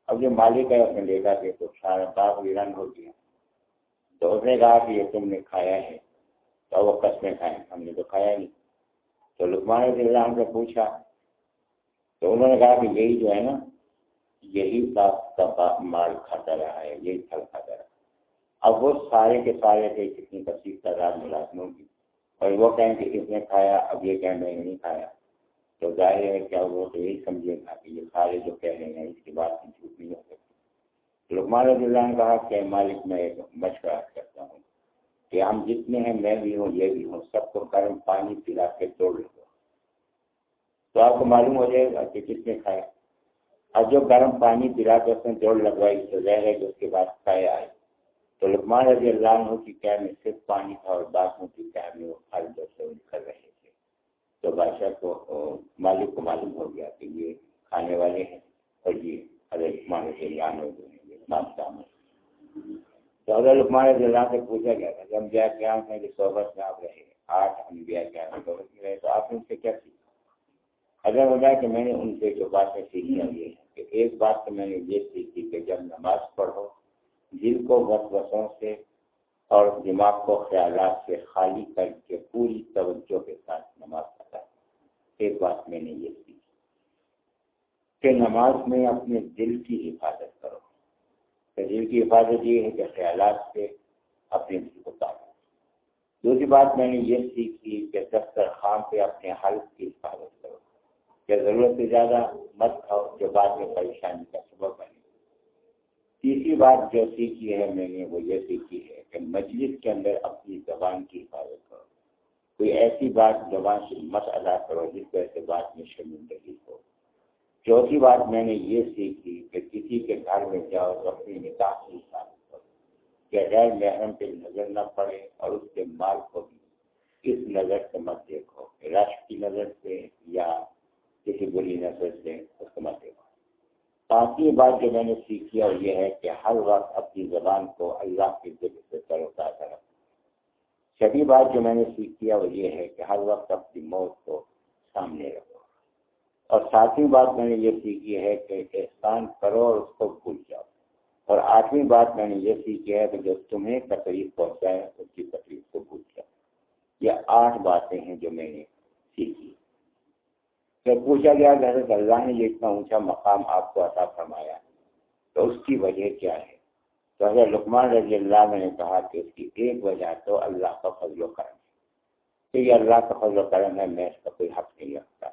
اب جو مالک ہے اس نے دیکھا کہ تو سارا باغ ویران ہو گیا تو اس نے کہا کہ یہ تم نے کھایا ہے۔ تو وہ قسمیں کھائیں ہم نے تو کھایا نہیں۔ تو لکمان رضی اللہ عنہ سے پوچھا۔ تو انہوں نے کہا کہ یہی جو ہے نا، یہی باپ کا مال کھاتا رہا ہے، یہی پھل کھاتا رہا اب وہ سارے کے سارے تھے، کتنی کثیر تعداد ملازموں کی۔ اور وہ کہیں کہ کس نے کھایا، اب یہ کہیں میں نہیں کھایا۔ تو ظاہر ہے کیا وہ تو یہی سمجھے گا کہ یہ سارے جو کہہ رہے ہیں، اس کے بعد جھوٹ نہیں ہو سکتی۔ لکمان رضی اللہ نے کہا کہ مالک میں ایک مشورہ کرتا ہوں کہ ہم جتنے ہیں، میں بھی ہوں، یہ بھی ہوں، سب کو گرم پانی پلا کے توڑ لوں تو آپ کو معلوم ہو جائے گا کہ کس نے کھایا۔ اور جو گرم پانی پلا کے اس نے دوڑ لگوائی تو ظاہر ہے کہ اس کے بعد کھایا آئے تو لکمان رضی اللہ عنہ کی کیا میں صرف پانی تھا اور باقیوں کی کیا میں وہ پھل جو سے کر رہے تھے۔ تو بادشاہ کو مالک کو معلوم ہو گیا کہ یہ کھانے والے ہیں اور یہ حضرت لکمان رضی اللہ عنہ جو ہیں، یہ نام تو حضرت لکمان رضی اللہ سے پوچھا گیا تھا جب گیا کیا ہے کہ صحبت میں آپ رہے آٹھ ہم گیا کیا صحبت میں رہے تو آپ نے ان سے کیا سیکھا اگر ہو جائے کہ میں نے ان سے جو باتیں سیکھی ہیں یہ کہ ایک بات تو میں نے یہ سیکھی کہ جب نماز پڑھو دل کو وسوسوں سے اور دماغ کو خیالات سے خالی کر کے پوری توجہ کے ساتھ نماز پڑھا ایک بات میں نے یہ سیکھی کہ نماز میں اپنے دل کی حفاظت کرو۔ کہ دل کی حفاظت یہ ہے کہ خیالات سے اپنے دل کو کاٹو دوسری بات میں نے یہ سیکھی کہ دفتر خان پہ اپنے حلق کی حفاظت کرو۔ کہ ضرورت سے زیادہ مت کھاؤ جو بعد میں پریشانی کا سبب بنے۔ تیسری بات جو سیکھی ہے میں نے، وہ یہ سیکھی ہے کہ مجلس کے اندر اپنی زبان کی حفاظت کرو۔ کوئی ایسی بات زبان سے مت ادا کرو جس وجہ سے بات میں شرمندگی ہو۔ چوتھی بات میں نے یہ سیکھی کہ کسی کے گھر میں جاؤ تو اپنی نکاح کی کرو۔ کہ غیر محرم پہ نظر نہ پڑے اور اس کے مال کو بھی اس نظر سے مت دیکھو۔ رش کی نظر سے یا کسی بری نظر سے اس کو مت دیکھو۔ پانچویں بات جو میں نے سیکھی اور یہ ہے کہ ہر وقت اپنی زبان کو اللہ کے ذکر سے تر تازہ رکھو۔ چھٹی بات جو میں نے سیکھی ہے وہ یہ ہے کہ ہر وقت اپنی موت کو سامنے رکھو۔ اور ساتویں بات میں نے یہ سیکھی ہے کہ احسان کرو اور اس کو بھول جاؤ۔ اور آٹھویں بات میں نے یہ سیکھی ہے کہ جو تمہیں تکلیف پہنچائے اس کی تکلیف کو بھول جاؤ۔ یہ آٹھ باتیں ہیں جو میں نے سیکھی۔ جب پوچھا گیا کہ حضرت اللہ نے یہ اتنا اونچا مقام آپ کو عطا فرمایا تو اس کی وجہ کیا ہے؟ تو حضرت لکمان رضی اللہ نے کہا کہ اس کی ایک وجہ تو اللہ کا فضل و کرم ہے۔ کہ یہ اللہ کا فضل و کرم ہے، میں اس کا کوئی حق نہیں رکھتا۔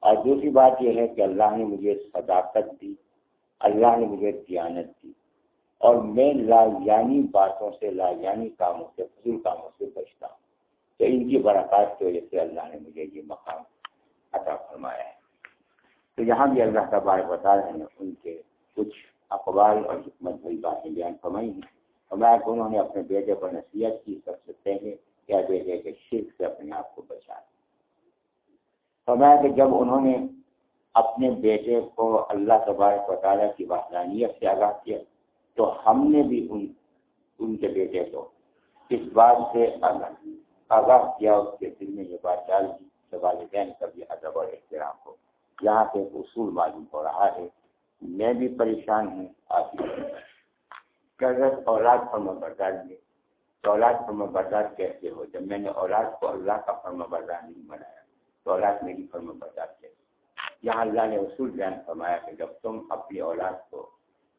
اور دوسری بات یہ ہے کہ اللہ نے مجھے صداقت دی، اللہ نے مجھے دیانت دی۔ اور میں لا یعنی باتوں سے لا یعنی کاموں سے، فضول کاموں سے بچتا ہوں۔ تو ان کی برکات کی وجہ سے اللہ نے مجھے یہ مقام عطا فرمایا ہے۔ تو یہاں بھی اللہ کا بار بتا رہے ہیں ان کے کچھ اقبال اور حکمت بھری باتیں بیان فرمائی ہیں۔ اور میں انہوں نے اپنے بیٹے پر نصیحت کی سب سے پہلے کیا بیٹے کے شرک سے اپنے آپ کو بچایا فرمایا کہ جب انہوں نے اپنے بیٹے کو اللہ تبارک و تعالیٰ کی وحدانیت سے آگاہ کیا، تو ہم نے بھی ان ان کے بیٹے کو اس بات سے آگاہ کیا اس کے دل میں یہ بات ڈال دی کہ والدین کا بھی ادب اور احترام ہو۔ یہاں سے اصول معلوم ہو رہا ہے میں بھی پریشان ہوں، آپ اولاد فرما بردار میں تو اولاد فرما بردار کیسے ہو؟ جب میں نے اولاد کو اللہ کا فرما بردار نہیں بنایا، تو اولاد میری فرم بردار ہے یہاں اللہ نے اصول بیان فرمایا کہ جب تم اپنی اولاد کو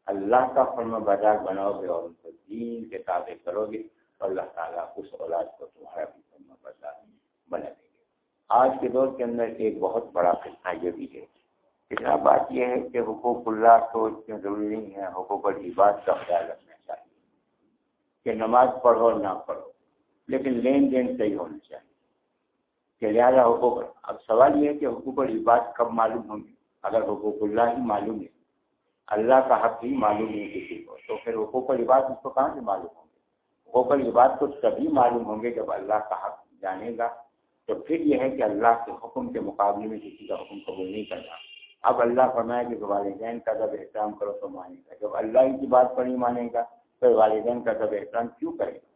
اللہ کا فرم بردار بناؤ گے اور ان کو دین کے تابع کرو گے، تو اللہ تعالیٰ اس اولاد کو تمہارا بھی فرم بردار بنا آج کے دور کے اندر ایک بہت بڑا قصہ یہ بھی ہے تیسرا بات یہ ہے کہ حقوق اللہ تو اتنے ضروری نہیں ہے حقوق العباد کا خیال رکھنا چاہیے کہ نماز پڑھو نہ پڑھو، لیکن لین دین صحیح ہونا چاہیے۔ کہ لہٰذا حقوق، اب سوال یہ ہے کہ حقوق العباد کب معلوم ہوں گے؟ اگر حقوق اللہ ہی معلوم ہے، اللہ کا حق ہی معلوم نہیں کسی کو، تو پھر حقوق العباد اس کو کہاں سے معلوم ہوں گے؟ حقوق العباد کو تبھی معلوم ہوں گے جب اللہ کا حق جانے گا۔ تو پھر یہ ہے کہ اللہ کے حکم کے مقابلے میں کسی کا حکم قبول نہیں کرنا۔ اب اللہ فرمایا کہ والدین کا جب احترام کرو تو مانے گا۔ جب اللہ کی بات پر نہیں مانے گا تو والدین کا جب احترام کیوں کرے گا؟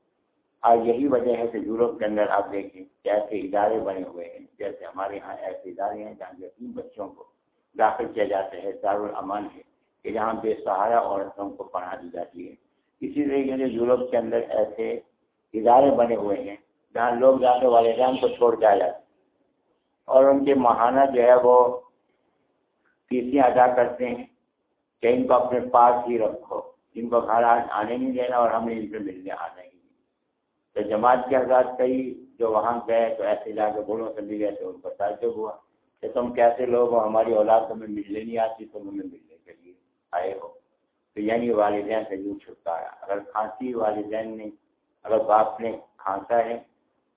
اور یہی وجہ ہے کہ یورپ کے اندر آپ دیکھیں کہ ایسے ادارے بنے ہوئے ہیں۔ جیسے ہمارے یہاں ایسے ادارے ہیں جہاں یتیم بچوں کو داخل کیا جاتا ہے دارالامان ہے، کہ جہاں بے سہارا عورتوں کو پڑھا دی جاتی ہے۔ اسی طریقے سے یورپ کے اندر ایسے ادارے بنے ہوئے ہیں جہاں لوگ جا کے والدین کو چھوڑ کے آ جاتے اور ان کے ماہانہ جو ہے وہ فیسیں ادا کرتے ہیں کہ ان کو اپنے پاس ہی رکھو۔ ان کو گھر آنے نہیں دینا اور ہمیں ان سے ملنے آنا ہی تو جماعت کے حضرات کئی جو وہاں گئے تو ایسے جا کے بوڑھوں سے ملے تو ان کو تعجب ہوا کہ تم کیسے لوگ ہو، ہماری اولاد تمہیں ملنے نہیں آتی، تم ہمیں ملنے کے لیے آئے ہو۔ تو یعنی والدین سے یوں چھٹکارا۔ اگر کھانسی والدین نے، اگر باپ نے کھانسا ہے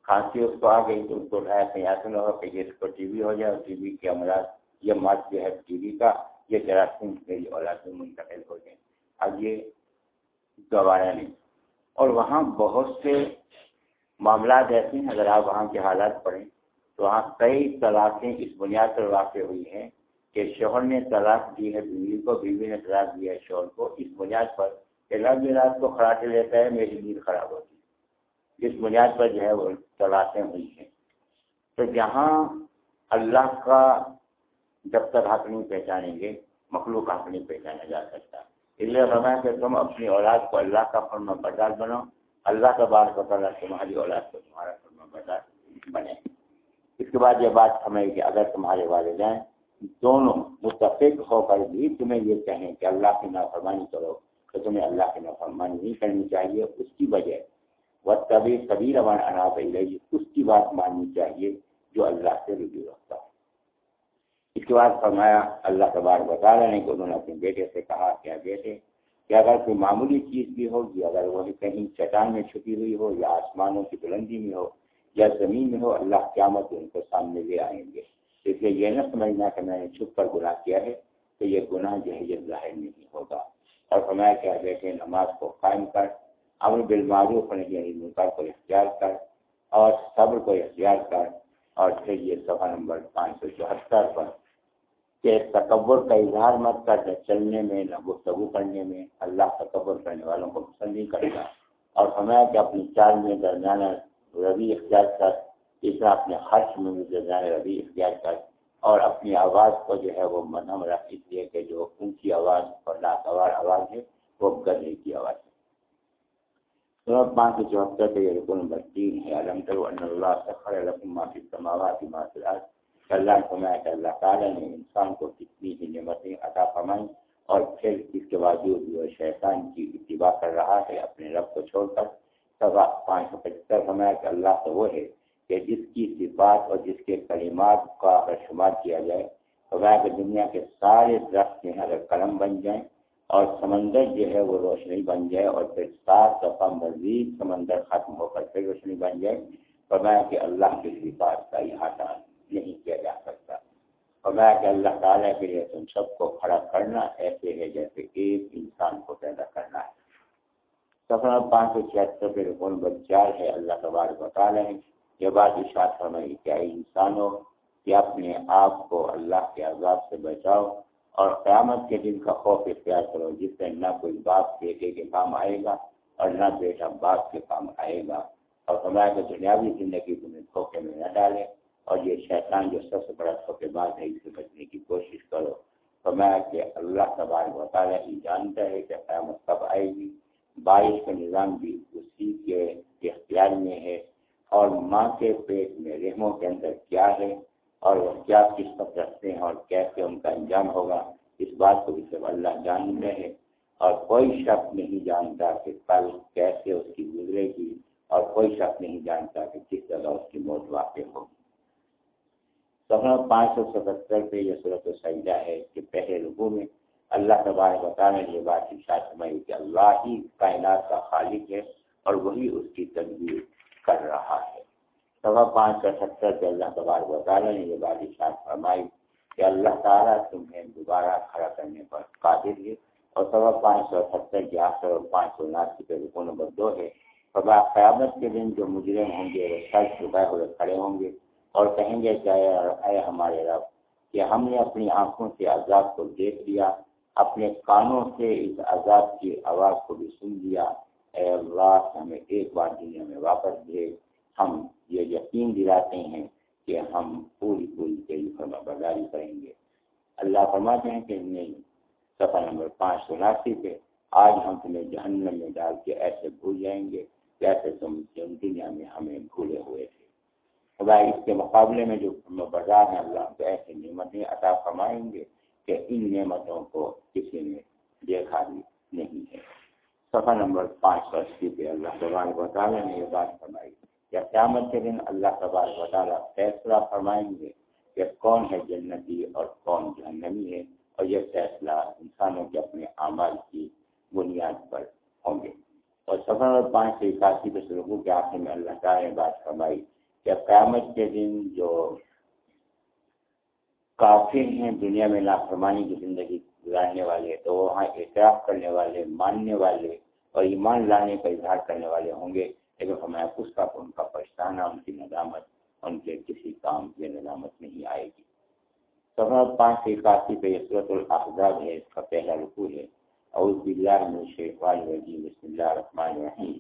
کھانسی اس کو آ گئی تو اس کو اٹھایا کہیں ایسا نہ ہو کہ یہ اس کو ٹی وی ہو جائے اور ٹی وی کے امراض، یہ مات جو ہے ٹی وی کا، یہ جراثیم میری اولاد میں منتقل ہو جائیں اب یہ گوارا نہیں۔ اور وہاں بہت سے معاملات ایسے ہیں، اگر آپ وہاں کے حالات پڑھیں تو وہاں کئی طلاقیں اس بنیاد پر واقع ہوئی ہیں کہ شوہر نے طلاق دی ہے، بیوی کو، بیوی نے طلاق دیا ہے شوہر کو۔ اس بنیاد پر کہ لب رات کو خراٹے لیتا ہے، میری نیند خراب ہوتی ہے۔ جس بنیاد پر جو ہے وہ طلاقیں ہوئی ہیں۔ تو جہاں اللہ کا جب تک حق نہیں پہچانیں گے، مخلوق حق نہیں پہچانا جا سکتا۔ اس لیے فرمایا کہ تم اپنی اولاد کو اللہ کا فرما بردار بنو اللہ کا بار کو تعالیٰ تمہاری اولاد کو تمہارا فرما بردار بنے۔ اس کے بعد یہ بات سمجھ کہ اگر تمہارے والدین دونوں متفق ہو کر بھی تمہیں یہ کہیں کہ اللہ کی نافرمانی کرو، تو تمہیں اللہ کی نافرمانی نہیں کرنی چاہیے۔ اس کی وجہ وہ کبھی کبھی روان اناپ اس کی بات ماننی چاہیے جو اللہ سے رجوع رکھتا ہے۔ اس کے بعد فرمایا، اللہ تبار بتا رہے ہیں کہ انہوں نے اپنے بیٹے سے کہا، کیا بیٹے کہ اگر کوئی معمولی چیز بھی ہوگی اگر وہ کہیں چٹان میں چھپی ہوئی ہو، یا آسمانوں کی بلندی میں ہو، یا زمین میں ہو، اللہ قیامت ان کو سامنے لے آئیں گے۔ اس لیے یہ نہ سمجھنا کہ میں نے چھپ پر گناہ کیا ہے، تو یہ گناہ جو ہے یہ ظاہر نہیں ہوگا۔ اور فرمایا، کیا بیٹھے نماز کو قائم کر امر بالمعروف یعنی منکر کو اختیار کر اور صبر کو اختیار کر اور پھر یہ صفحہ نمبر پانچ سو چوہتر پر کہ تکبر کا اظہار مت کر نہ چلنے میں، نہ گفتگو کرنے میں اللہ تکبر کرنے والوں کو پسند نہیں کرے گا۔ اور فرمایا کہ اپنی چال میں درمیانہ روی اختیار کر، اس طرح اپنے خرچ میں بھی درمیانہ روی اختیار کر اور اپنی آواز کو جو ہے وہ منم رکھ اس لیے کہ جو اونچی آواز اور ناگوار آواز ہے، وہ گدے کی آواز ہے۔ پانچ سو چوہتر پہ یہ رکن نمبر تین ہے الحمد اللہ سفر معافی سماوات معافرات اللہ فرمایا کہ اللہ تعالیٰ نے انسان کو کتنی ہی نعمتیں عطا فرمائی اور پھر اس کے باوجود جو شیطان کی اتباع کر رہا ہے اپنے رب کو چھوڑ کر۔ سوا پانچ سو پچہتر فرمایا کہ اللہ تو وہ ہے کہ جس کی صفات اور جس کے کلمات کا اگر شمار کیا جائے، تو کہ دنیا کے سارے درخت جو ہیں اگر قلم بن جائیں۔ اور سمندر جو ہے وہ روشنی بن جائے اور پھر سات دفعہ مزید سمندر ختم ہو کر پھر روشنی بن جائے، فرمایا کہ اللہ کی صفات کا احاطہ نہیں کیا جا سکتا۔ فرمایا کہ اللہ تعالیٰ کے لیے تم سب کو کھڑا کرنا ایسے ہے جیسے ایک انسان کو پیدا کرنا ہے۔ سفر پانچ سو چھہتر پہ رکن بچار ہے، اللہ تبارک بتا رہے یہ بات اشاعت فرمائی کیا انسانوں، کہ اپنے آپ کو اللہ کے عذاب سے بچاؤ اور قیامت کے دن کا خوف اختیار کرو، جس سے نہ کوئی باپ بیٹے کے کام آئے گا اور نہ بیٹا باپ کے کام آئے گا۔ اور فرمایا کہ دنیاوی زندگی تمہیں دھوکے میں نہ ڈالے اور یہ شیطان جو سب سے بڑا دھوکے بعد ہے اسے بچنے کی کوشش کرو۔ فرمایا کہ اللہ تبارک بطالہ ہی جانتا ہے کہ قیامت کب آئے گی۔ بارش کا نظام بھی اسی کے اختیار میں ہے اور ماں کے پیٹ میں رحموں کے اندر کیا ہے؟ اور وہ کیا کس وقت رکھتے ہیں اور کیسے ان کا انجام ہوگا، اس بات کو بھی سب اللہ جانتے ہیں۔ اور کوئی شخص نہیں جانتا کہ کل کیسے اس کی گزرے گی، اور کوئی شخص نہیں جانتا کہ کس جگہ اس کی موت واقع ہوگی۔ سفر پانچ سو ستہتر پہ یہ صورت و سجدہ ہے کہ پہلے رکو میں اللہ تبارک بتانے یہ بات سمجھ کہ اللہ ہی کائنات کا خالق ہے اور وہی اس کی تدبیر کر رہا ہے۔ سوا پانچ سو ستر سے اللہ تبار وطالعہ نے یہ بادشاہ فرمائی کہ اللہ تعالیٰ تمہیں دوبارہ کھڑا کرنے پر قادر ہے اور سوا پانچ سو ستر کے آخر اور پانچ سو اناسی کے رکو نمبر دو ہے سبا قیامت کے دن جو مجرم ہوں گے وہ سر چکائے ہوئے کھڑے ہوں گے اور کہیں گے کہ اے ہمارے رب کہ ہم نے اپنی آنکھوں سے عذاب کو دیکھ لیا، اپنے کانوں سے اس عذاب کی آواز کو بھی سن لیا۔ اے اللہ، ہمیں ایک بار دنیا میں واپس دے ہم یہ یقین دلاتے ہیں کہ ہم پوری پوری تیری فرما برداری کریں گے۔ اللہ فرماتے ہیں کہ نہیں سفر نمبر پانچ سو اناسی پہ آج ہم تمہیں جہنم میں ڈال کے ایسے بھول جائیں گے جیسے تم دنیا میں ہمیں بھولے ہوئے تھے۔ خدا اس کے مقابلے میں جو بردار ہیں، اللہ کو ایسے نعمتیں عطا فرمائیں گے کہ ان نعمتوں کو کسی نے دیکھا بھی نہیں ہے۔ صفحہ نمبر پانچ سو اسی پہ اللہ تبارک و تعالیٰ نے یہ بات فرمائی۔ کہ قیامت کے دن اللہ تبارک و تعالیٰ فیصلہ فرمائیں گے کہ کون ہے جنتی اور کون جہنمی ہے اور یہ فیصلہ انسانوں کے اپنے اعمال کی بنیاد پر ہوں گے۔ اور سفر نمبر پانچ سو اکاسی پہ کے آخر میں اللہ تعالیٰ نے بات فرمائی کہ قیامت کے دن جو کافی ہیں دنیا میں نافرمانی کی زندگی گزارنے والے، تو وہاں اعتراف کرنے والے، ماننے والے اور ایمان لانے کا اظہار کرنے والے ہوں گے۔ لیکن ہمیں اس کا ان کا پچھتانا ان کی ندامت، ان کے کسی کام کی ندامت نہیں آئے گی۔ سفر پانچ سے اکاسی پہ صورت الحضاب ہے، اس کا پہلا رکو ہے۔ اور باللہ من الشیطان الرجیم، بسم اللہ الرحمن الرحیم۔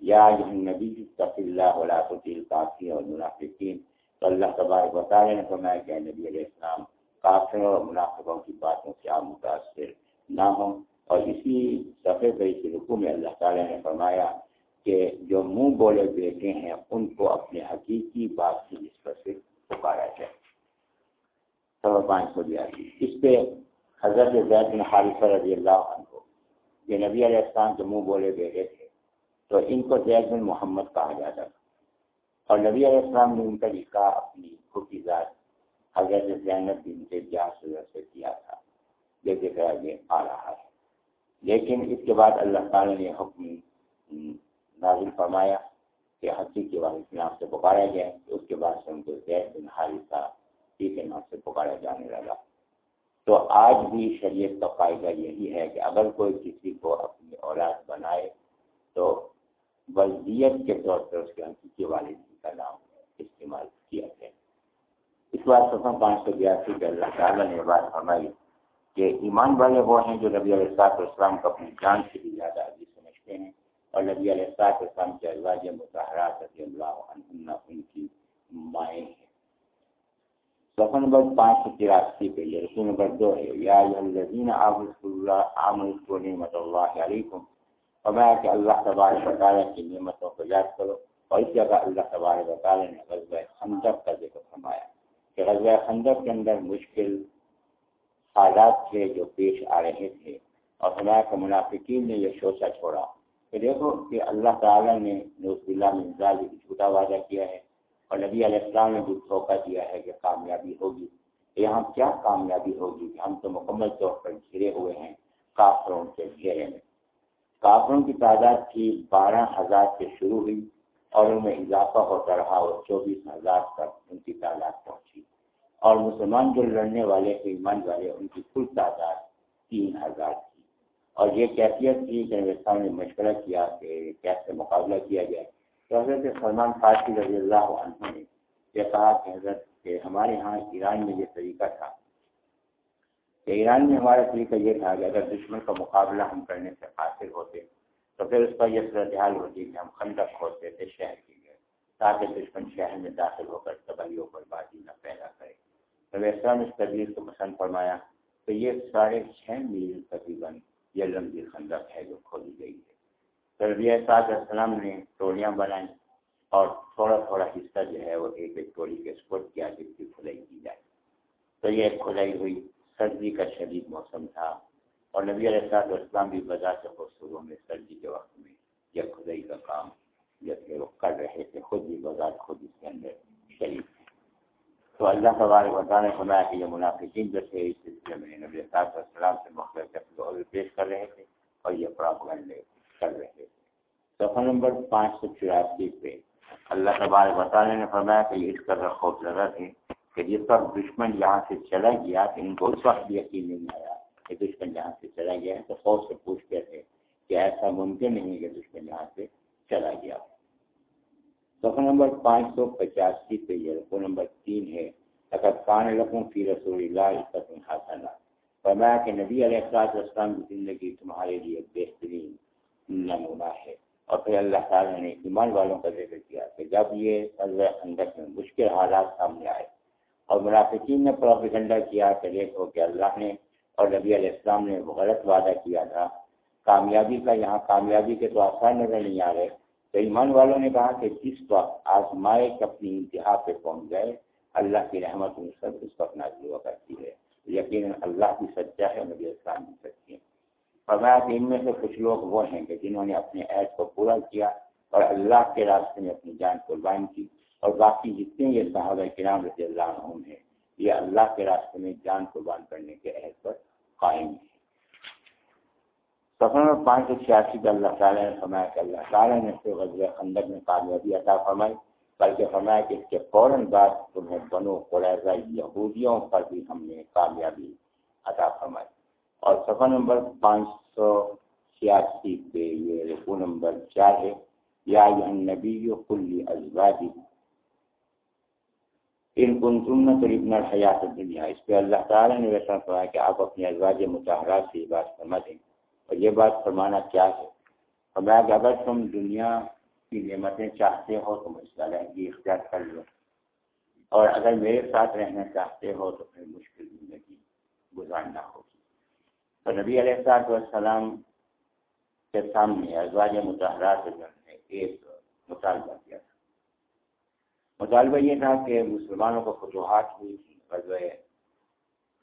یا نبی تقی اللہ ولا تطیل کافی اور منافقین تو اللہ تبارک بتا رہے ہیں فرمایا کہ نبی علیہ السلام، کافروں اور منافقوں کی باتوں سے آپ متاثر نہ ہوں۔ اور اسی صفحے پہ اس رکو میں اللہ تعالیٰ نے فرمایا کہ جو منہ بولے بیٹے ہیں، ان کو اپنے حقیقی بات کی نسبت سے پکارا جائے۔ سوا پانچ سو بیاسی۔ اس پہ حضرت زید بن حارثہ رضی اللہ عنہ کو یہ نبی علیہ السلام کے منہ بولے بیٹے تھے، تو ان کو زید بن محمد کہا جاتا تھا۔ اور نبی علیہ السلام نے ان کا نکاح اپنی خوبی ذات حضرت زینب بن سے سے کیا تھا یہ ذکر آگے آ رہا ہے۔ لیکن اس کے بعد اللہ تعالی نے حکم نازل فرمایا کہ حقیقی والد نام سے پکارا گیا اس کے بعد سے ان کو زید بن حارثہ عباسی کے نام سے پکارا جانے لگا۔ تو آج بھی شریعت کا فائدہ یہی ہے کہ اگر کوئی کسی کو اپنی اولاد بنائے تو وزیت کے طور پر اس کے حقیقی والد کا نام استعمال کیا جائے۔ اس بات سفر پانچ سو بیاسی کے اللہ تعالیٰ نے بات فرمائی کہ ایمان والے وہ ہیں جو نبی علیہ السلاط اسلام کو اپنی جان سے بھی زیادہ عزیز سمجھتے ہیں۔ اور نبی علیہ السلاط اسلام کے ازواج مظاہرات رضی اللہ عنہ ان کی مائیں ہیں۔ صفحہ نمبر پانچ سو تراسی پہ یہ رسول نمبر دو ہے، یا الذین آمنوا نعمت اللہ علیکم، فرمایا کہ اللہ تبارک و تعالیٰ کی نعمتوں کو یاد کرو۔ اور اس جگہ اللہ تبارک و تعالیٰ نے غزوہ خندق کا ذکر فرمایا کہ غزوہ خندق کے اندر مشکل حالات تھے جو پیش آ رہے تھے۔ اور ہمارا کہ منافقین نے یہ شوشہ چھوڑا۔ کہ دیکھو کہ اللہ تعالیٰ نے نوز اللہ منظال جھوٹا وعدہ کیا ہے اور نبی علیہ السلام نے بھی دھوکہ دیا ہے کہ کامیابی ہوگی۔ یہاں کیا کامیابی ہوگی؟ کہ ہم تو مکمل طور پر گھرے ہوئے ہیں کافروں کے گھیرے میں۔ کافروں کی تعداد تھی بارہ ہزار سے شروع ہوئی اور ان میں اضافہ ہوتا رہا اور چوبیس ہزار تک ان کی تعداد پہنچی۔ اور مسلمان جو لڑنے والے ایمان والے، ان کی کل تعداد تین ہزار تھی۔ اور یہ کیفیت تھی کہ نے مشورہ کیا کہ کیسے مقابلہ کیا جائے۔ تو حضرت سلمان فارسی رضی اللہ عنہ نے یہ کہا کہ حضرت کہ ہمارے ہاں ایران میں یہ طریقہ تھا۔ کہ ایران میں ہمارا طریقہ یہ تھا کہ اگر دشمن کا مقابلہ ہم کرنے سے حاصل ہوتے تو پھر اس پر یہ صورتحال ہوتی کہ ہم خندق کھولتے تھے شہر کے لیے تاکہ دشمن شہر میں داخل ہو کر تباہیوں پر بازی نہ پیدا کرے۔ ویسا اس تدبیر کو پسند فرمایا تو یہ ساڑھے چھ میل تقریباً یہ لمبی خندق ہے جو کھولی گئی ہے۔ تربیہ صاحب السلام نے ٹولیاں بنائیں اور تھوڑا تھوڑا حصہ جو ہے وہ ایک ایک ٹولی کے سپورٹ کیا جس کی کھلائی کی جائے۔ تو یہ کھلائی ہوئی، سردی کا شدید موسم تھا اور نبی علیہ صاحب اسلام بھی بازار سے خوبصوروں میں سردی کے وقت میں یہ کھدائی کا کام جبکہ وہ کر رہے تھے، خود بھی بازار، خود اس کے اندر شریف تو اللہ تبارک وطالعہ نے فرمایا کہ یہ منافقین جو تھے اس سلسلے میں نبی صاحب السلام سے مختلف پیش کر رہے تھے اور یہ پراپگنڈے کر رہے تھے۔ صفحہ نمبر پانچ سو چوراسی پہ اللہ تبارک وطالعہ نے فرمایا کہ یہ اس کا خوف لگا تھے کہ جس وقت دشمن یہاں سے چلا گیا تو ان کو اس وقت بھی یقین نہیں آیا کہ دشمن یہاں سے چلا گیا ہے تو خوف سے پوچھتے تھے کہ ایسا ممکن نہیں کہ دشمن یہاں سے چلا گیا صفحہ نمبر پانچ سو پچاسی پہ یہ رقو نمبر تین ہے اگر کان رقم فی رسول اللہ عزت حاصل فرمایا کہ نبی علیہ السلاط کی زندگی تمہارے لیے بہترین نمونہ ہے۔ اور پھر اللہ تعالیٰ نے ایمان والوں کا ذکر کیا کہ جب یہ اللہ اندر میں مشکل حالات سامنے آئے اور منافقین نے پروپیگنڈا کیا کہ دیکھو کہ اللہ نے اور نبی علیہ السلام نے غلط وعدہ کیا تھا۔ کامیابی کا یہاں، کامیابی کے تو آسان نظر نہیں آ رہے۔ تو ایمان والوں نے کہا کہ جس وقت آزمائے اپنی انتہا پہ پہنچ گئے اللہ کی رحمت ان سب اس وقت نازل ہوا کرتی ہے۔ یقیناً اللہ کی سچا ہے، نبی اسلام کی سچی ہے فرمایا کہ ان میں سے کچھ لوگ وہ ہیں کہ جنہوں نے اپنے عید کو پورا کیا اور اللہ کے راستے میں اپنی جان قربان کی۔ اور باقی جتنے یہ صحابہ کرام رضی اللہ عنہ ہیں، یہ اللہ کے راستے میں جان قربان کرنے کے عہد پر قائم ہیں۔ سفر میں پانچ سو چھیاسی کا اللہ تعالیٰ نے فرمایا کہ اللہ تعالیٰ نے پھر غزل خندق میں کامیابی عطا فرمائی۔ بلکہ فرمایا کہ اس کے فوراً بعد تمہیں بنو قریضہ یہودیوں پر بھی ہم نے کامیابی عطا فرمائی۔ اور سفر نمبر پانچ سو چھیاسی پہ یہ رقو نمبر چار ہے۔ یا یہ نبی کلی ازوادی ان کن تم نہ قریب حیات دنیا اس پہ اللہ تعالیٰ نے ویسا فرمایا کہ آپ اپنے ازواج متحرات سے یہ بات فرما دیں۔ اور یہ بات فرمانا کیا ہے؟ فرمایا کہ اگر تم دنیا کی نعمتیں چاہتے ہو تو مجھ سے رہنگی اختیار کر لو۔ اور اگر میرے ساتھ رہنا چاہتے ہو تو پھر مشکل زندگی گزارنا ہوگی تو نبی علیہ السلاط والسلام کے سامنے ازواج مظاہرات نے ایک مطالبہ کیا تھا۔ مطالبہ یہ تھا کہ مسلمانوں کو فتوحات ہوئی تھی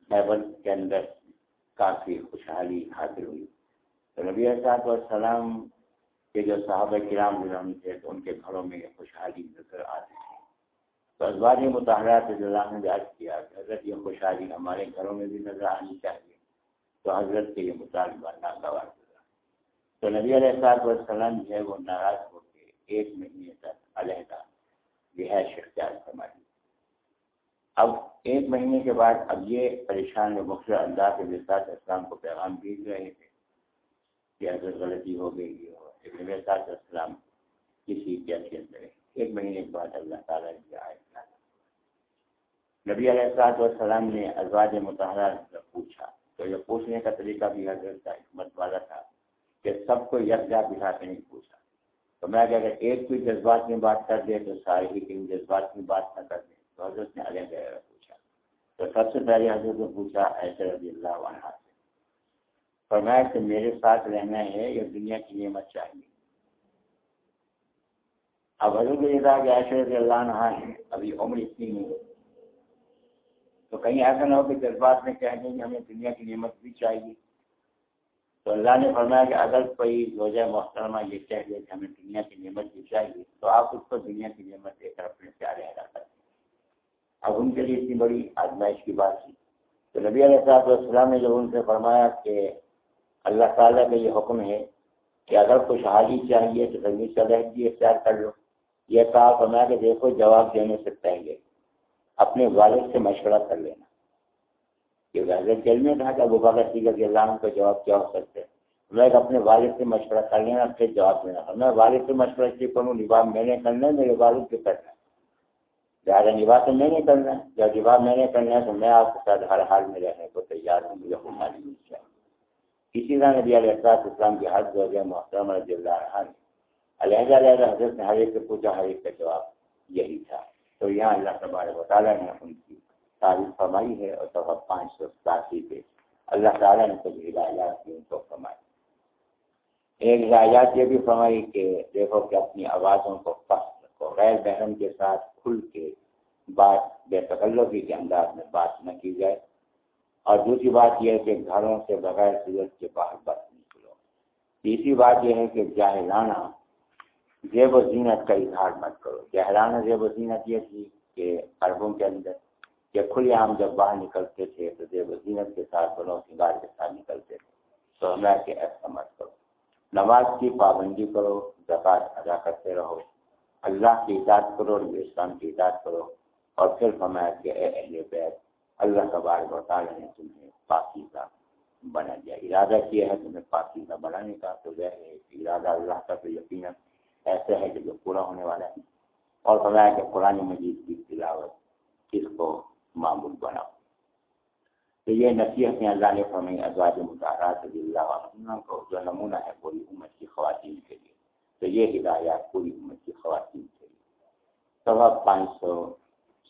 خیبر کے اندر کافی خوشحالی حاصل ہوئی۔ نبی صاحب السلام کے جو صحابہ کرام غلام تھے، تو ان کے گھروں میں خوشحالی نظر آتی تھی۔ تو ازواج مطالعات اللہ نے یاد کیا کہ حضرت یہ خوشحالی ہمارے گھروں میں بھی نظر آنی چاہیے۔ تو حضرت کے یہ مطالبہ ناگوار گزرا تو نبی علیہ صاحب السلام جو ہے وہ ناراض ہو کے ایک مہینے تک علیحدہ رہائش اختیار فرمائی۔ اب ایک مہینے کے بعد اب یہ پریشان مختلف اللہ کے ساتھ اسلام کو پیغام بھیج رہے تھے۔ کہ اگر غلطی ہو گئی ہو لیکن اسلام کسی کیفیت میں ایک مہینے کے بعد اللہ تعالیٰ نے آئے نبی علیہ السلاط والسلام نے ازواج مطالعہ سے پوچھا، تو یہ پوچھنے کا طریقہ بھی حضرت کا حکمت والا تھا کہ سب کو یکجا بٹھا کے نہیں پوچھا۔ تو میں کہ اگر ایک کوئی جذبات میں بات کر دے تو سارے ہی کہیں جذبات میں بات نہ کر دیں تو حضرت نے علیہ پوچھا۔ تو سب سے پہلے حضرت نے پوچھا ایسے رضی اللہ عنہ فرمایا کہ میرے ساتھ رہنا ہے یا دنیا کی نعمت چاہیے۔ اب حضرت یہ تھا کہ اللہ عنہ ہے ابھی عمر اتنی نہیں تو کہیں ایسا نہ ہو کہ جذبات میں کہہ دیں کہ ہمیں دنیا کی نعمت بھی چاہیے۔ تو اللہ نے فرمایا کہ اگر کوئی روزہ محترمہ یہ کہہ دے کہ ہمیں دنیا کی نعمت بھی چاہیے، تو آپ اس کو دنیا کی نعمت دے کر اپنے پیارے ادا کرتے ہیں اب ان کے لیے اتنی بڑی آزمائش کی بات تھی تو نبی علیہ صاحب السلام نے جب ان سے فرمایا کہ اللہ تعالیٰ کا یہ حکم ہے کہ اگر خوشحالی چاہیے تو زمین سے اختیار کر لو۔ یہ کہا فرمایا کہ دیکھو، جواب دینے سے پہلے اپنے والد سے مشورہ کر لینا۔ کہ حضرت جل میں تھا کہ ابو بکر سیگر کے اللہ کا جواب کیا ہو سکتے میں اپنے والد سے مشورہ کر لینا، پھر جواب دینا۔ میں والد سے مشورہ اس لیے کروں نباہ میں نے کرنا ہے، میرے والد کے کرنا ہے زیادہ نباہ تو میں نے کرنا ہے۔ جب نباہ میں نے کرنا ہے تو میں آپ کے ساتھ ہر حال میں رہنے کو تیار ہوں، مجھے خوشحالی مل جائے اسی طرح نبی علیہ السلاط اسلام کی حد ہو گیا محترم رضی اللہ عنہ علیحدہ علیحدہ حضرت نے ہر ایک سے پوچھا، ہر ایک کا جواب یہی تھا۔ تو یہاں اللہ تبارک و تعالیٰ نے ان کی تعریف فرمائی ہے اور سب پانچ سو ستاسی پہ اللہ تعالیٰ نے کچھ ہدایات کی ان کو فرمائی۔ ایک ہدایات یہ بھی فرمائی کہ دیکھو کہ اپنی آوازوں کو پست رکھو، غیر بہن کے ساتھ کھل کے بات، بے تکلفی کے انداز میں بات نہ کی جائے۔ اور دوسری بات یہ ہے کہ گھروں سے بغیر سورج کے باہر بات نکلو۔ تیسری بات یہ ہے کہ جاہلانہ زیب و زینت کا اظہار مت کرو۔ جہرانہ زیب و زینت یہ تھی کہ عربوں کے اندر کہ کھلے عام جب باہر نکلتے تھے تو زیب و زینت کے ساتھ بلوں سنگار کے ساتھ نکلتے تھے۔ تو ہمیں کہ ایسا مت کرو۔ نماز کی پابندی کرو زکات ادا کرتے رہو۔ اللہ کی اطاعت کرو اور اسلام کی اطاعت کرو۔ اور پھر ہمیں کہ اے اہل بیت اللہ کا بار بطالہ نے تمہیں پاکی کا بنا دیا۔ ارادہ کیا ہے تمہیں پاکی کا بنانے کا؟ تو وہ ہے ارادہ اللہ کا تو یقیناً ایسے ہے کہ جو پورا ہونے والا ہے۔ اور فرمایا کہ قرآن مجید کی تلاوت اس کو معمول بناؤ۔ تو یہ نصیحت اللہ نے فرمائی ازواج مطالعات اللہ عنہ کو، جو نمونہ ہے پوری امت کی خواتین کے لیے۔ تو یہ ہدایات پوری امت کی خواتین کے لیے۔ سوا پانچ سو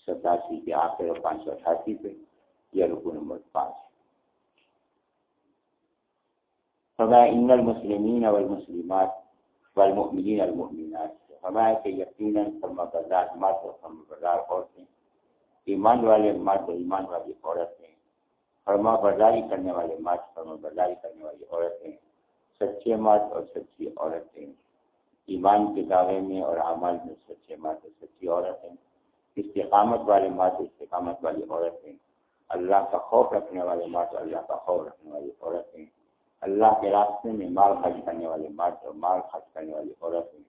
ستاسی کے آخر اور پانچ سو اٹھاسی پہ، یہ رکو نمبر پانچ۔ فرمایا، ان المسلمین والمسلمات والمؤمنین المؤمنات فرمایا کہ یقیناً فرما بردار مرد اور فرما بردار عورتیں ایمان والے مرد اور ایمان والی عورتیں فرما برداری کرنے والے مرد فرما برداری کرنے والی عورتیں سچے مرد اور سچی عورتیں ایمان کے دعوے میں اور اعمال میں سچے مرد اور سچی عورتیں استقامت والے مرد استقامت والی عورتیں۔ اللہ کا خوف رکھنے والے مرد اللہ کا خوف رکھنے والی عورتیں۔ اللہ کے راستے میں مال خرچ کرنے والے مرد اور مال خرچ کرنے والی عورتیں۔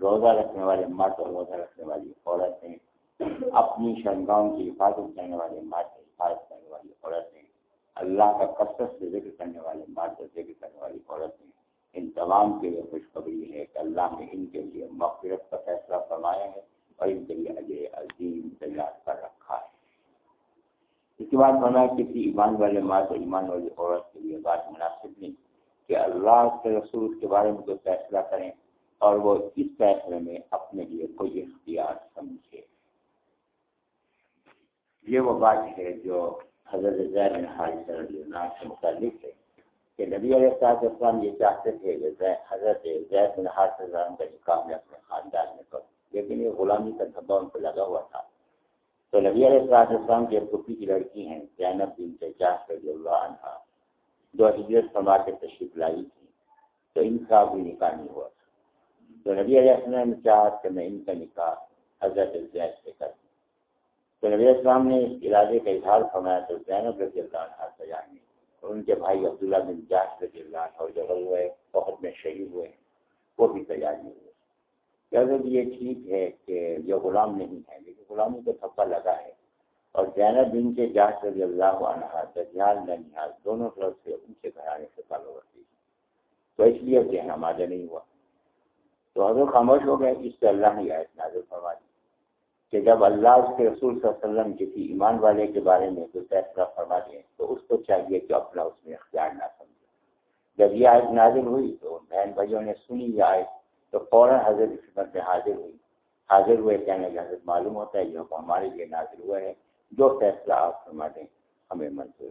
روزہ رکھنے والے مرد اور روزہ رکھنے والی عورتیں۔ اپنی شرگاؤں کی حفاظت کرنے والے مرد حفاظت کرنے والی عورتیں۔ اللہ کا کثرت سے ذکر کرنے والے مرد اور ذکر کرنے والی عورتیں۔ ان تمام کے لیے خوشخبری ہے کہ اللہ نے ان کے لیے مغفرت کا فیصلہ فرمایا ہے۔ اور عظیم تیار کر رکھا ہے۔ اس کے بعد فرمایا کسی ایمان والے مرد اور ایمان والی عورت کے لیے بات مناسب نہیں، کہ اللہ کے رسول کے بارے میں کوئی فیصلہ کریں اور وہ اس فیصلے میں اپنے لیے کوئی اختیار سمجھے۔ یہ وہ بات ہے جو حضرت زید رضی اللہ سے متعلق ہے، کہ نبی علیہ صاحب اسلام یہ چاہتے تھے کہ حضرت زید بن حارث کا نکاح میں اپنے خاندان میں کروں لیکن یہ غلامی کا دھبا ان پہ لگا ہوا تھا۔ تو نبی علیہ السلام السلام کی پھوپھی کی لڑکی ہیں زینب بن تجاس رضی اللہ عنہ، جو ہجرت فرما کے تشریف لائی تھی۔ تو ان کا بھی نکاح نہیں ہوا تھا۔ تو نبی علیہ السلام نے چاہا کہ میں ان کا نکاح حضرت زید سے کر دوں۔ تو نبی السلام نے اس ارادے کا اظہار فرمایا تو زینب رضی اللہ عنہ سجائیں اور ان کے بھائی عبداللہ بن جاس رضی اللہ عنہ اور جب ہوئے بہت میں شہید ہوئے، وہ بھی تیار نہیں ہوئے۔ کہ اگر جی یہ ٹھیک ہے کہ یہ غلام نہیں ہے، لیکن غلامی کو تھپا لگا ہے۔ اور زینب بن کے جاس رضی اللہ عنہ دجال ننیال دونوں طرف سے اونچے گھرانے سے تعلق رکھتی تو اس لیے ذہن آمادہ نہیں ہوا۔ تو حضرت خاموش ہو گئے، اس سے اللہ نے آیت نازل فرمائی کہ جب اللہ اس کے رسول صلی اللہ علیہ وسلم کسی ایمان والے کے بارے میں کوئی فیصلہ فرما دیں، تو اس کو چاہیے کہ اپنا اس میں اختیار نہ سمجھے۔ جب یہ آیت نازل ہوئی تو بہن بھائیوں نے سنی یہ آیت۔ تو فوراً حضرت خدمت میں حاضر ہوئی۔ حاضر ہوئے کہنے کہ حضرت معلوم ہوتا ہے یہ ہمارے لیے نازل ہوا ہے۔ جو فیصلہ آپ فرما دیں ہمیں منظور۔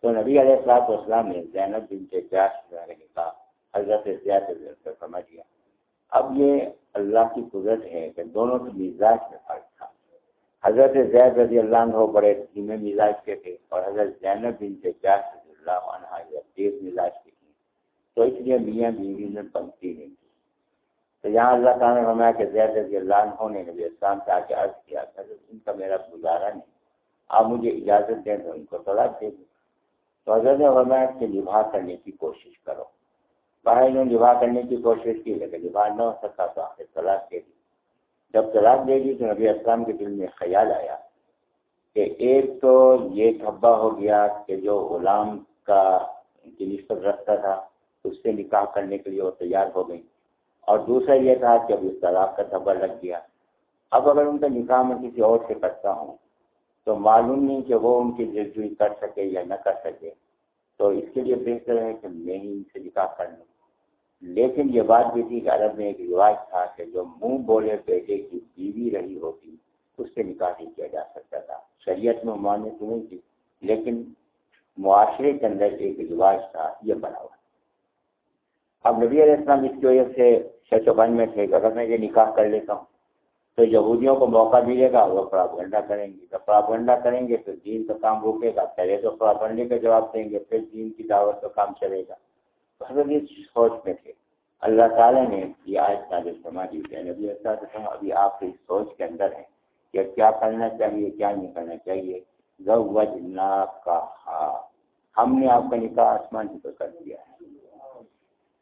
تو نبی علیہ السلاط والسلام نے زینب بن کے جاش کہا حضرت زیادہ فرما دیا اب یہ اللہ کی قدرت ہے کہ دونوں کے مزاج میں فرق تھا۔ حضرت زید رضی اللہ عنہ بڑے دھیمے مزاج کے تھے اور حضرت زینب بن کے جاش رضی اللہ عنہ یہ تیز مزاج کی تھی تو اس لیے میاں بیوی میں پنکتی نہیں تو یہاں اللہ تعالیٰ نے فرمایا کہ زید رضی اللہ عنہ نے نبی اسلام سے آ کے عرض کیا حضرت ان کا میرا گزارا نہیں۔ آپ مجھے اجازت دیں تو ان کو طلاق دے دیں۔ تو حضرت نے فرمایا کہ نبھا کرنے کی کوشش کرو۔ باہر نے نبھا کرنے کی کوشش کی، لیکن نبھا نہ ہو سکا تو آخر طلاق دے دی۔ جب طلاق دے دی تو نبی اسلام کے دل میں خیال آیا کہ ایک تو یہ دھبا ہو گیا کہ جو غلام کا کی نسبت رکھتا تھا، اس سے نکاح کرنے کے لیے وہ تیار ہو گئی۔ اور دوسرا یہ تھا کہ ابھی طلاق کا دھبا لگ گیا۔ اب اگر ان کا نکاح میں کسی اور سے کرتا ہوں، تو معلوم نہیں کہ وہ ان کی دلجوئی کر سکے یا نہ کر سکے۔ تو اس کے لیے بہتر ہے کہ میں ہی ان سے نکاح کر لوں۔ لیکن یہ بات بھی تھی کہ عرب میں ایک رواج تھا کہ جو منہ بولے بیٹے کی بیوی رہی ہوتی، اس سے نکاح نہیں کیا جا سکتا تھا۔ شریعت میں ماننے تو نہیں تھی، لیکن معاشرے کے اندر ایک رواج تھا، یہ بنا ہوا۔ اب نبی علیہ السلام اس کی وجہ سے شچ و بند میں تھے اگر میں یہ نکاح کر لیتا ہوں، تو یہودیوں کو موقع ملے گا، وہ پراپگنڈا کریں گے۔ جب پراپگنڈا کریں گے تو دین کا کام روکے گا۔ پہلے تو پراپگنڈے کا جواب دیں گے، پھر دین کی دعوت کا کام چلے گا۔ حضرت اس سوچ میں تھے۔ اللہ تعالیٰ نے یہ آج نازل فرما دی ہے نبی اللہ ابھی آپ اس سوچ کے اندر ہیں کہ کیا کرنا چاہیے، کیا نہیں کرنا چاہیے۔ کا ہم نے آپ کا نکاح آسمان پر کر دیا ہے۔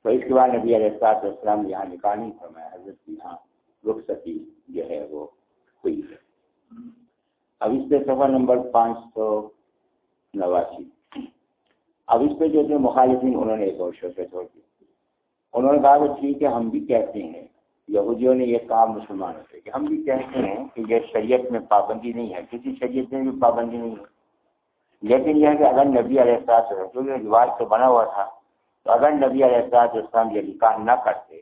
تو اس کے بعد نبی علیہ السلاط السلام یہاں نکاح نہیں فرمایا، حضرت یہاں رخصتی جو ہے وہ ہوئی ہے۔ اب اس پہ سفر نمبر پانچ سو نواسی۔ اب اس پہ جو تھے مخالفین، انہوں نے ایک اور شوشے چھوڑ دی۔ انہوں نے کہا کہ ٹھیک ہے، ہم بھی کہتے ہیں، یہودیوں نے یہ کہا مسلمانوں سے کہ ہم بھی کہتے ہیں کہ یہ شریعت میں پابندی نہیں ہے، کسی شریعت میں بھی پابندی نہیں ہے۔ لیکن یہ ہے کہ اگر نبی علیہ السلاط کیونکہ رواج تو بنا ہوا تھا تو اگر نبی علیہ السلاط اسلام یہ نکاح نہ کرتے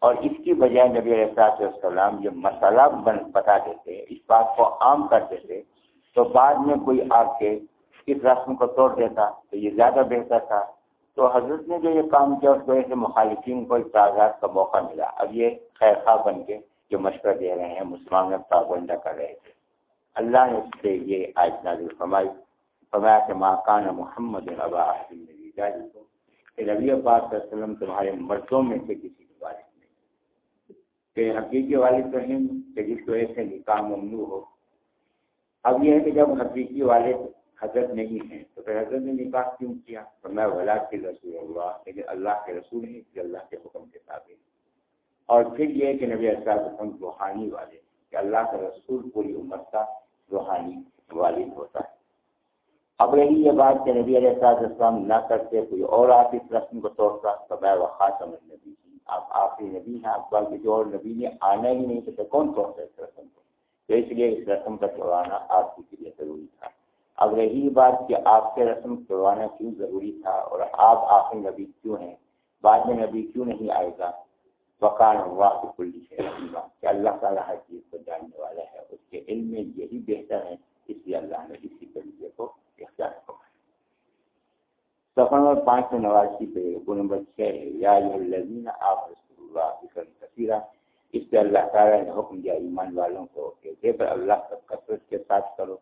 اور اس کی بجائے نبی علیہ السلاط السلام یہ مسئلہ بتا دیتے، اس بات کو عام کر دیتے، تو بعد میں کوئی آ کے اس رسم کو توڑ دیتا، تو یہ زیادہ بہتر تھا۔ تو حضرت نے جو یہ کام کیا، اس وجہ سے مخالفین کو اعتراضات کا موقع ملا۔ اب یہ خیر خواہ بن کے جو مشورہ دے رہے ہیں، مسلمان میں پابندہ کر رہے تھے۔ اللہ نے اس سے یہ آج نازل فرمائی۔ فرمایا کہ ماکان محمد کہ نبی پاک علیہ وسلم تمہارے مردوں میں سے کسی کے والد نہیں کہ حقیقی والد تو ہیں، کہ جس کی وجہ سے نکاح ممنوع ہو۔ اب یہ ہے کہ جب حقیقی والد حضرت نہیں ہے تو پھر حضرت نے نکاح کیوں کیا؟ میں ولاد کے رسول اللہ، لیکن اللہ کے رسول ہیں کہ اللہ کے حکم کے تابع اور پھر یہ کہ نبی حکم روحانی والے کہ اللہ کا رسول پوری عمر کا روحانی والد ہوتا ہے۔ اب رہی یہ بات کہ نبی علیہ السلام نہ کرتے، کوئی اور آپ اس رسم کو توڑتا تو میں وہ خاتم نبی تھی آپ آخری نبی ہیں، آپ کا کسی اور نبی نے آنا ہی نہیں تو کون توڑتا اس رسم کو؟ تو اس لیے اس رسم کا توڑانا آپ کے لیے ضروری تھا۔ اب رہی بات کہ آپ کے رسم کروانا کیوں ضروری تھا اور آپ آخر نبی کیوں ہیں؟ بعد میں نبی کیوں نہیں آئے گا؟ وقان ہوا کلی ہے کہ اللہ تعالیٰ ہر چیز کو جاننے والا ہے، اس کے علم میں یہی بہتر ہے، اس لیے اللہ نے اسی طریقے کو اختیار کروایا سفر نمبر پانچ سو نواسی پہ رکو نمبر چھ ہے یا لذین آپ رسول اللہ کثیرہ اس پہ اللہ تعالیٰ نے حکم دیا ایمان والوں کو کہ دے پر اللہ کا کثرت کے ساتھ کرو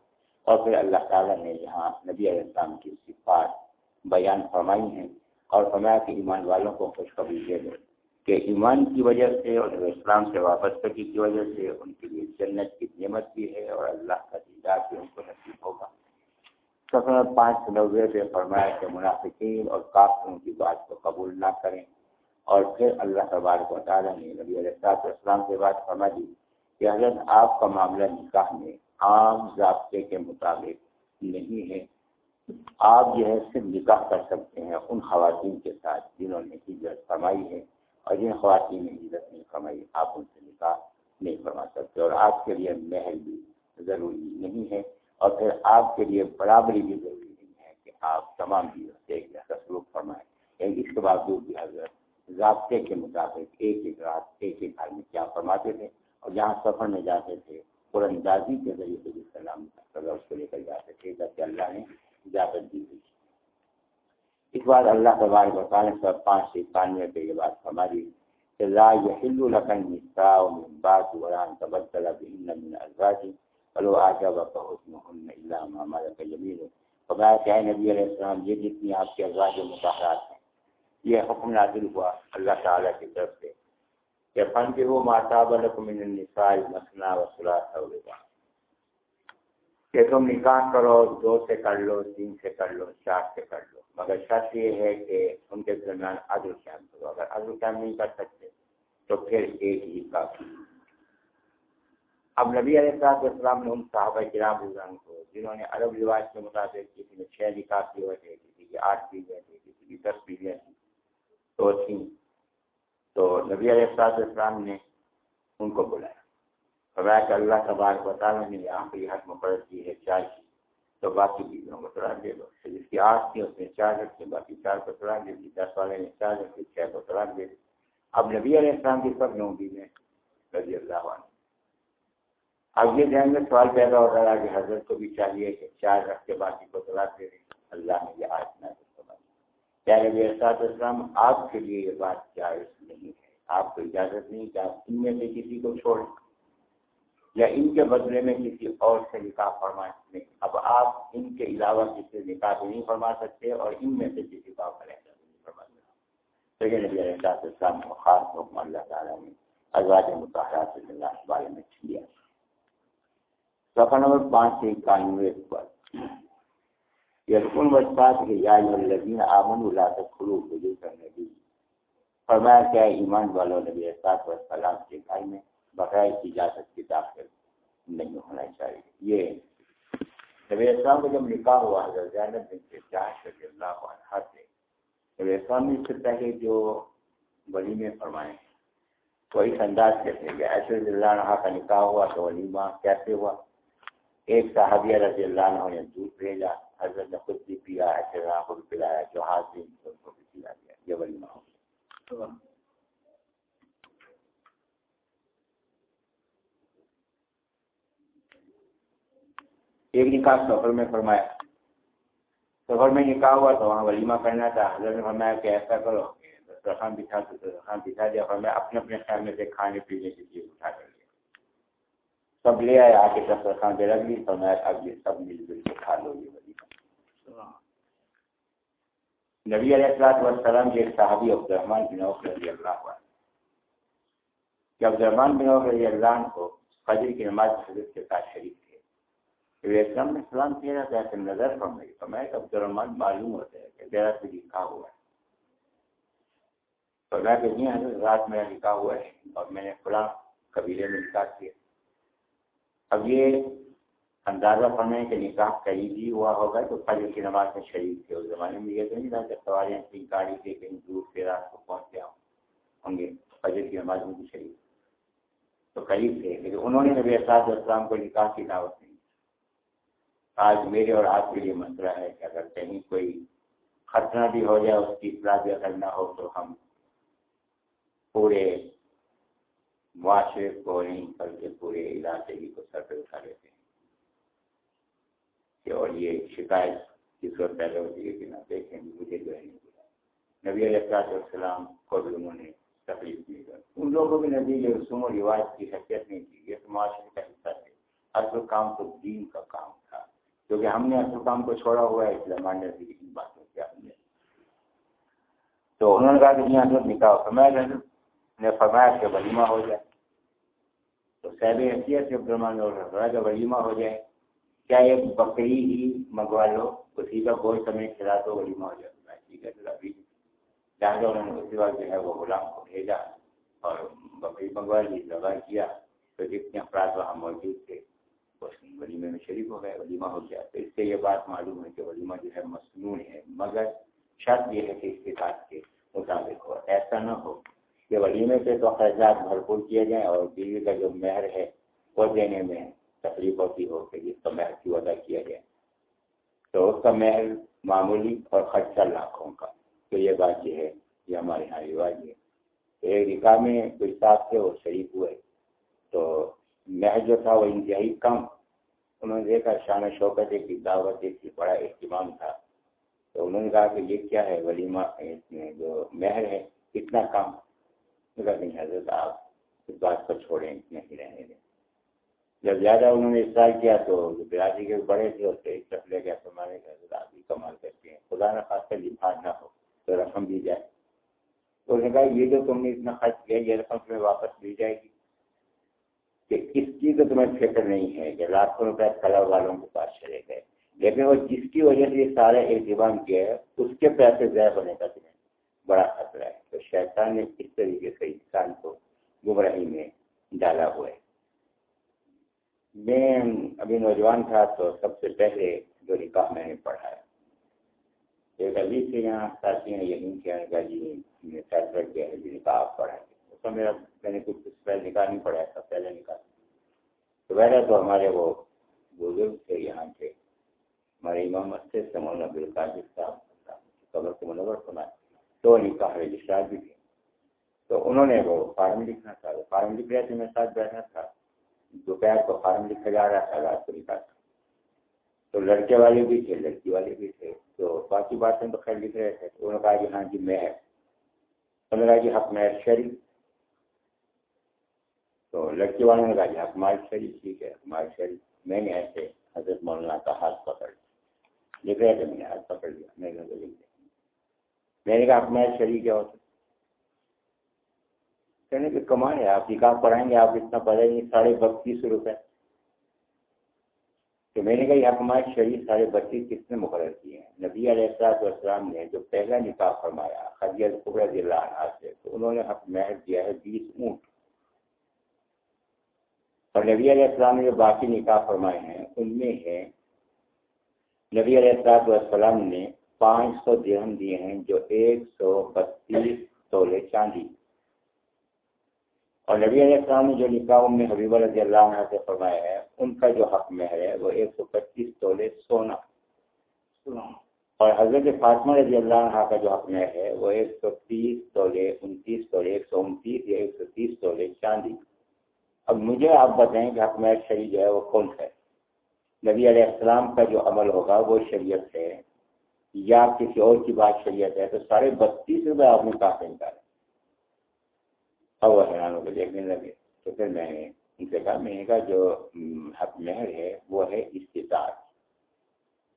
اور پھر اللہ تعالیٰ نے یہاں نبی علیہ السلام کی صفات بیان فرمائی ہیں اور فرمایا کہ ایمان والوں کو خوشخبری دے دو کہ ایمان کی وجہ سے اور نبی اسلام سے وابستگی کی وجہ سے ان کے لیے جنت کی نعمت بھی ہے اور اللہ کا دیدار بھی ان کو نصیب ہوگا سفر پانچ نوے پہ فرمایا کہ منافقین اور کافروں کی بات کو قبول نہ کریں۔ اور پھر اللہ تبارک و تعالیٰ نے نبی علیہ السلام سے بات فرما دی کہ حضرت آپ کا معاملہ نکاح میں عام ضابطے کے مطابق نہیں ہے۔ آپ جو ہے صرف نکاح کر سکتے ہیں ان خواتین کے ساتھ جنہوں نے ہجرت فرمائی ہے اور جن خواتین نے ہجرت نہیں فرمائی، آپ ان سے نکاح نہیں فرما سکتے۔ اور آپ کے لیے محل بھی ضروری نہیں ہے۔ اور پھر آپ کے لیے برابری بھی ضروری نہیں ہے کہ آپ تمام چیزوں سے ایک جیسا سلوک فرمائیں۔ لیکن اس کے باوجود بھی حضرت ضابطے کے مطابق ایک ایک رات، ایک ایک گھر میں کیا فرماتے تھے اور جہاں سفر میں جاتے تھے قرآن اندازی کے ذریعے سے سلام اس کو لے کر جاتے تھے۔ جبکہ اللہ نے اجازت دی ہوئی اس بات اللہ تبارک بتانے سو پانچ سے اکانوے پہ یہ بات ہماری کہ لا يحل لك النساء من بعد ولا ان تبدل بهن من ازواج ولو اعجبك حسنهن الا ما ملك يمينك فرمایا کہ نبی علیہ السلام، یہ جتنی آپ کے ازواج مطہرات ہیں، یہ حکم نازل ہوا اللہ تعالیٰ کی طرف سے کہ فن کے وہ ماتاب من النساء مثنا و ثلاث و رباع کہ تم نکاح کرو، دو سے کر لو، تین سے کر لو، چار سے کر لو، مگر شرط یہ ہے کہ ان کے درمیان عدل قائم کرو۔ اگر عدل قائم نہیں کر سکتے، تو پھر ایک ہی کافی۔ اب نبی علیہ السلام السلام نے ان صحابہ کرام رضوان کو جنہوں نے عرب رواج کے مطابق کسی میں چھ نکاح کیے ہوئے کسی کی آٹھ پیڑھیاں تھیں کسی کی دس پیڑھیاں تھیں تو تھیں تو نبی علیہ السلام نے ان کو بلایا۔ فرمایا کہ اللہ تبارک و تعالیٰ نے یہاں پہ حق مقرر کی ہے، چار کی تو باقی بیویوں کو تھوڑا دے دو جس کی آٹھ تھی اس نے چار رکھے باقی چار کو تھوڑا دے دی دس والے نے چار رکھے چھ کو تھوڑا دے دی اب نبی علیہ السلام کی سب نو بیویں رضی اللہ عنہ۔ اب یہ ذہن میں سوال پیدا ہو رہا ہے کہ حضرت کو بھی چاہیے کہ چار رکھ کے باقی کو طلاق دے دیں اللہ نے یہ آج نہ کیا نبی آپ کے لیے یہ بات جائز نہیں ہے۔ آپ کو اجازت نہیں کہ آپ ان میں سے کسی کو چھوڑیں۔ یا ان کے بدلے میں کسی اور سے نکاح فرما سکتے اب آپ ان کے علاوہ کسی نکاح بھی نہیں فرما سکتے اور ان میں سے کسی کو آپ فرما سکتے۔ لیکن نبی علیہ السلام کو خاص حکم اللہ تعالیٰ نے ازواج مطالعات سے اللہ کے بارے میں صفحہ نمبر پانچ سے اکانوے پر۔ یقین وسطات کے یا الذین آمن اللہ تک کھلو بجے کرنے کی فرمایا کیا ایمان والوں نبی علیہ السلام کے گھر میں بغیر اجازت کے داخل نہیں ہونا چاہیے۔ یہ نبی اسلام کو جب نکاح ہوا، حضرت زینب بن کے جہاز رضی اللہ عنہ سے، نبی اسلام نے اس سے پہلے جو ولیمے فرمائے تو اس انداز سے تھے کہ ایسے اللہ عنہ کا نکاح ہوا تو ولیمہ کیسے ہوا؟ ایک صحابیہ رضی اللہ عنہ نے دودھ بھیجا، حضرت نے خود بھی پیا ایسے کو بھی پلایا، جو ہاتھ ان کو بھی پلا دیا، یہ ولیمہ ہو ایک نکاح سفر میں فرمایا۔ سفر میں نکاح ہوا تو وہاں ولیمہ کرنا تھا، حضرت نے فرمایا کہ ایسا کرو دسترخوان بچھا تو دسترخوان بچھا دیا، فرمایا اپنے اپنے خیال میں سے کھانے پینے کی چیز اٹھا کر سب لے آئے آ کے دسترخوان پہ رکھ لی فرمایا اب یہ سب مل جل کے کھا لو یہ ولیمہ نبی علیہ السلام والسلام کے صحابی عبد الرحمان بن عوف رضی اللہ عنہ۔ کہ عبد الرحمان بن عوف رضی اللہ عنہ کو فجر کی نماز حضرت کے ساتھ شریک اسلام نے سلام کیا تھا کہ نظر پڑ رہی تو میں عبد الرحمان معلوم ہوتا ہے کہ میرا سے لکھا ہوا ہے۔ تو میں کہ نہیں حضرت رات میرا لکھا ہوا ہے اور میں نے فلاں قبیلے میں نکاح کیا۔ اب یہ اندازہ پڑھنے کے نکاح قریب ہی ہوا ہوگا تو فجر کی نماز میں شریف تھے اس زمانے میں، یہ تو نہیں تھا کہ سواریاں تھیں گاڑی کے کہیں دور سے رات کو پہنچ گیا ہوں گے، فجر کی نماز میں بھی شریف تو قریب تھے، لیکن انہوں نے نبی اساد اسلام کو نکاح کی دعوت نہیں آج میرے اور آپ کے لیے مسئلہ ہے کہ اگر کہیں کوئی خطرہ بھی ہو جائے، اس کی اطلاع بھی اگر نہ ہو تو ہم پورے معاشرے کو نہیں، بلکہ پورے علاقے کی کو سر پہ اٹھا لیتے ہیں اور یہ شکایت جس وقت پیدا ہوتی ہے کہ نہ دیکھیں مجھے جو ہے نہیں بلا نبی علیہ السلام کو بھی انہوں نے تکلیف نہیں کر ان لوگوں بھی نبی یہ رسوم و رواج کی حیثیت نہیں کی۔ یہ تو معاشرے کا حصہ تھے۔ اصل کام تو دین کا کام تھا۔ کیونکہ ہم نے اصل کام کو چھوڑا ہوا ہے، اس لیے سے ان باتوں کیا ہم نے۔ تو انہوں نے کہا کہ یہاں حضرت نکاح فرمایا نے فرمایا کہ ولیمہ ہو جائے۔ تو صحب حیثیت سے عبدالرحمان فرمایا ولیمہ ہو جائے۔ کیا ایک بکری ہی منگوا لو، اسی کا گوشت ہمیں کھلا دو، ولیمہ ہو جائے۔ ٹھیک ہے تو ابھی لہٰذا انہوں نے اسی وقت جو ہے وہ غلام کو بھیجا اور بکری منگوا لی دبا کیا۔ تو جتنے افراد وہاں موجود تھے ولیمے میں شریک ہو گئے، ولیمہ ہو گیا۔ تو اس سے یہ بات معلوم ہے کہ ولیمہ جو ہے مصنون ہے، مگر شرط یہ ہے کہ اس کے ساتھ کے مطابق ہو۔ ایسا نہ ہو کہ ولیمے سے تو خرچات بھرپور کیے جائیں اور بیوی کا جو مہر ہے وہ دینے میں تکلیف ہوتی ہو کہ جس کا مہر کی ادا کیا جائے۔ تو اس کا مہر معمولی اور خرچہ لاکھوں کا۔ تو یہ بات یہ ہے، یہ ہمارے یہاں رواج ہے۔ ایک نکاح میں کوئی صاحب تھے وہ شریف ہوئے۔ تو محض جو تھا وہ انتہائی کم۔ انہوں نے دیکھا شان شوکت کی دعوت ایک بڑا اہتمام تھا۔ تو انہوں نے کہا کہ یہ کیا ہے؟ ولیمہ جو مہر ہے، اتنا کم۔ نہیں، حضرت آپ اس بات کو چھوڑیں، نہیں رہنے دیں جب زیادہ انہوں نے اصرار کیا تو جو برادری کے بڑے تھے اسے ایک طرف لے گیا تو مانے حضرت آپ کمال کرتے ہیں۔ خدا نہ خاص کر لفاظ نہ ہو، تو رقم دی جائے۔ تو انہوں نے کہا، یہ جو تم نے اتنا خرچ کیا، یہ رقم تمہیں واپس دی جائے گی۔ کہ اس کی تو تمہیں فکر نہیں ہے کہ لاکھوں روپے کلر والوں کے پاس چلے گئے۔ لیکن وہ جس کی وجہ سے یہ سارا اہتمام کیا ہے اس کے پیسے ضائع ہونے کا تمہیں بڑا خطرہ ہے تو شیطان نے اس طریقے سے انسان کو گمراہی میں ڈالا ہوا ہے۔ میں ابھی نوجوان تھا تو سب سے پہلے جو نکاح میں نے پڑھا ہے۔ ایک ابھی سے یہاں ساتھی ہیں، یقین کیا جی میں فیصلہ کیا ہے جی نکاح پڑھا ہے۔ تو میرا، میں نے کچھ پہلے نکاح نہیں پڑھایا تھا پہلے نکاح۔ تو ویسے تو ہمارے وہ بزرگ تھے یہاں کے، ہمارے امام اچھے سے مولانا بالقادر صاحب قبر کو منور سنا تو نکاح رجسٹرار بھی تھے تو انہوں نے وہ فارم لکھنا تھا، وہ فارم لکھ رہے تھے میں ساتھ بیٹھا تھا۔ دوپہر کو فارم لکھا جا رہا تھا، رات کو نکاح تھا۔ تو لڑکے والے بھی تھے، لڑکی والے بھی تھے۔ تو باقی باتیں تو خیر لکھ رہے تھے۔ تو انہوں نے کہا کہ ہاں جی میں انہوں نے کہا جی حق میں شریف۔ تو لڑکی والوں نے کہا جی حق مال شریف، ٹھیک ہے، حق مال شریف۔ میں نے ایسے حضرت مولانا کا ہاتھ پکڑ لکھ رہے تھے، میں نے ہاتھ پکڑ لیا۔ میں نے لکھ دیا جی، میں نے کہا حق مال شریف کیا ہوتا کہنے کہ کمائے آپ نکاح پڑھائیں گے، آپ اتنا پڑھیں گے، ساڑھے بتیس روپے۔ تو میں نے کہا، یہ حکمات شریف ساڑھے بتیس کس نے مقرر کیے ہیں؟ نبی علیہ السلاط والسلام نے جو پہلا نکاح فرمایا خدیت قبر ضلع سے، تو انہوں نے حق مہر دیا ہے بیس اونٹ۔ اور نبی علیہ السلام نے جو باقی نکاح فرمائے ہیں، ان میں ہے، نبی علیہ السلاط والسلام نے پانچ سو درہم دیے ہیں جو ایک سو بتیس تولے چاندی۔ اور نبی علیہ السلام نے جو نکاح میں حبیب رضی اللہ عنہ سے فرمایا ہے، ان کا جو حق مہر ہے وہ ایک سو پچیس تولے سونا۔ اور حضرت فاطمہ رضی اللہ عنہ کا جو حق مہر ہے وہ ایک سو تیس تولے انتیس تولے ایک سو انتیس یا ایک سو تیس تولے چاندی۔ اب مجھے آپ بتائیں کہ حق مہر شریف جو ہے وہ کون سا ہے؟ نبی علیہ السلام کا جو عمل ہوگا وہ شریعت ہے۔ یا کسی اور کی بات شریعت ہے، تو ساڑھے بتیس روپے آپ نے کہاں نکالے اب وہ حیران ہو کے دیکھنے لگے۔ تو پھر میں نے ان سے کہا، میں نے کہا، جو حق مہر ہے، وہ ہے استطاعت۔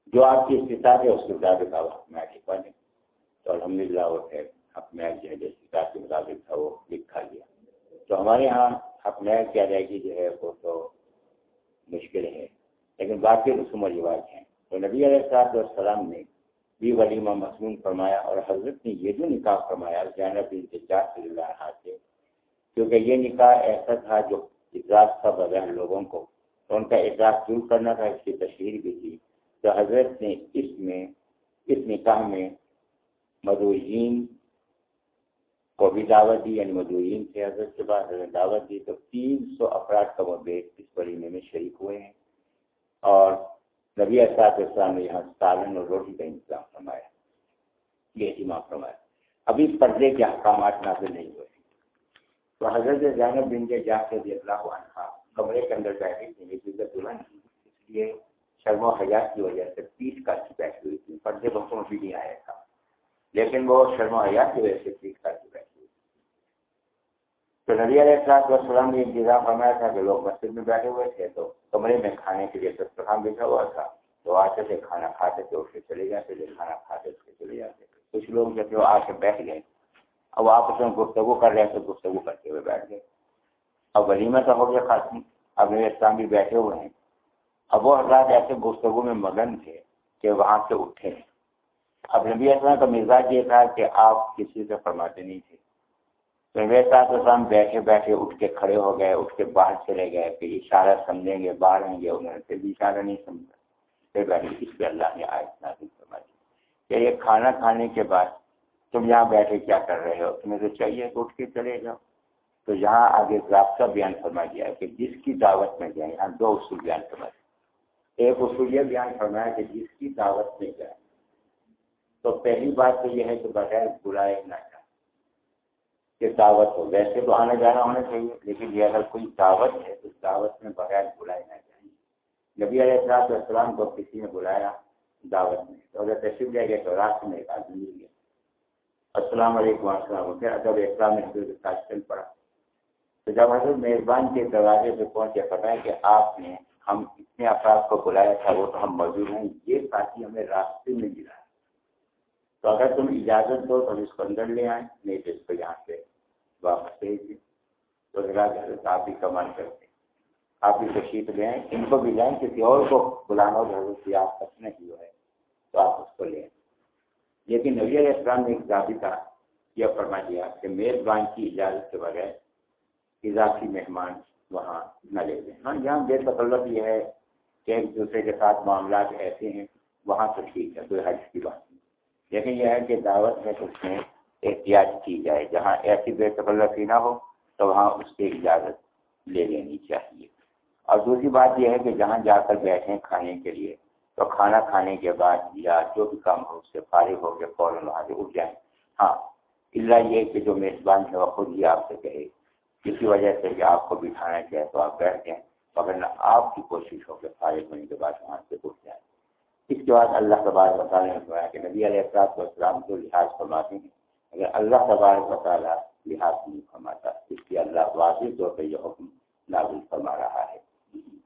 جو آپ کی استطاعت ہے، اس کے مطابق آپ حق مہر لکھوا دیں تو الحمد للہ وہ ہے، حق مہر جو ہے، جو استطاعت کے مطابق تھا، وہ لکھا گیا۔ تو ہمارے یہاں حق مہر کی ادائیگی جو ہے، وہ تو مشکل ہے، لیکن باقی رسوم و رواج ہیں۔ تو نبی علیہ السلاط والسلام نے بھی ولیمہ مصنون فرمایا اور حضرت نے یہ جو نکاح فرمایا جانب انتجار صلی اللہ علیہ سے، کیونکہ یہ نکاح ایسا تھا جو اجلاس تھا بغیر لوگوں کو، تو ان کا اجلاس دور کرنا تھا؟ اس کی تشہیر بھی تھی تو حضرت نے اس میں، اس نکاح میں مدوین کو بھی دعوت دی یعنی مدوین سے حضرت کے بعد حضرت دعوت دی، تو تین سو افراد کا وہ بیٹ اس ولیمے میں شریک ہوئے ہیں اور نبی اسات اسلام نے یہاں سالن اور روٹی کا انتظام فرمایا، یہ اہتمام فرمایا۔ ابھی پردے کے احکامات نازل نہیں ہوئے۔ تو حضرت زینب بن کے جا کے اللہ عنہ کمرے کے اندر بیٹھی تھی میری دلہن کی اس لیے شرم و حیات کی وجہ سے پیس کا کی بیٹھی ہوئی تھی، پردے بخوں بھی نہیں آیا تھا۔ لیکن وہ شرم و حیات کی وجہ سے پیس کا تو نبی علیہ السلام والسلام نے انتظام فرمایا تھا کہ لوگ مسجد میں بیٹھے ہوئے تھے تو کمرے میں کھانے کے لیے دسترخوان بچھا ہوا تھا تو آتے تھے کھانا کھاتے تھے اٹھ کے چلے جاتے تھے کھانا کھاتے تھے چلے جاتے تھے کچھ لوگ جو تھے وہ آ کے بیٹھ گئے اب آپ اس میں گفتگو کر رہے ہیں تو گفتگو کرتے ہوئے بیٹھ گئے اب ولیمہ تو ہو گیا خاصی اب میرے اسلام بھی بیٹھے ہوئے ہیں اب وہ حضرات ایسے گفتگو میں مگن تھے کہ وہاں سے اٹھے اب نبی اسلام کا مزاج یہ تھا کہ آپ کسی سے فرماتے نہیں تھے تو ویسا تو ہم بیٹھے بیٹھے اٹھ کے کھڑے ہو گئے، اٹھ کے باہر چلے گئے، پھر اشارہ سمجھیں گے باہر آئیں گے، انہوں نے پھر بھی اشارہ نہیں سمجھا۔ پھر بیٹھے اس پہ اللہ نے آئے نازل فرما کہ یہ کھانا کھانے کے بعد تم یہاں بیٹھے کیا کر رہے ہو؟ تمہیں تو چاہیے کہ اٹھ کے چلے جاؤ۔ تو یہاں آگے ضابطہ بیان فرما دیا کہ جس کی دعوت میں جائیں یہاں دو اصول بیان فرما دیا ایک اصول یہ بیان فرمایا کہ جس کی دعوت میں جائیں تو پہلی بات تو یہ ہے کہ بغیر برائے نہ جائیں کہ دعوت ہو۔ ویسے تو آنا جانا ہونا چاہیے، لیکن یہ اگر کوئی دعوت ہے تو دعوت میں بغیر بلائے نہ جائیں۔ نبی علیہ السلام السلام کو کسی نے بلایا دعوت میں، تو اگر تشریف لے گئے تو رات میں ایک آدمی مل گیا۔ السلام علیکم السلام پھر ادب اسلام میں چل پڑا، تو جب حضرت مہربان کے دروازے پہ پہنچے پتا ہے کہ آپ نے، ہم اتنے افراد کو بلایا تھا، وہ تو ہم موجود ہیں۔ یہ ساتھی ہمیں راستے میں ملا تو اگر تم اجازت دو تو ہم اس کو اندر لے آئیں، نہیں تو اس کو یہاں سے واپس بھیج دیں تو حضرت آپ بھی کمال کرتے آپ بھی تشریف لے آئیں، ان کو بھی جائیں کسی اور کو بلانا ہو حضرت کی آپ سچ نہیں ہے، تو آپ اس کو لیں لیکن نبی علیہ السلام نے ایک ضابطہ یہ فرما دیا کہ میزبان کی اجازت کے بغیر اضافی مہمان وہاں نہ لے لیں ہاں یہاں بے تکلف یہ ہے کہ ایک دوسرے کے ساتھ معاملات ایسے ہیں، وہاں تو ٹھیک ہے، کوئی حج کی بات نہیں۔ لیکن یہ ہے کہ دعوت ہے تو اس میں احتیاط کی جائے۔ جہاں ایسی بے تکلفی نہ ہو، تو وہاں اس کی اجازت لے لینی چاہیے۔ اور دوسری بات یہ ہے کہ جہاں جا کر بیٹھیں کھانے کے لیے، تو کھانا کھانے کے بعد یا جو بھی کام ہو، اس سے فارغ ہو کے فوراً وہاں سے اٹھ جائیں۔ ہاں اللہ یہ کہ جو میزبان ہے، وہ خود ہی آپ سے کہے۔ کسی وجہ سے کہ آپ کو بٹھانا چاہے تو آپ بیٹھ جائیں، مگر آپ کی کوشش ہو کہ فارغ ہونے کے بعد وہاں سے اٹھ جائیں۔ اس کے بعد اللہ تبارک بتانے نے کہ نبی علیہ السلام کو اسلام کو لحاظ فرماتے ہیں اگر اللہ تبارک بطالہ لحاظ نہیں فرماتا، اس لیے اللہ واضح طور پہ یہ حکم نازل فرما رہا ہے۔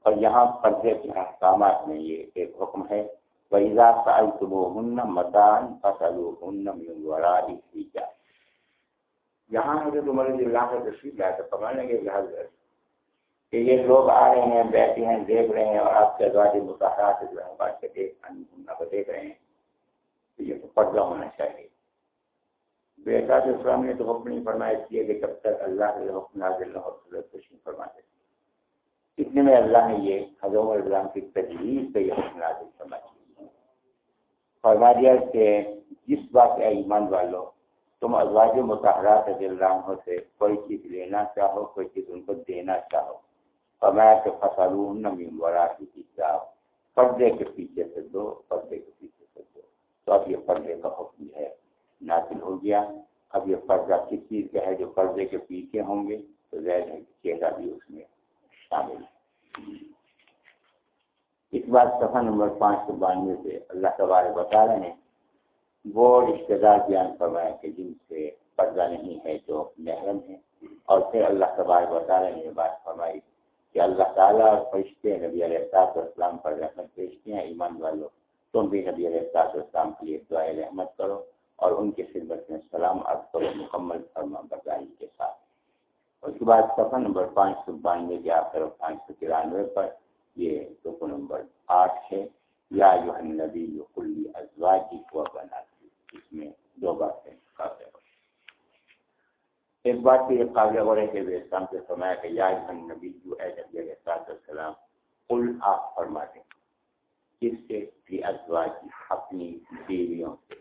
اور یہاں پردے کے احکامات میں یہ ایک حکم ہے ویزا سال صبح متان فصل یہاں حضرت عمر اللہ کا تشریف لایا تھا فرمانے کے لحاظ کہ یہ لوگ آ رہے ہیں، بیٹھے ہیں، دیکھ رہے ہیں اور آپ کے ازواج مظاہرات جو ہے بات کے دیکھ کو دیکھ رہے ہیں، تو یہ تو پردہ ہونا چاہیے۔ بیٹا جو اسلام نے تو حکم نہیں فرمایا اس لیے کہ جب تک اللہ کے حکم نازل نہ ہو حضرت کچھ نہیں فرما دے اتنے میں اللہ نے یہ حضرت السلام کی تجویز پہ یہ حکم نازل فرمایا فرما دیا کہ جس بات کا ایمان والو، تم ازواج مطالعات اللہ عنہ سے کوئی چیز لینا چاہو، کوئی چیز ان کو دینا چاہو۔ فرمایا کہ فصلون وراثی کی کتاب پردے کے پیچھے سے دو، پردے کے پیچھے سے دو۔ تو اب یہ پردے کا حکم ہے۔ نازل ہو گیا۔ اب یہ پردہ کس چیز کا ہے جو پردے کے پیچھے ہوں گے؟ تو ظاہر ہے چہرہ بھی اس میں شامل ہے۔ اس بات صفحہ نمبر پانچ سو بانوے سے اللہ تبارک بتا رہے ہیں وہ رشتے دار بیان فرمایا کہ جن سے پردہ نہیں ہے جو محرم ہے۔ اور پھر اللہ تبارک بتا رہے ہیں یہ بات فرمائی کہ اللہ تعالیٰ اور فرشتے نبی علیہ السلاط والسلام پر رحمت بھیجتے ہیں۔ ایمان والوں تم بھی نبی علیہ السلاط والسلام کے لیے دعائیں رحمت کرو۔ اور ان کی خدمت میں سلام عرض کرو مکمل فرما برداری کے ساتھ۔ اس کے بعد صفحہ نمبر پانچ سو بانوے کے آخر اور پانچ سو ترانوے پر یہ رکو نمبر آٹھ ہے۔ یا جو نبی کلی ازواجی کو بنا اس میں دو باتیں کافی ایک بات تو یہ قابل غور ہے کہ اسلام کے فرمایا کہ یا جو نبی جو ہے نبی علیہ السلام السلام کل آپ فرما دیں۔ کس سے بھی ازواج اپنی بیویوں سے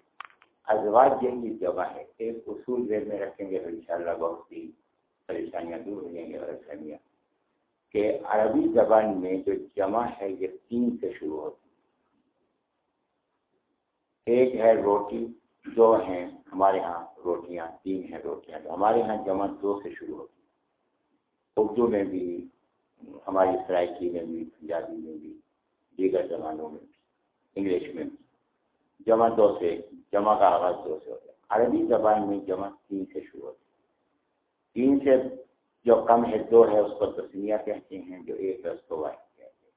ازواج یہی جگہ ہے، ایک اصول ذہن میں رکھیں گے تو ان شاء اللہ بہت سی پریشانیاں دور ہو جائیں گے پریشانیاں کہ عربی زبان میں جو جمع ہے، یہ تین سے شروع ہوتی ایک ہے روٹی، دو ہیں ہمارے ہاں روٹیاں، تین ہیں روٹیاں۔ تو ہمارے ہاں جمع دو سے شروع ہوتی اردو میں بھی، ہماری سرائکی میں بھی، پنجابی میں بھی، دیگر زبانوں میں بھی، انگلش میں بھی۔ جمع دو سے، جمع کا آغاز دو سے ہوتا ہے۔ عربی زبان میں جمع تین سے شروع ہوتی تین سے جو کم ہے، دو ہے، اس کو تسمیہ کہتے ہیں، جو ایک ہے، اس کو واحد کہتے ہیں۔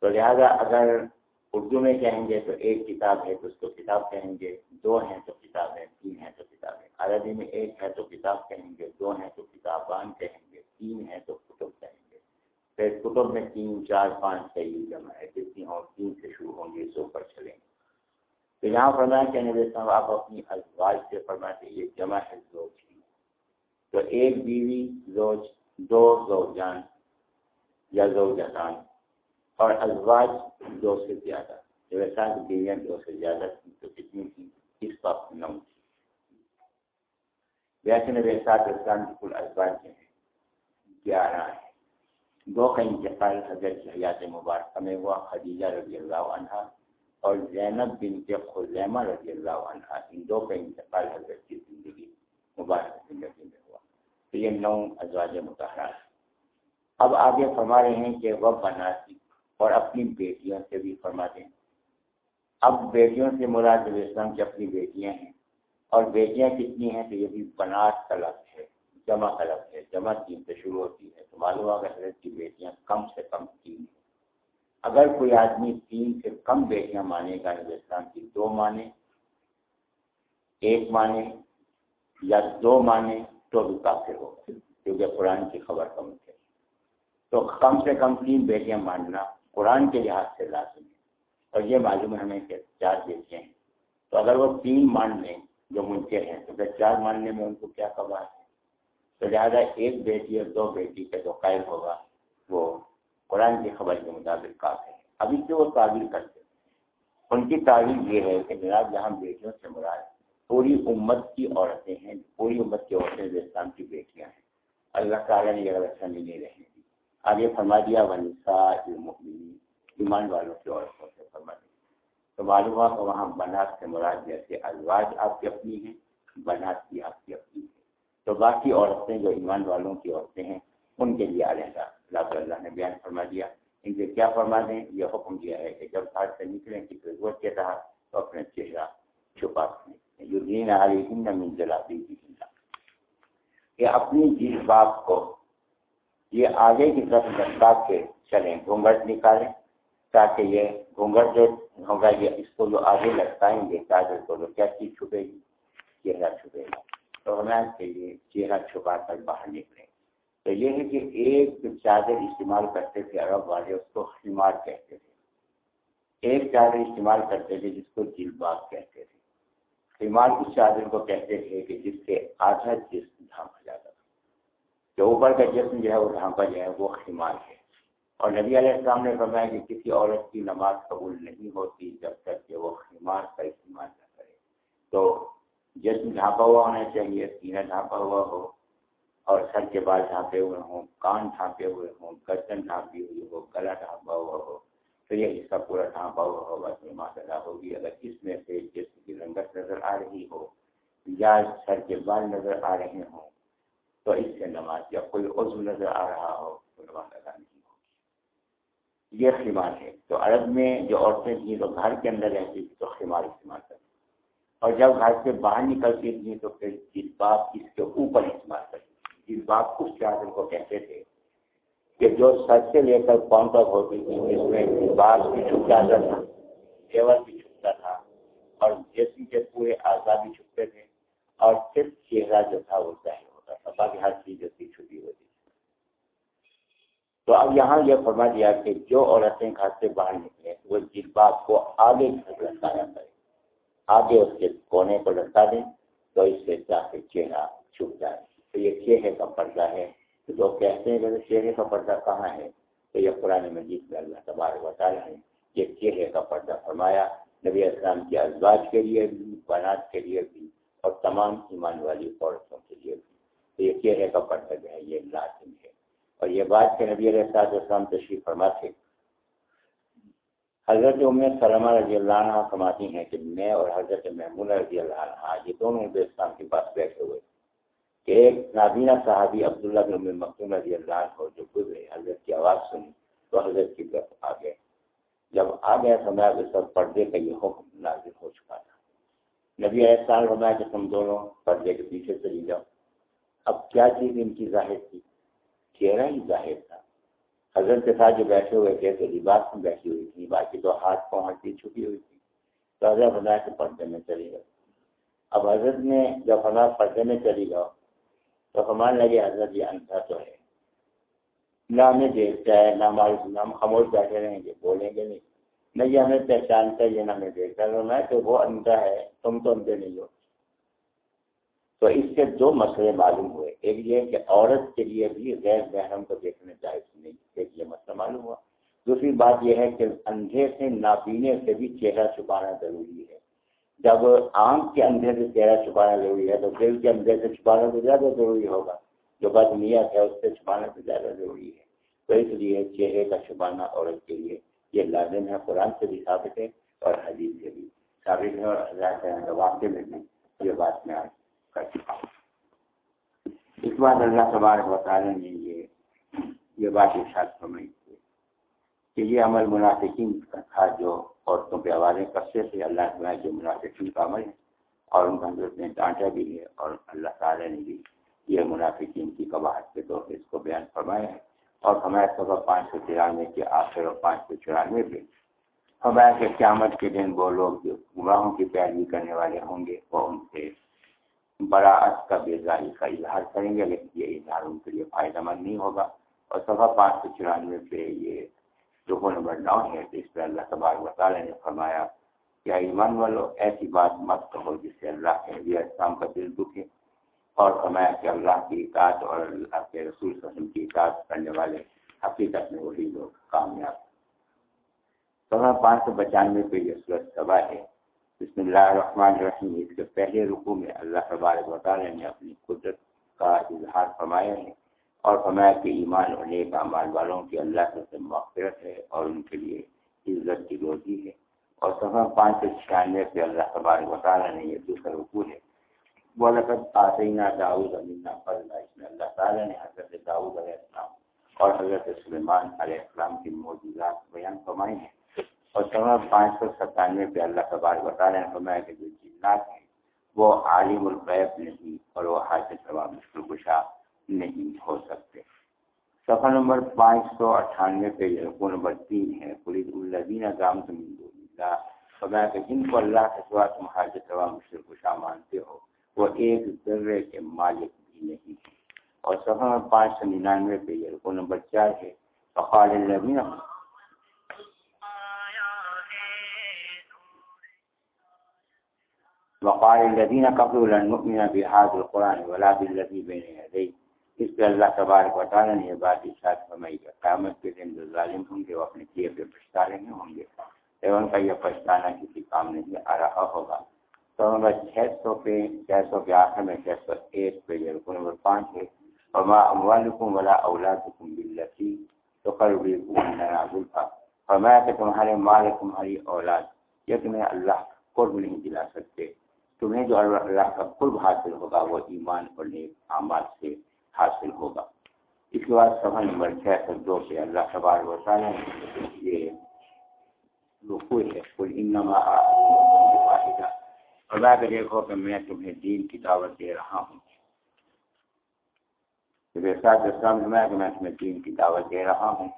تو لہٰذا اگر اردو میں کہیں گے تو ایک کتاب ہے، تو اس کو کتاب کہیں گے۔ دو ہیں تو کتاب ہے، تین ہیں تو کتاب ہے۔ عربی میں ایک ہے تو کتاب کہیں گے، دو ہیں تو کتابان کہیں گے، تین ہے تو کتب کہیں گے۔ پھر کتب میں تین، چار، پانچ صحیح جمع ہے۔ جتنی ہوں، تین سے شروع ہوں گے، اس اوپر چلیں گے۔ تو یہاں فرمایا کہنے دیتا ہوں آپ اپنی ازواج سے فرماتے یہ جمع ہے دو تھی تو ایک بیوی، زوج، دو زوجان یا زوجتان۔ اور ازواج دو سے زیادہ۔ ویسا بیویاں دو سے زیادہ تھی تو کتنی تھی اس وقت نو تھی ویسے نبی سات اسلام کی کل ازواج ہیں۔ گیارہ ہیں۔ دو کا انتقال حضرت حیات مبارکہ میں ہوا، خدیجہ رضی اللہ عنہ اور زینب بن کے خزیمہ رضی اللہ عنہ ان دو کا انتقال حضرت کی زندگی مبارک زندگی میں ہوا۔ تو یہ نو ازواج متحرات اب آگے فرما رہے ہیں کہ وہ بناتی اور اپنی بیٹیوں سے بھی فرما دیں۔ اب بیٹیوں سے مراد اسلام کی اپنی بیٹیاں ہیں اور بیٹیاں کتنی ہیں تو یہ بھی بناس کا لفظ ہے، جمع کا لفظ ہے، جمع تین سے شروع ہوتی ہے۔ تو معلوم ہوگا حضرت کی بیٹیاں کم سے کم تین ہیں۔ اگر کوئی آدمی تین سے کم بیٹیاں مانے گا ہندوستان کی، دو مانے، ایک مانے یا دو مانے تو بھی کافی ہوگا کیونکہ قرآن کی خبر کم ہے تو کم سے کم تین بیٹیاں ماننا قرآن کے لحاظ سے لازم ہے۔ اور یہ معلوم ہے ہمیں کہ چار بیٹیاں ہیں۔ تو اگر وہ تین مان لیں جو منکر ہیں، تو پھر چار ماننے میں ان کو کیا خبر ہے؟ تو لہٰذا ایک بیٹی اور دو بیٹی کا جو قائل ہوگا وہ قرآن کی خبر کے مطابق کافی ہے۔ ابھی سے وہ تعبیر کرتے ان کی تعبیر یہ ہے کہ جناب جہاں بیٹیوں سے مراد پوری امت کی عورتیں ہیں، پوری امت کی عورتیں اسلام کی بیٹیاں ہیں۔ اللہ تعالیٰ نے یہ غلط سمجھ اچھا نہیں رہے گی آگے فرما دیا ونسا ایمان والوں کی عورتوں سے فرما دیا۔ تو معلوم ہوا کہ وہاں بنات سے مراد جیسے ازواج آپ کی اپنی ہیں، بنات کی آپ کی اپنی ہے تو باقی عورتیں جو ایمان والوں کی عورتیں ہیں، ان کے لیے علیحدہ۔ اللہ اللہ نے بیان فرما دیا ان سے کیا فرما دیں یہ حکم دیا ہے کہ جب گھر سے نکلیں کی ضرورت کے تحت تو اپنے چہرہ چھپا کریں جو دین علی ہند کہ اپنی جس باپ کو یہ آگے کی طرف لٹکا کے چلیں گھونگھٹ نکالیں تاکہ یہ گھونگھٹ جو ہوگا یہ اس کو جو آگے لٹکائیں گے چادر کو تو کیا چیز چھپے گی چہرہ چھپے گا تو ہمیں کے لیے چہرہ چھپا کر باہر نکلیں تو یہ ہے کہ ایک چادر استعمال کرتے تھے عرب والے، اس کو خمار کہتے تھے۔ ایک چادر استعمال کرتے تھے جس کو جلباب کہتے تھے۔ خمار اس چادر کو کہتے تھے کہ جس سے آدھا جسم ڈھانپا جاتا تھا۔ جو اوپر کا جسم جو ہے وہ ڈھانپا جائے وہ خمار ہے۔ اور نبی علیہ السلام نے فرمایا کہ کسی عورت کی نماز قبول نہیں ہوتی جب تک کہ وہ خمار کا استعمال نہ کرے۔ تو جسم ڈھانپا ہوا ہونا چاہیے، سینہ ڈھانپا ہوا ہو اور سر کے بال ڈھانپے ہوئے ہوں، کان ڈھانپے ہوئے ہوں، گردن ڈھانپی ہوئی ہو، گلا ڈھانپا ہوا ہو تو یہ حصہ پورا ڈھانپا ہوا ہو، بس نماز ادا ہوگی اگر اس میں سے جسم کی رنگت نظر آ رہی ہو یا سر کے بال نظر آ رہے ہوں، تو اس سے نماز یا کوئی عضو نظر آ رہا ہو تو نماز ادا نہیں ہوگی۔ یہ خیمار ہے۔ تو عرب میں جو عورتیں تھیں تو گھر کے اندر رہتی تھی تو خیمار استعمال کرتی اور جب گھر سے باہر نکلتی تھیں تو پھر جلباب اس کے اوپر استعمال کرتی اس چادر کو کہتے تھے کہ جو سر سے لے کر پاؤں تک ہوتی تھی جس میں جلباب بھی چھپتا تھا زیور بھی چھپتا تھا، اور جسم کے پورے آزادی چھپتے تھے، اور صرف چہرہ جو تھا وہ ظاہر ہوتا تھا، باقی ہر چیز جو تھی چھپی ہوتی تو اب یہاں یہ فرما دیا کہ جو عورتیں گھر سے باہر نکلے وہ جلباب کو آگے لٹکایا کرے آگے اس کے کونے کو لٹکا دیں تو اس سے جا کے چہرہ چھپ جائے۔ تو یہ چہرے کا پردہ ہے۔ تو جو کہتے ہیں کہ چہرے کا پردہ کہاں ہے؟ تو یہ قرآن مجید میں اللہ تبار بتا رہے ہیں یہ چہرے کا پردہ فرمایا۔ نبی اسلام کی ازواج کے لیے بھی، بنات کے لیے بھی اور تمام ایمان والی عورتوں کے لیے بھی۔ تو یہ چہرے کا پردہ جو ہے، یہ لازم ہے۔ اور یہ بات کہ نبی علیہ السلام تشریف فرما تھے حضرت عمر سلمہ رضی اللہ عنہ فرماتی ہیں کہ میں اور حضرت محمود رضی اللہ عنہ یہ دونوں اسلام کے پاس بیٹھے ہوئے کہ ایک نابینا صحابی عبداللہ بن مختوم رضی اللہ عنہ جو گزرے، حضرت کی آواز سنی تو حضرت کی طرف آ گئے۔ جب آ گیا سمایا تو سب پردے کا یہ حکم نازل ہو چکا تھا۔ نبی احسان فرمایا کہ تم دونوں پردے کے پیچھے چلی جاؤ۔ اب کیا چیز ان کی ظاہر تھی؟ چہرہ ہی ظاہر تھا۔ حضرت کے ساتھ جو بیٹھے ہوئے تھے تو لباس میں بیٹھی ہوئی تھی، باقی تو ہاتھ پاؤں ہڈی چھپی ہوئی تھی۔ تو حضرت فرمایا کہ پردے میں چلی گئے اب حضرت نے جب فرمایا پردے میں چلی جاؤ تو ہمارے لگے حضرت یہ اندھا تو ہے۔ نہ ہمیں دیکھتا ہے نہ ہمارے ہم خاموش بیٹھے رہیں گے، بولیں گے نہیں۔ نہ یہ ہمیں پہچانتا ہے یہ نہ ہمیں دیکھتا ہے میں تو وہ اندھا ہے، تم تو اندھے نہیں ہو۔ تو اس سے دو مسئلے معلوم ہوئے۔ ایک یہ کہ عورت کے لیے بھی غیر محرم کو دیکھنا جائز نہیں۔ ایک یہ مسئلہ معلوم ہوا۔ دوسری بات یہ ہے کہ اندھے سے ناپینے سے بھی چہرہ چھپانا ضروری ہے۔ جب آنکھ کے اندھے سے چہرہ چھپانا ضروری ہے تو دل کے اندھے سے چھپانا تو زیادہ ضروری ہوگا۔ جو بد نیت ہے اس سے چھپانا تو زیادہ ضروری ہے۔ تو اس لیے چہرے کا چھپانا عورت کے لیے یہ لازم ہے، قرآن سے بھی ثابت ہے اور حدیث سے بھی ثابت ہے اور حضرت واقع میں بھی یہ بات میں آج کر چکا ہوں۔ اس بات اللہ تبارک وطالعہ نے یہ یہ بات ارشاد فرمائی کہ یہ عمل منافقین کا تھا جو عورتوں پہ آوازیں کرتے تھے، اللہ تعالیٰ جو منافقین کا عمل ہے، اور ان کا حضرت نے ڈانٹا بھی ہے، اور اللہ تعالیٰ نے بھی یہ منافقین کی قواہد کے طور پہ اس کو بیان فرمایا ہے۔ اور ہمارے سفر پانچ سو ترانوے کے آخر اور پانچ سو چورانوے پہ۔ ہمارے کے قیامت کے دن وہ لوگ جو گمراہوں کی پیروی کرنے والے ہوں گے، وہ ان سے براعت کا بیزاری کا اظہار کریں گے، لیکن یہ اظہار ان کے لیے فائدہ مند نہیں ہوگا۔ اور سفا پانچ سو چورانوے پہ یہ جو نمبر نو ہے، تو اس پہ اللہ تبار وطالعہ نے فرمایا کیا ایمان والو، ایسی بات مت کہو جس سے اللہ کے نبی اسلام کا دل دکھے۔ اور فرمایا کہ اللہ کی اطاعت اور اللہ کے رسول قسم کی اطاعت کرنے والے حقیقت میں وہی لوگ کامیاب۔ سولہ پانچ سو پچانوے پہ یہ سورج سبا ہے۔ بسم اللہ الرحمن الرحیم۔ اس کے پہلے رقو میں اللہ تبارک وطالعہ نے اپنی قدرت کا اظہار فرمایا ہے۔ اور فرمایا کہ ایمان اور نیک اعمال والوں کی اللہ سے مغفرت ہے اور ان کے لیے عزت کی روزی ہے۔ اور سفر پانچ سو چھیانوے پہ اللہ تبارک وطالعہ نے یہ دوسرا رقو ہے وہ لقد آسینہ داؤد علیہ اس میں اللہ تعالیٰ نے حضرت داؤد علیہ السلام اور حضرت سلیمان علیہ السلام کی موجودات بیان فرمائی ہیں۔ اور سما پانچ سو ستانوے پہ اللہ تبارک وطالعہ نے فرمایا کہ جو جنات ہیں، وہ عالم القیب نہیں اور وہ حاصل ثواب مشکل گشا نہیں ہو سکتے۔ صفحہ نمبر پانچ سو اٹھانوے پہ رقو نمبر تین ہے۔ پولیس الدین گام اللہ خدا کہ جن کو اللہ کے سوا تم حاجت مشرق کشا مانتے ہو، وہ ایک ذرے کے مالک بھی نہیں ہے اور صفحہ نمبر پانچ سو ننانوے پہ رقو نمبر چار ہے۔ فقال الذین وقال الذين كفروا لن نؤمن بهذا القرآن ولا بالذي بين يديه اس پہ اللہ تبارک و تعالیٰ نے یہ بات اشاعت فرمائی کہ قیامت کے دن جو ظالم ہوں گے وہ اپنے کیے پہ پچھتا رہے ہوں گے۔ ایون کا یہ پچھتانا کسی کام نہیں آ رہا ہوگا۔ تو نمبر چھ سو پہ، چھ سو کے آخر میں چھ سو ایک پہ یہ رکو نمبر پانچ ہے۔ اور ماں اموالکم ولا اولادکم باللتی تو قربی تھا فرمایا کہ تمہارے مال تمہاری اولاد، یہ تمہیں اللہ قرب نہیں دلا سکتے۔ تمہیں جو اللہ کا قرب حاصل ہوگا وہ ایمان اور نیک اعمال سے حاصل ہوگا۔ اس کے بعد سفا نمبر چھ سو دو سے اللہ سبار و تعالیٰ یہ رکو ہے کوئی انما خدا کے دیکھو کہ میں تمہیں دین کی دعوت دے رہا ہوں۔ ساتھ میں کہ میں تمہیں دین کی دعوت دے رہا ہوں۔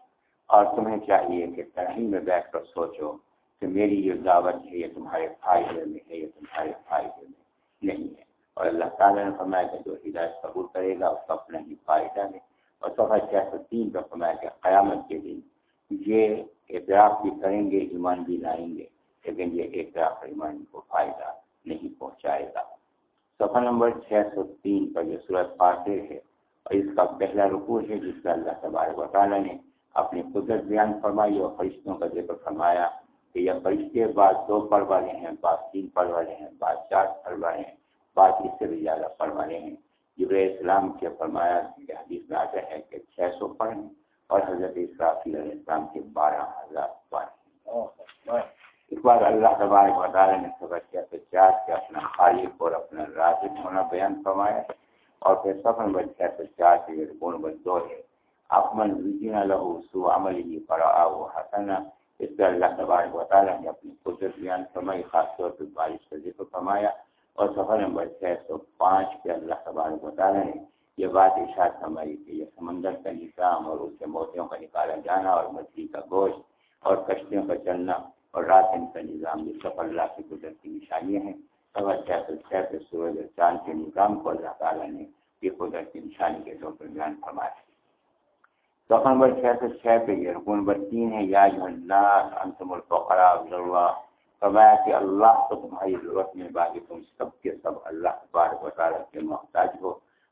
اور تمہیں چاہیے کہ تنہی میں بیٹھ کر سوچو کہ میری یہ دعوت ہے یہ تمہارے فائدے میں ہے یہ تمہارے فائدے میں نہیں ہے۔ اور اللہ تعالیٰ نے فرمایا کہ جو ہدایت قبول کرے گا، اس کا اپنا ہی فائدہ ہے اور صفحہ چھ سو تین کا فرمایا کہ قیامت کے دن یہ اعتراف بھی کریں گے، ایمان بھی لائیں گے، لیکن یہ اعتراف ایمان کو فائدہ نہیں پہنچائے گا۔ صفحہ نمبر چھ سو تین پر جو صورت فاتح ہے اور اس کا پہلا رکوع ہے، جس کا اللہ تبارک و تعالیٰ نے اپنی قدرت بیان فرمائی اور فرشتوں کا ذکر فرمایا کہ یہ فرشتے بعض دو پڑ والے ہیں، بعض تین پڑ والے ہیں، بعض چار پڑ والے ہیں۔ بات اس سے بھی زیادہ پڑھوانے ہیں۔ جبر اسلام کے فرمایا حدیث میں آتا ہے کہ چھ سو پڑھیں اور حضرت اسرافی علیہ السلام کے بارہ ہزار پڑھیں۔ اس بار اللہ تبارک وطالعہ نے سبق کیا کہ چار کے اپنا خالق اور اپنا رازق ہونا بیان فرمایا اور پھر سفر نمبر چھ سو چار کے رکو نمبر دو ہے۔ اپمن رجین لہو سو عمل ہی پڑا وہ حسنا۔ اس پہ اللہ تبارک وطالعہ نے اپنی قدرت بیان فرمائی خاص طور پر بارش کا ذکر فرمایا۔ اور سفر نمبر چھ سو پانچ کے اللہ تبارک بتانا ہے یہ بات ارشاد ہماری کہ یہ سمندر کا نظام اور اس سے موتیوں کا نکالا جانا اور مچھلی کا گوشت اور کشتیوں کا چلنا اور رات ان کا نظام، یہ سب اللہ کی قدرت کی نشانیاں ہیں۔ سفر چھ سو چھ سے سورج اور چاند کے نظام کو اللہ تعالیٰ نے یہ قدرت کی نشانی کے طور پر بیان فرمایا۔ سفر نمبر چھ سو چھ پہ یہ رکن نمبر تین ہے، یا جو اللہ انتم الفقرا ضرور فرمایا کہ اللہ تو تمہاری ضرورت میں باقی تم سب کے سب اللہ بار تعالیٰ کے محتاج ہو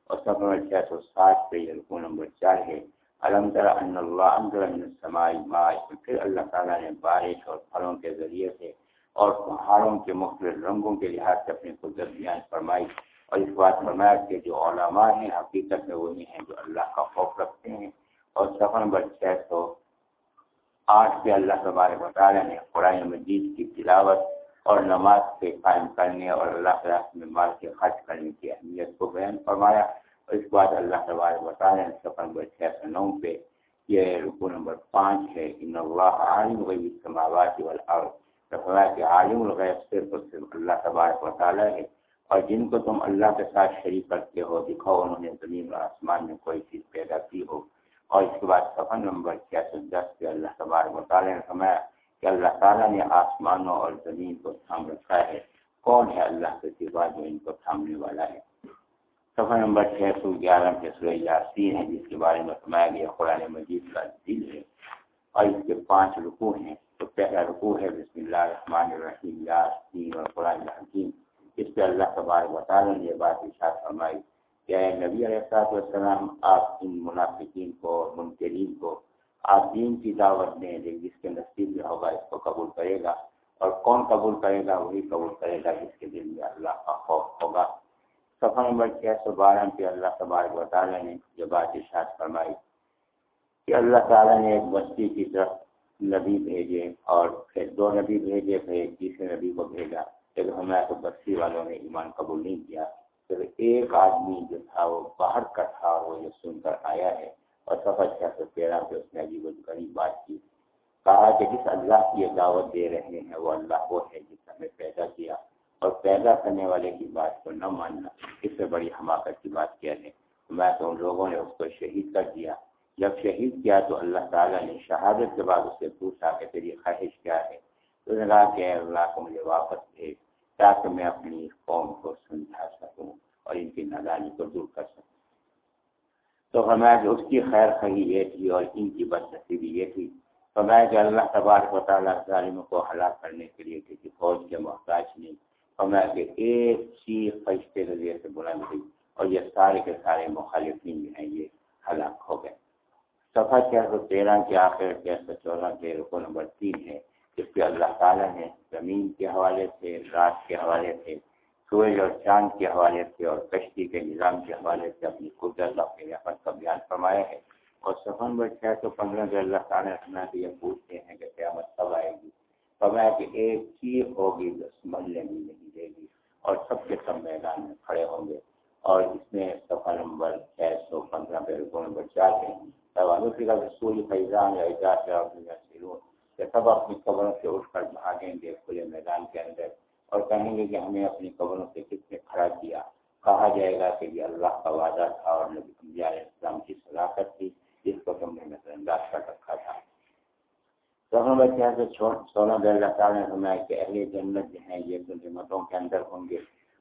اور سب نمبر چھ سو ساٹھ پہ یہ رکو نمبر چار ہے۔ الحمد ان اللہ السماعی مائی پھر اللہ تعالیٰ نے بارش اور پھلوں کے ذریعے سے اور پہاڑوں کے مختلف رنگوں کے لحاظ سے اپنی قدرت بیان فرمائی۔ اور اس بات فرمایا کہ جو علماء ہیں، حقیقت میں وہی ہیں جو اللہ کا خوف رکھتے ہیں۔ اور سفر نمبر چھ سو آٹھ پہ اللہ تبارک مطالعہ نے قرآن مجید کی تلاوت اور نماز کے قائم کرنے اور اللہ کے راستے میں مال کے خرچ کرنے کی اہمیت کو بیان فرمایا اور اس بات اللہ تبارک مطالعہ نے سفر نمبر چھ سو نو پہ یہ رکو نمبر پانچ ہے، ان اللہ عالم غیب السماوات والارض فرمایا کہ عالم الغیب صرف اور صرف اللہ تبارک مطالعہ ہے اور جن کو تم اللہ کے ساتھ شریک کرتے ہو، دکھاؤ انہوں نے زمین اور آسمان میں کوئی چیز پیدا کی ہو۔ اور اس کے بعد سفر نمبر چھ سو دس پہ اللہ تبار مطالعہ نے فرمایا کہ اللہ تعالیٰ نے آسمانوں اور زمین کو تھام رکھا ہے۔ کون ہے اللہ کے سوا جو ان کو تھامنے والا ہے؟ سفر نمبر چھ سو گیارہ پہ سورہ یاسین ہے، جس کے بارے میں فرمایا گیا قرآن مجید کا دل ہے۔ اور اس کے پانچ رکوع ہیں۔ تو پہلا رکوع ہے، بسم اللہ الرحمن الرحیم، یاسین اور قرآن حکیم۔ اس پہ اللہ تبارک مطالعہ نے یہ بات اشاعت فرمائی۔ کہ نبی علیہ السلام آپ ان منافقین کو منکرین کو، آپ دین کی دعوت دیں جس کے نصیب میں ہوگا، اس کو قبول کرے گا۔ اور کون قبول کرے گا؟ وہی قبول کرے گا جس کے دل میں اللہ کا خوف ہوگا۔ صفحہ نمبر چھ سو بارہ پہ اللہ تبارک و تعالیٰ نے یہ بات ارشاد فرمائی کہ اللہ تعالیٰ نے ایک بستی کی طرف نبی بھیجے اور پھر دو نبی بھیجے، پھر تیسرے نبی کو بھیجا۔ لیکن ہمیں تو بستی والوں نے ایمان قبول نہیں کیا۔ ایک آدمی جو تھا وہ باہر کا تھا وہ یہ سن کر آیا ہے اور سفر چھ سو تیرہ پہ اس نے عجیب غریب بات کی۔ کہا کہ جس اللہ کی یہ دعوت دے رہے ہیں وہ اللہ وہ ہے جس ہمیں پیدا کیا اور پیدا کرنے والے کی بات کو نہ ماننا۔ اس سے بڑی حماقت کی بات کیا ہے۔ میں تو ان لوگوں نے اس کو شہید کر دیا۔ جب شہید کیا تو اللہ تعالیٰ نے شہادت کے بعد اس سے پوچھا کہ تیری خواہش کیا ہے؟ تو نے کہا کہ اللہ کو مجھے واپس بھیج۔ تاکہ میں اپنی قوم کو سمجھا سکوں اور ان کی نادانی کو دور کر سکوں۔ تو ہمیں اس کی خیر خی یہ تھی اور ان کی بد نصیبی یہ تھی۔ فرمایا کہ اللہ تبارک و تعالیٰ ظالموں کو ہلاک کرنے کے لیے کسی فوج کے محتاج نہیں۔ فرمایا کہ ایک چیز فرشتے کے ذریعے سے بلند ہوئی اور یہ سارے کے سارے مخالفین جو ہیں یہ ہلاک ہو گئے۔ صفحہ چھ سو تیرہ کے آخر چھ سو چودہ کے رکو نمبر تین ہے۔ جس پہ اللہ تعالیٰ نے زمین کے حوالے سے، رات کے حوالے سے سورج اور چاند کے حوالے سے اور کشتی کے نظام کے حوالے سے اپنی قدرت اپنی رحمت کا بیان فرمایا ہے۔ اور سفر نمبر چھ سو پندرہ کے اللہ تعالیٰ نے یہ پوچھتے ہیں کہ قیامت کب آئے گی؟ فرمایا کہ ایک چیز ہوگی جو سمجھنے بھی نہیں دے گی اور سب کے سب میدان میں کھڑے ہوں گے۔ اور اس میں سفر نمبر چھ سو پندرہ پہ رکو نمبر چار ہے۔ رسول فیضان یا اجازت کہ سب اپنی قبروں سے اٹھ کر بھاگیں گے کھلے میدان کے اندر اور کہیں گے کہ ہمیں اپنی قبروں سے کس نے کھڑا کیا؟ کہا جائے گا کہ یہ اللہ کا وعدہ تھا اور نبی علیہ السلام کی صلاحت تھی، جس کو تم نے نظر انداز کر رکھا تھا۔ تو ہم بچے سے سولہ دیر اللہ تعالیٰ نے فرمایا کہ اہل جنت جو ہیں، یہ تو نعمتوں کے اندر ہوں گے۔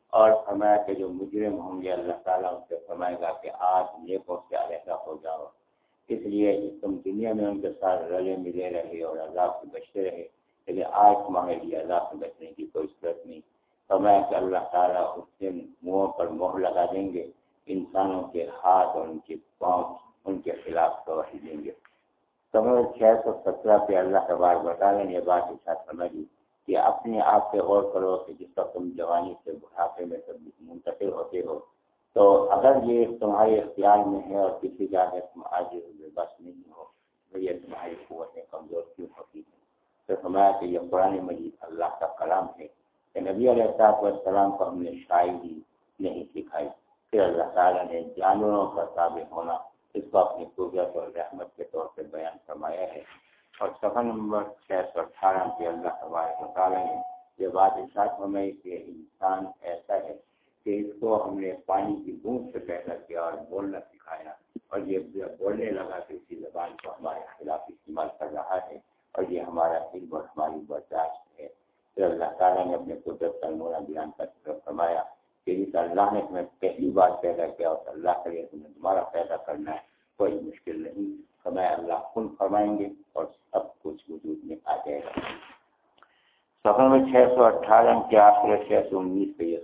اور فرمایا کہ جو مجرم ہوں گے، اللہ تعالیٰ ان سے فرمائے گا کہ آج نیکوں سے علیحدہ ہو جاؤ۔ اس لیے تم دنیا میں ان کے ساتھ رلے ملے رہے اور عذاب سے بچتے رہے۔ لیکن آج تمہارے لیے عذاب سے بچنے کی کوئی ضرورت نہیں۔ فرمایا کہ اللہ تعالیٰ اس سے منہوں پر موہ لگا دیں گے۔ انسانوں کے ہاتھ اور ان کے پاؤں ان کے خلاف توحی دیں گے۔ سمجھ چھ سو سترہ پہ اللہ تبار بتا رہے یہ بات اچھا سمجھی کہ اپنے آپ پہ غور کرو کہ جس کا تم جوانی سے بڑھاپے میں سب منتقل ہوتے ہو تو اگر یہ تمہارے اختیار میں ہے اور کسی کا ہے تم آج بس نہیں ہو، تو یہ تمہاری قوتیں کمزور کیوں ہوتی ہیں تو ہمارا کہ یہ قرآن مجید اللہ کا کلام ہے کہ نبی علیہ السلاط والسلام کو ہم نے شاعری نہیں سکھائی، پھر اللہ تعالیٰ نے جانوروں کا تابع ہونا، اس کو اپنی قدرت اور رحمت کے طور پہ بیان فرمایا ہے۔ اور سفر نمبر چھ سو اٹھارہ کے اللہ تبارک تعالیٰ نے یہ بات ارشاد فرمائی کہ انسان ایسا ہے کہ اس کو ہم نے پانی کی بوند سے پیدا کیا اور بولنا سکھایا اور یہ بولنے لگا کہ اسی زبان کو ہمارے خلاف استعمال کر رہا ہے اور یہ ہمارا علم اور ہماری برداشت ہے۔ پھر اللہ تعالیٰ نے اپنے قدرت کا نورا بیان کر فرمایا کہ جس اللہ نے تمہیں پہلی بات پیدا کیا اور اللہ کے لیے تمہیں دوبارہ پیدا کرنا ہے، کوئی مشکل نہیں۔ فرمایا، اللہ کن فرمائیں گے اور سب کچھ وجود میں آ جائے گا۔ سفر میں چھ سو اٹھارہ کے آخر چھ سو انیس پہ یہ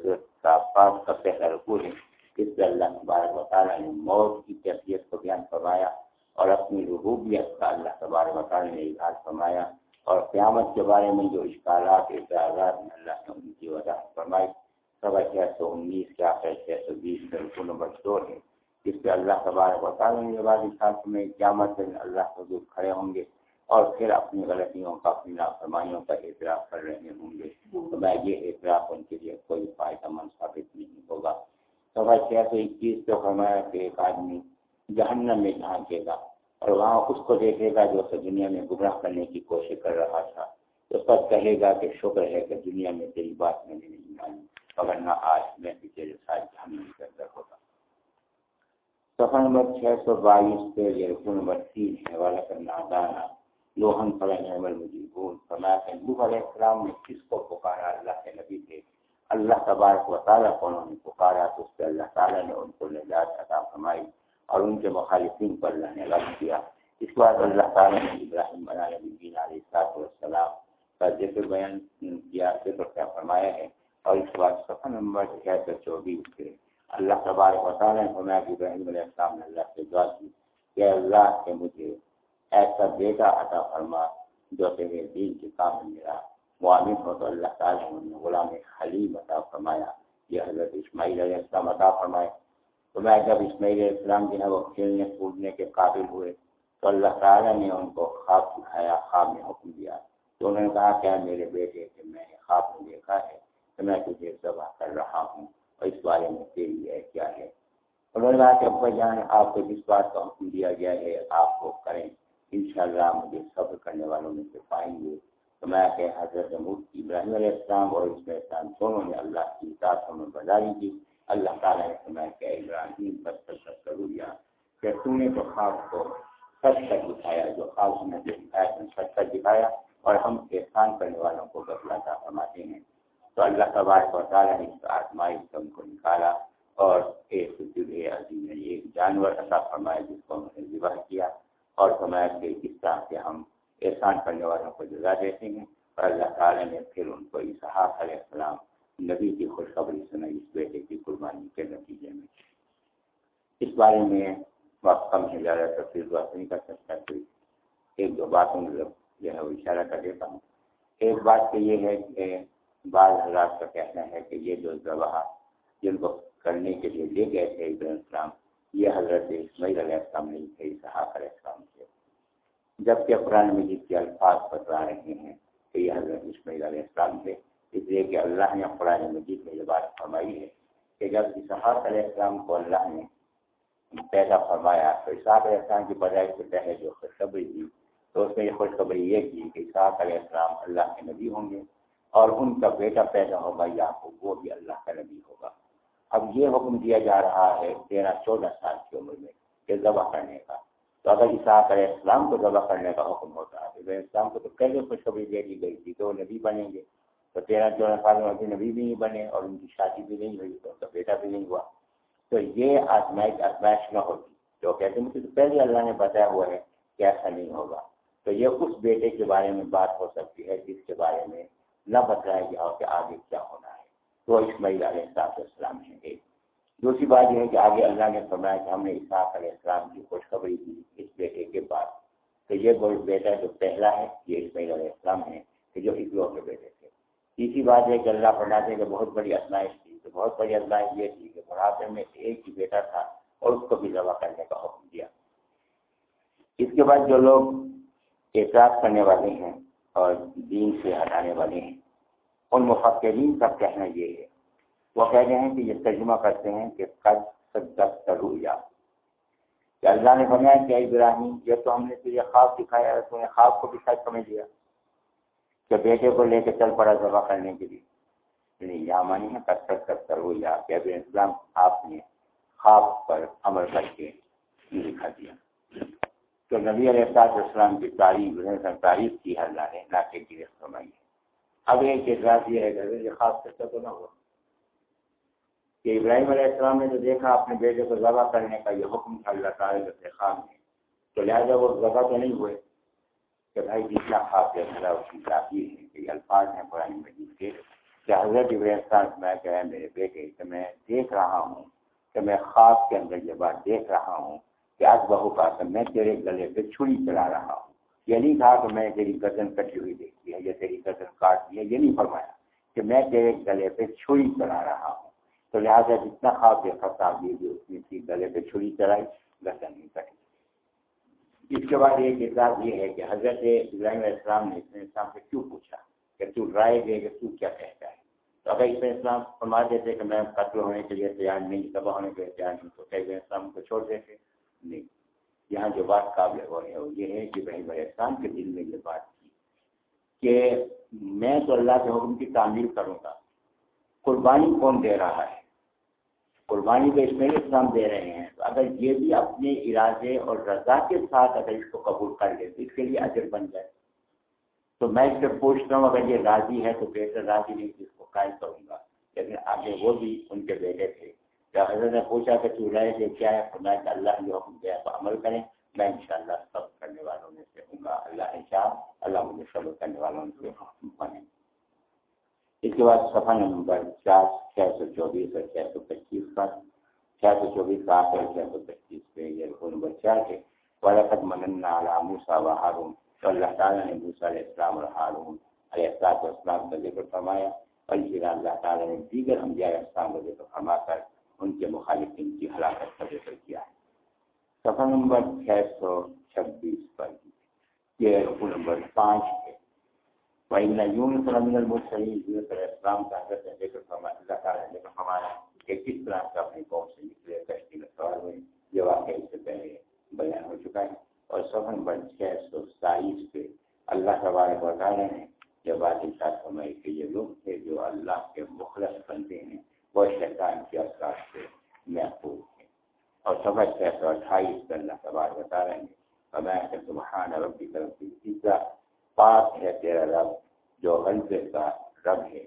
صافات کا پہلا رکو ہے۔ اس سے اللہ تبارک و تعالیٰ نے موت کی کیفیت کو بیان فرمایا اور اپنی ربوبیت کا اللہ تبارک و تعالیٰ نے اظہار فرمایا اور قیامت کے بارے میں جو اشکالات اعتراضات میں اللہ نے ان کی وضاحت فرمائی سوا چھ سو انیس کے آخر چھ سو بیس میں رکو نمبر دو ہے۔ جس پہ اللہ تبارک و تعالیٰ نے یہ بات میں قیامت اللہ حضور کھڑے ہوں گے۔ اور پھر اپنی غلطیوں کا، اپنی نافرمائیوں کا اعتراف کر رہے ہوں گے۔ تو میں یہ اعتراف ان کے لیے کوئی فائدہ مند ثابت نہیں ہوگا۔ تو چھ سو اکیس تو فرمایا کہ ایک آدمی جہنم میں جھانکے گا اور وہاں اس کو دیکھے گا جو اسے دنیا میں گمراہ کرنے کی کوشش کر رہا تھا۔ اس پر کہے گا کہ شکر ہے کہ دنیا میں تیری بات میں نے نہیں مانی اگر نہ آج میں بھی تیرے ساتھ جہنم کے اندر ہوتا۔ سفر نمبر چھ سو بائیس پہ یہ رکو نمبر تین ہے۔ والا کرنا دانا لوہن فلاں مجیبون فرمایا کہ نوح علیہ السلام نے کس کو پکارا؟ اللہ کے نبی تھے۔ اللہ تبارک و تعالیٰ کو انہوں نے پکارا، تو اس پہ اللہ تعالیٰ نے ان کو نجات عطا فرمائی اور ان کے مخالفین پر اللہ نے رد کیا۔ اس کے بعد اللہ تعالیٰ نے ابراہیم علیہ نبی علیہ السلاط والسلام کا ذکر بیان کیا، ذکر کیا، فرمایا ہے۔ اور اس کے بعد صفحہ نمبر چھ سو چوبیس کے اللہ تبارک و تعالیٰ نے فرمایا کہ ابراہیم علیہ السلام نے اللہ سے دعا کی کہ اللہ کے مجھے ایسا بیٹا عطا فرما جو تیرے دین کے کام میرا۔ معامل ہو تو اللہ تعالیٰ نے غلام حلیم عطا فرمایا۔ یہ حضرت اسماعیل علیہ السلام عطا فرمائے۔ تو میں جب اسماعیل علیہ السلام جو ہے وہ کھیلنے کودنے کے قابل ہوئے تو اللہ تعالیٰ نے ان کو خواب دکھایا، خواب میں حکم دیا۔ تو انہوں نے کہا کہ میرے بیٹے، کہ میں نے خواب میں دیکھا ہے کہ میں تجھے ذبح کر رہا ہوں اور اس بارے میں تیری ہے کیا ہے۔ انہوں نے کہا کہ ابا جان، آپ کو جس بات کا حکم دیا گیا ہے، آپ کو کریں۔ انشاءاللہ مجھے صبر کرنے والوں میں سے پائیں گے۔ تو میں کہ حضرت مفتی ابراہیم علیہ السلام اور اس میں اسلام دونوں نے اللہ کی اطاعت میں برداری کی اللہ تعالیٰ نے فرمایا کہ ابراہیم، بس سب کرو لیا کہ تم نے تو خواب کو سچ کر دکھایا، جو خواب نے جو دکھایا تم سچ کر دکھایا اور ہم احسان کرنے والوں کو بدلا فرماتے ہیں۔ تو اللہ تبارک و تعالیٰ نے اس آزمائی سب کو نکالا اور ایک عظیم نے ایک جانور عطا فرمایا جس کو انہوں نے ذبح کیا۔ اور فرمایا کہ اس طرح سے ہم احسان کرنے والوں کو جزا دیتے ہیں اور اللہ تعالیٰ نے پھر ان کو اسحاق علیہ السلام نبی کی خوشخبری سنائی، اس بیٹے کی قربانی کے نتیجے میں۔ اس بارے میں وقت کم ہے، زیادہ تفصیل بات نہیں کر سکتا کوئی ایک دو باتوں میں جو ہے وہ اشارہ کر دیتا ہوں۔ ایک بات تو یہ ہے کہ بعض حضرات کا کہنا ہے کہ یہ جو ذبح جن کو کرنے کے لیے لے گئے تھے ابراہیم السلام یہ حضرت اسماعیل علیہ السلام نہیں تھے صحاف علیہ السلام تھے جبکہ قرآن مجید کے الفاظ بتلا رہے ہیں کہ یہ حضرت اسماعیل علیہ السلام تھے، اس لیے کہ اللہ نے قرآن مجید میں یہ بات فرمائی ہے کہ جب اسحاق علیہ السلام کو اللہ نے پیدا فرمایا تو اسحاق علیہ السلام کی بجائے سے پہلے جو خوشخبری دی تو اس میں یہ خوشخبری یہ کی کہ اسحاق علیہ السلام اللہ کے نبی ہوں گے اور ان کا بیٹا پیدا ہوگا یا وہ بھی اللہ کا نبی ہوگا۔ اب یہ حکم دیا جا رہا ہے تیرہ چودہ سال کی عمر میں کہ ذبح کرنے کا۔ تو اگر اسحاق علیہ السلام کو ذبح کرنے کا حکم ہوتا ہے تو اسلام کو تو پہلے خوشخبری دے دی گئی تھی تو وہ نبی بنیں گے۔ تو تیرہ چودہ سال میں ابھی نبی بھی نہیں بنے اور ان کی شادی بھی نہیں ہوئی، تو ان کا بیٹا بھی نہیں ہوا۔ تو یہ آزمائش آزمائش نہ ہوتی جو کہتے مجھے تو پہلے اللہ نے بتایا ہوا ہے کہ ایسا نہیں ہوگا۔ تو یہ اس بیٹے کے بارے میں بات ہو سکتی ہے جس کے بارے میں نہ بتایا گیا ہو کہ آگے کیا ہونا ہے۔ تو اسماعیل علیہ السلام ہیں ایک۔ دوسری بات یہ ہے کہ آگے اللہ نے فرمایا کہ ہم نے اسحاق علیہ السلام کی خوشخبری دی اس بیٹے کے بعد۔ تو یہ بیٹا جو پہلا ہے، یہ اسماعیل علیہ السلام ہے کہ جو اکلو کے بیٹے تھے۔ تیسری بات یہ کہ اللہ فرماتے کہ بہت بڑی ازمائش تھی۔ تو بہت بڑی ازمائش یہ تھی کہ بڑھاپے میں ایک ہی بیٹا تھا اور اس کو بھی ذبح کرنے کا حکم دیا۔ اس کے بعد جو لوگ اعتراض کرنے والے ہیں اور دین سے ہٹانے والے ہیں ان مفکرین کا کہنا یہ ہے۔ وہ کہہ رہے ہیں کہ یہ ترجمہ کرتے ہیں کہ قد صدق رویا کہ اللہ نے بنایا کہ ابراہیم، یہ تو ہم نے تجھے خواب دکھایا، تو نے خواب کو بھی سچ سمجھ لیا۔ کہ بیٹے کو لے کے چل پڑا ذبح کرنے کے لیے۔ یعنی نہیں یہ مانی ہے قد صدق رویا کہ ابھی اسلام آپ نے خواب پر عمل کر کے لکھا دیا۔ تو نبی علیہ السلام کی تعریف تعریف کی اللہ نے نہ کہ فرمائی ہے اب ایک اعتراض یہ ہے کہ خاص سچا تو نہ ہوا۔ کہ ابراہیم علیہ السلام نے جو دیکھا اپنے بیٹے کو ذبح کرنے کا یہ حکم تھا اللہ تعالیٰ کے خان میں، تو لہٰذا وہ ذبح تو نہیں ہوئے۔ کہ بھائی جتنا خواب دیکھا اس کی تعبیر ہے کہ الفاظ ہیں قرآن مجید کے۔ کہ حضرت ابراہیم میں کہ میرے بیٹے، کہ میں دیکھ رہا ہوں، کہ میں خواب کے اندر یہ بات دیکھ رہا ہوں کہ آج بہو کا میں تیرے گلے پہ چھری چلا رہا ہوں۔ یہ نہیں کہا کہ میں تیری گردن کٹی ہوئی دیکھی ہے یا تیری گردن کاٹ دی ہے، یہ نہیں فرمایا کہ میں تیرے گلے پہ چھری چلا رہا ہوں۔ تو لہٰذا جتنا خواب دیکھا تعبیر بھی اس نے تھی گلے پہ چھری چلائی گردن نہیں کٹی۔ اس کے بعد ایک اعزاز یہ ہے کہ حضرت ابراہیم علیہ السلام نے اس اسلام سے کیوں پوچھا کہ تو رائے دے کہ تو کیا کہتا ہے؟ تو اگر اس اسلام فرما دیتے کہ میں قتل ہونے کے لیے تیار نہیں، تباہ ہونے کے لیے تیار نہیں، تو کہ اسلام کو چھوڑ دیتے؟ نہیں۔ یہاں جو بات قابل ہو ہے وہ یہ ہے کہ ابراہیم علیہ السلام کے دل میں یہ بات تھی کہ میں تو اللہ کے حکم کی تعمیر کروں گا۔ قربانی کون دے رہا ہے؟ قربانی تو اسمیل اسلام دے رہے ہیں۔ تو اگر یہ بھی اپنے ارادے اور رضا کے ساتھ اگر اس کو قبول کر لے تو اس کے لیے اجر بن جائے۔ تو میں اس سے پوچھتا ہوں، اگر یہ راضی ہے تو بیٹر راضی نہیں، اس کو قائم کروں گا۔ لیکن آگے وہ بھی ان کے بیٹے تھے۔ جب حضرت نے پوچھا کہ تو رہے کہ کیا ہے تو میں اللہ نے حکم دیا تو عمل کریں میں انشاءاللہ سب کرنے والوں میں سے ہوں گا اللہ شاہ اللہ مجھے صبر کرنے والوں سے بنے اس کے بعد صفحہ نمبر چار چھ سو چوبیس اور چھ سو پچیس پر چھ سو چوبیس سات اور چھ سو پچیس پہ یہ رکو نمبر چار ہے ولقت مننا علی موسا و ہارون تو اللہ تعالیٰ نے موسا علیہ السلام اور ہارون علیہ السلام السلام کا ذکر فرمایا اور اسی طرح اللہ تعالیٰ نے دیگر انبیاء علیہ السلام کا ذکر فرما کر ان کے مخالفین کی ہلاکت کا ذکر کیا ہے۔ صفحہ نمبر چھ سو چھبیس پر یہ رکو نمبر پانچ ہے۔ وَإِنَّ يُونُسَ لَمِنَ الْمُرْسَلِينَ یونس علیہ السلام کا حضرت نے ذکر فرمایا اللہ تعالیٰ نے ذکر فرمایا کہ کس طرح سے اپنی قوم سے نکلے، کشتی میں سوال ہوئے، یہ واقعہ اس سے پہلے بیان ہو چکا ہے۔ اور سفر نمبر چھ سو ستائیس پہ اللہ تبارک و تعالیٰ نے یہ بات ارشاد فرمائی کہ یہ لوگ تھے جو اللہ کے مخلص بنتے ہیں۔ وہ شیطان کے اثرات سے محفوظ ہیں اور سفر چھ سو اٹھائیس اللہ تبارک و تعالیٰ نے فرمایا کہ سبحان ربی طرف کی پاک ہے تیرا رب جو غلطے کا رب ہے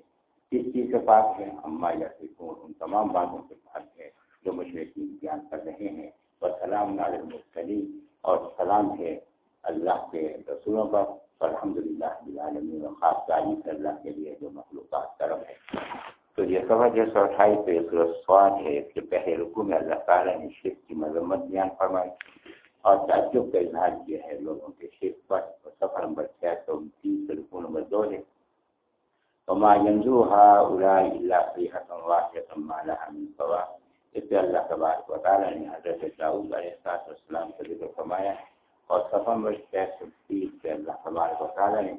کس چیز سے پاک ہے اما یا سکون ان تمام باتوں سے پاک ہے جو مشرقی بیان کر رہے ہیں اور سلام نالمسلی اور سلام ہے اللہ کے رسولوں پر الحمد للہ خاص تعریف اللہ کے لیے جو مخلوقات کرم ہے تو یہ سمجھ ہے سو اٹھائیس پہ سواد ہے اس کے پہلے رکو میں اللہ تعالیٰ نے شرک کی مذمت بیان فرمائی اور تعجب کا اظہار کیا ہے لوگوں کے شیخ پر سفر نمبر چھ سو تیس رکو نمبر دو ہے وما ينزوها الا صيحة واحدة ما لها من فوا اس سے اللہ تبارک و تعالیٰ نے حضرت داؤد علیہ السلام کا ذکر فرمایا اور سفر نمبر چھ سو تیس سے اللہ تبارک و تعالیٰ نے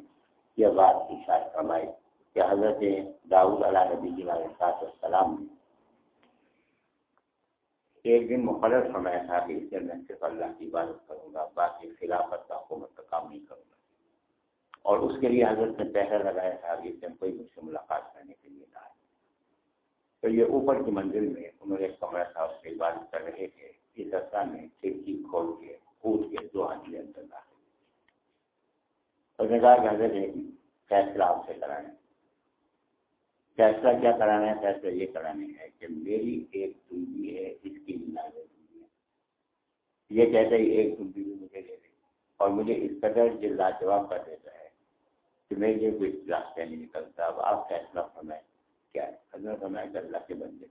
یہ بات کی شاید فرمائی۔ کہ حضرت داؤد علیہ نبی علیہ السلام نے ایک دن مقرر فرمایا تھا کہ اس میں صرف اللہ کی عبادت کروں گا، باقی خلافت کا حکومت کا کام نہیں کروں گا۔ اور اس کے لیے حضرت نے پہرا لگایا تھا کہ اس کوئی مجھ سے ملاقات کرنے کے لیے نہ تو یہ اوپر کی منزل میں انہوں نے ایک کمرہ تھا، اس کی عبادت کر رہے تھے۔ اس رستہ میں کھڑکی کھول کے، کود کے دو آدمی اندر لا اور نے کہا کہ حضرت ایک فیصلہ آپ سے کرانا فیصلہ کیا کرانا ہے؟ فیصلہ یہ کرانا ہے کہ میری ایک کنڈی ہے، اس کی ہے۔ یہ کہتے ہیں ایک کنڈی بھی مجھے دے دے۔ اور مجھے اس قدر جو لاجواب کر دیتا ہے کہ میں یہ کوئی راستہ نہیں نکلتا۔ اب آپ فیصلہ فرمائیں۔ کیا؟ ہے حضرت فرمائے کہ اللہ کے بندے۔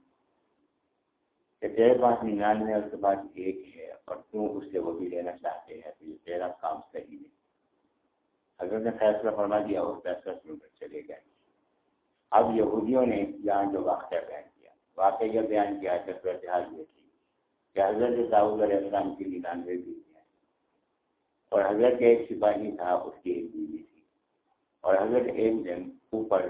کہ تیرے پاس ننانوے اس کے پاس ایک ہے اور تم اس سے وہ بھی لینا چاہتے ہیں، تو یہ تیرا کام صحیح نہیں۔ حضرت نے فیصلہ فرما دیا اور فیصلہ سن کر چلے گئے۔ اب یہودیوں نے یہاں جو واقعہ بیان کیا، واقعہ یہ بیان کیا کہ صورتحال یہ تھی کہ حضرت داؤد علیہ السلام کی ننانوے بھی ہیں اور حضرت کے ایک سپاہی تھا، اس کی ایک بیوی تھی۔ اور حضرت ایک دن اوپر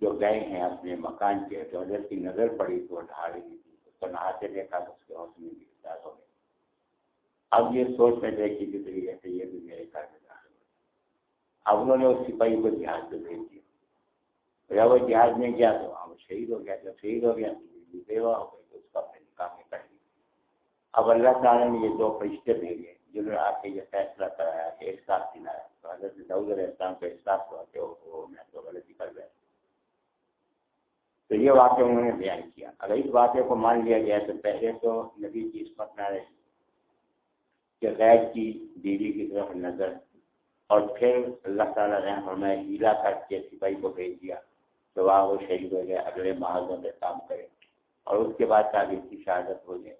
جو گئے ہیں اپنے مکان کے، تو حضرت کی نظر پڑی تو ڈھا رہی تھی۔ اس کو نہاتے دیکھا تو اس کے حوصلے بھی احساس ہو گئے اب یہ سوچ میں دیکھی کہ طریقے سے یہ بھی میرے گھر میں داخل ہو اب انہوں نے اس سپاہی کو دھیان سے بھیج دیا۔ وہ جہاز میں گیا تو وہاں وہ شہید ہو گیا، جب شہید ہو گیا تو بیوہ ہو گئی تو اس کا اپنے نکاح میں کر لیا۔ اب اللہ تعالیٰ نے یہ دو فرشتے بھیجے جنہوں نے آ کے یہ فیصلہ کرایا کہ ایک ساتھ دلایا۔ تو حضرت دعود علیہ السلام کو احساس ہوا کہ وہ میں تو غلطی کر گیا۔ تو یہ واقعہ انہوں نے بیان کیا۔ اگر اس واقعے کو مان لیا گیا تو پہلے تو نبی کی عصمت نہ رہی کہ غیر کی بیوی کی طرف نظر۔ اور پھر اللہ تعالیٰ نے ہمیں ہیلا کر کے سپاہی کو بھیج دیا۔ تو وہاں وہ شہید ہو گئے اگلے محاذوں میں کام کرے۔ اور اس کے بعد تعبیر کی شہادت ہو جائے۔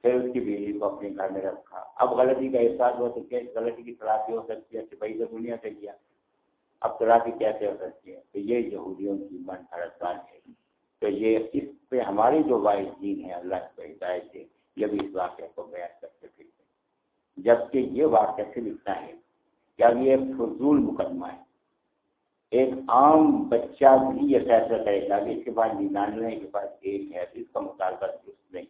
پھر اس کی بیوی کو اپنے گھر میں رکھا۔ اب غلطی کا احساس ہوا تو کیا غلطی کی تلاشی ہو سکتی ہے سپاہی تو دنیا سے کیا اب تلاشی کیسے ہو سکتی ہے؟ تو یہ یہودیوں کی من حرکان ہے تو یہ اس پہ ہماری جو واحد دین ہے اللہ کی ہدایت سے یہ بھی اس واقعے کو بیان کرتے پھر جبکہ یہ واقعہ سے لکھتا ہے کہ اب یہ فضول مقدمہ ہے۔ ایک عام بچہ بھی یہ فیصلہ کرے گا کہ اس کے پاس ننانوے کے پاس ایک ہے، اس کا مطالبہ درست نہیں۔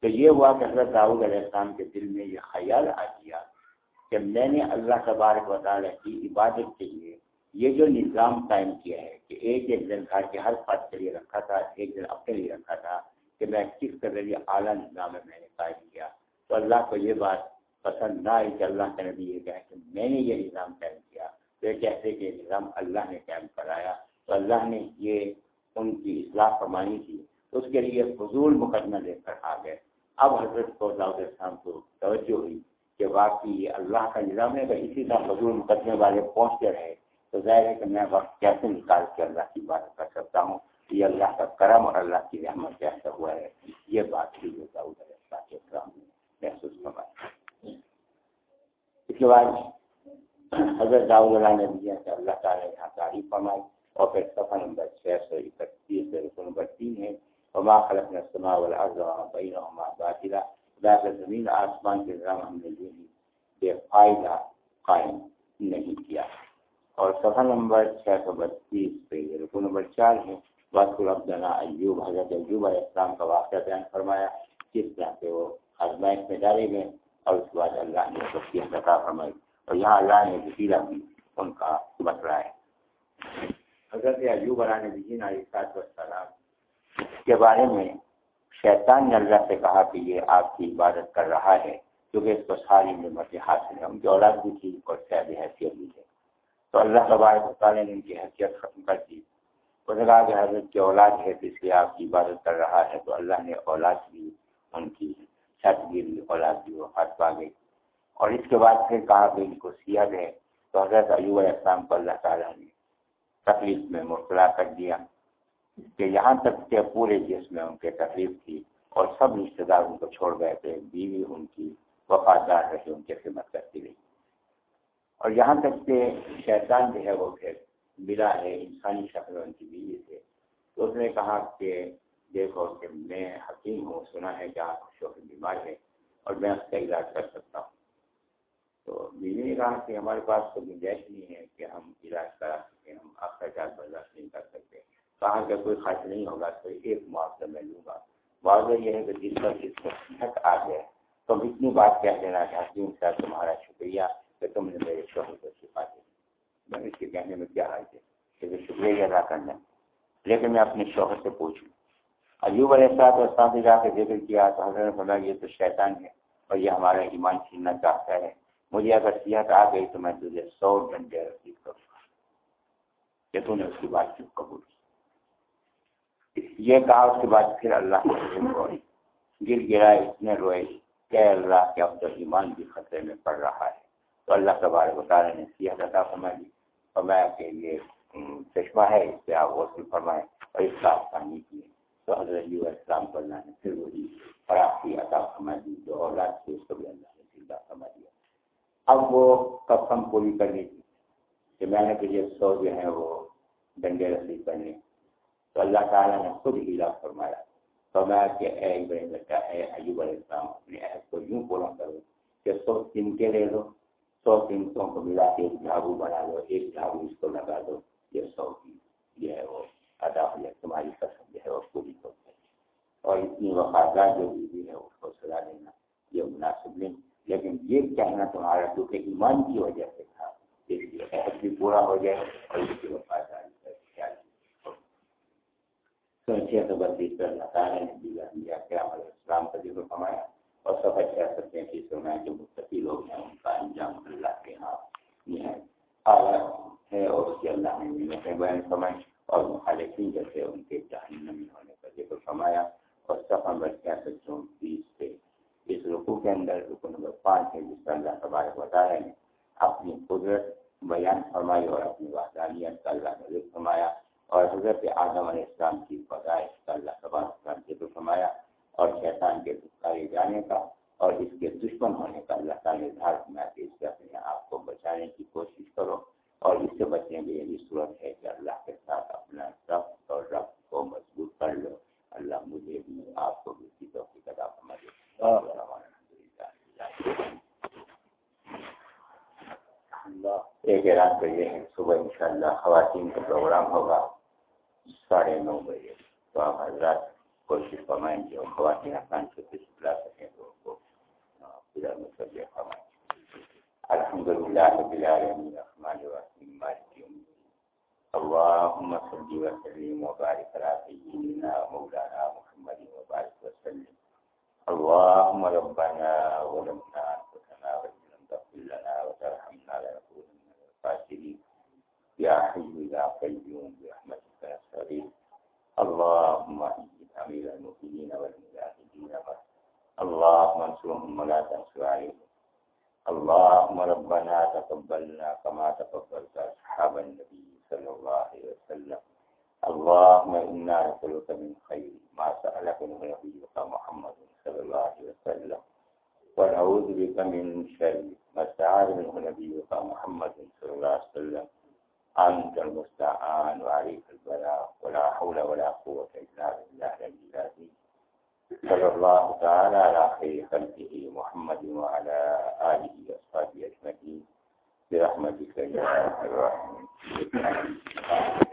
تو یہ ہوا کہ حضرت داؤد علیہ السلام کے دل میں یہ خیال آ گیا کہ میں نے اللہ تبارک و تعالیٰ کی عبادت کے لیے یہ جو نظام قائم کیا ہے کہ ایک ایک دن گھر کے ہر فرد کے لیے رکھا تھا، ایک دن اپنے لیے رکھا تھا کہ میں کس قدر یہ اعلیٰ نظام ہے میں نے قائم کیا۔ تو اللہ کو یہ بات پسند نہ آئی کہ اللہ کا نبی یہ کہا کہ میں نے یہ نظام قائم کیا۔ وہ کہتے کہ نظام اللہ نے قائم کرایا تو اللہ نے یہ ان کی اصلاح فرمانی تھی تو اس کے لیے فضول مقدمہ لے کر آ گئے۔ اب حضرت کو داؤد السلام کو توجہ ہوئی کہ واقعی یہ اللہ کا نظام ہے، اگر اسی طرح فضول مقدمے والے پہنچتے رہے تو ظاہر ہے کہ میں وقت کیسے نکال کے اللہ کی بات کر سکتا ہوں؟ یہ اللہ کا کرم اور اللہ کی رحمت کیسا ہوا ہے۔ یہ بات تھی جو داؤد علیہ السلام نے محسوس فرمائی۔ اس کے بعد حضرت داؤد اللہ نے دیا کہ اللہ تعالیٰ نے یہاں تعریف فرمائی اور پھر صفحہ نمبر چھ سو اکتیس رسول نمبر تین ہے۔ وما خلق السماء والارض وما بينهما باطلا۔ خدا کے زمین آسمان کے نظام ہم نے یہ بے فائدہ قائم نہیں کیا۔ اور صفحہ نمبر چھ سو بتیس پہ رکو نمبر چار ہے۔ واسط البدنا ایوب، حضرت ایوب علیہ السلام کا واقعہ بیان فرمایا۔ کس طرح سے وہ آزمائش میں ڈالے گئے اور اس کے بعد اللہ نے سب عطا فرمائی۔ اور یہاں اللہ نے وسیلہ بھی ان کا بتلا ہے حضرت ایوب علیہ نے بھی علیہ السلام کے بارے میں شیطان نے اللہ سے کہا کہ یہ آپ کی عبادت کر رہا ہے، کیونکہ اس کو ساری نعمتیں حاصل ہیں ان کی اولاد بھی تھی اور شاید حیثیت بھی ہے۔ تو اللہ تبارک تعالیٰ نے ان کی حیثیت ختم کر دی۔ اس نے کہا کہ حضرت کی اولاد ہے تو اس لیے آپ کی عبادت کر رہا ہے۔ تو اللہ نے اولاد بھی ان کی چھت گیری اولاد بھی وفات پا گئی۔ اور اس کے بعد پھر کہا کہ ان کو سیاح ہے، تو حضرت ایوب علیہ السلام کو اللہ تعالیٰ نے تکلیف میں مبتلا کر دیا۔ کہ یہاں تک کہ پورے جسم میں ان کے تکلیف تھی اور سب رشتے دار ان کو چھوڑ گئے تھے، بیوی ان کی وفادار رہی، ان کی خدمت کرتی رہی۔ اور یہاں تک کہ شیطان جو ہے وہ پھر ملا ہے، انسانی شکل ان کی بیوی سے تو اس نے کہا کہ دیکھو کہ میں حکیم ہوں، سنا ہے کہ آپ شوق بیمار ہے اور میں اس کا علاج کر سکتا ہوں۔ تو بیوی نے کہا کہ ہمارے پاس تو گنجائش نہیں ہے کہ ہم علاج کرا سکیں، ہم آپ کا علاج برداشت نہیں کر سکتے۔ کہا کہ کوئی خرچ نہیں ہوگا تو ایک معاوضہ میں لوں گا۔ معاوضہ یہ ہے کہ جس پر جس کو صحت آ جائے۔ تو اتنی بات کہہ دینا چاہتی ہوں سر تمہارا شکریہ کہ تم نے میرے شوہر کو چھپا دیا میں اس کے کہنے میں کیا حال ہے؟ کہ شکریہ ادا کرنا لیکن میں اپنے شوہر سے پوچھوں۔ ایوب علیہ السلام اور سے جا کے ذکر کیا تو حضرت نے بولا یہ تو شیطان ہے اور یہ ہمارا ایمان چھیننا چاہتا ہے۔ مجھے اگر صحت آ گئی تو میں تجھے سو گھنٹے رسید کروں گا کہ تو نے اس کی بات چپ قبول کی؟ یہ کہا، اس کے بعد پھر اللہ روئے گر گرا اتنے روئے کہ اللہ کے اب تو ایمان بھی خطرے میں پڑ رہا ہے۔ تو اللہ تبارک بارے نے سیاح عطا فرما دی فرمایا کہ یہ چشمہ ہے، اس پہ آپ غسل فرمائے اور اس کا پانی کیے تو حضرت السلام کو اللہ نے پھر وہی فراخی عطا فرما دی، جو اولاد تھی، اس کو بھی اللہ نے زندہ فرما دیا۔ اب وہ کفن پوری کرنی تھی کہ میں نے کہ یہ سو جو ہیں وہ ڈنڈے رسی کرنے تو اللہ تعالیٰ نے خود ہیلا فرمایا۔ فرمایا کہ اے ابراہیم بیٹا، اے ایوب علیہ السلام اپنے عہد کو یوں پورا کرو کہ سو تنکے لے لو، سو تنکوں کو ملا کے ایک جھاگو بنا لو، ایک جھاگو اس کو لگا دو۔ یہ سو کی یہ ہے وہ ادا ہو جائے، تمہاری قسم جو ہے وہ پوری ہو جائے۔ اور اتنی وفادار جو بیوی ہے، اس کو سلا دینا، یہ مناسب نہیں۔ لیکن یہ کہنا تمہارا کیونکہ ایمان کی وجہ سے تھا اس لیے عہد بھی پورا ہو جائے اور اس کی وفاداری چھ سو بتیس پر اللہ تعالیٰ نے دیا دیا کیا علیہ السلام کا ذکر فرمایا اور سب چھ سو تینتیس میں جو مستقی لوگ ہیں، ان کا انجام اللہ کے ہاں اعلیٰ ہے اور اس کے اللہ نے نعمتیں بیان فرمائی اور مخالفین جیسے ان کے جہنمی ہونے کا ذکر فرمایا اور سفر نمبر چھ اچھا سو چونتیس پہ اس رقو کے اندر رقو نمبر پانچ ہے، جس پر اللہ تبارک بتا رہے اپنی قدرت بیان فرمائی اور اپنی وحدانیت کا اللہ نے فرمایا اور حضرت اعظم علیہ السلام کی پیدائش کا اللہ السلام کے فرمایا اور شیطان کے دکھائے جانے کا اور اس کے دشمن ہونے کا اللہ تعالیٰ نے دھار فرمایا کہ اس سے اپنے آپ کو بچانے کی کوشش کرو اور اس سے بچنے کی یہی صورت ہے کہ اللہ کے ساتھ اپنا رب اور رب کو مضبوط کر لو۔ اللہ مجھے بھی آپ کو بھی توفیق عطا فرما ایک اعلان کریے ہیں صبح انشاءاللہ خواتین کا پروگرام ہوگا ساڑھے نو بجے۔ تو آپ حضرات کوشش فرمائیں گے اور خواتین افغان سے کچھ بلا سکیں تو ان کو پورا مطلب فرمائیں۔ الحمد للہ رب العالمین الرحمن الرحیم، مالک یوم اللهم صل وسلم وبارك على سيدنا مولانا محمد وبارك وسلم اللهم ربنا ظلمنا أنفسنا وإن لم تغفر لنا وترحمنا لنكونن من الخاسرين. يا حي يا قيوم برحمتك نستغيث. اللهم اجد امير المؤمنين والمجاهدين. اللهم انصرهم ولا تنصر عليهم. اللهم ربنا تقبلنا كما تقبلت أصحاب النبي صلى الله عليه وسلم. اللهم إنا نسألك من خير ما سالك من نبيك محمد صلى الله عليه وسلم ونعوذ بك من شر ما استعاذ منه نبيك محمد صلى الله عليه وسلم. أنت المستعان وعليك البلاء ولا حول ولا قوة إلا بالله العظيم. صلى الله تعالى على خير خلقه محمد وعلى آله وصحبه أجمعين. برحمتك يا الرحمن الرحيم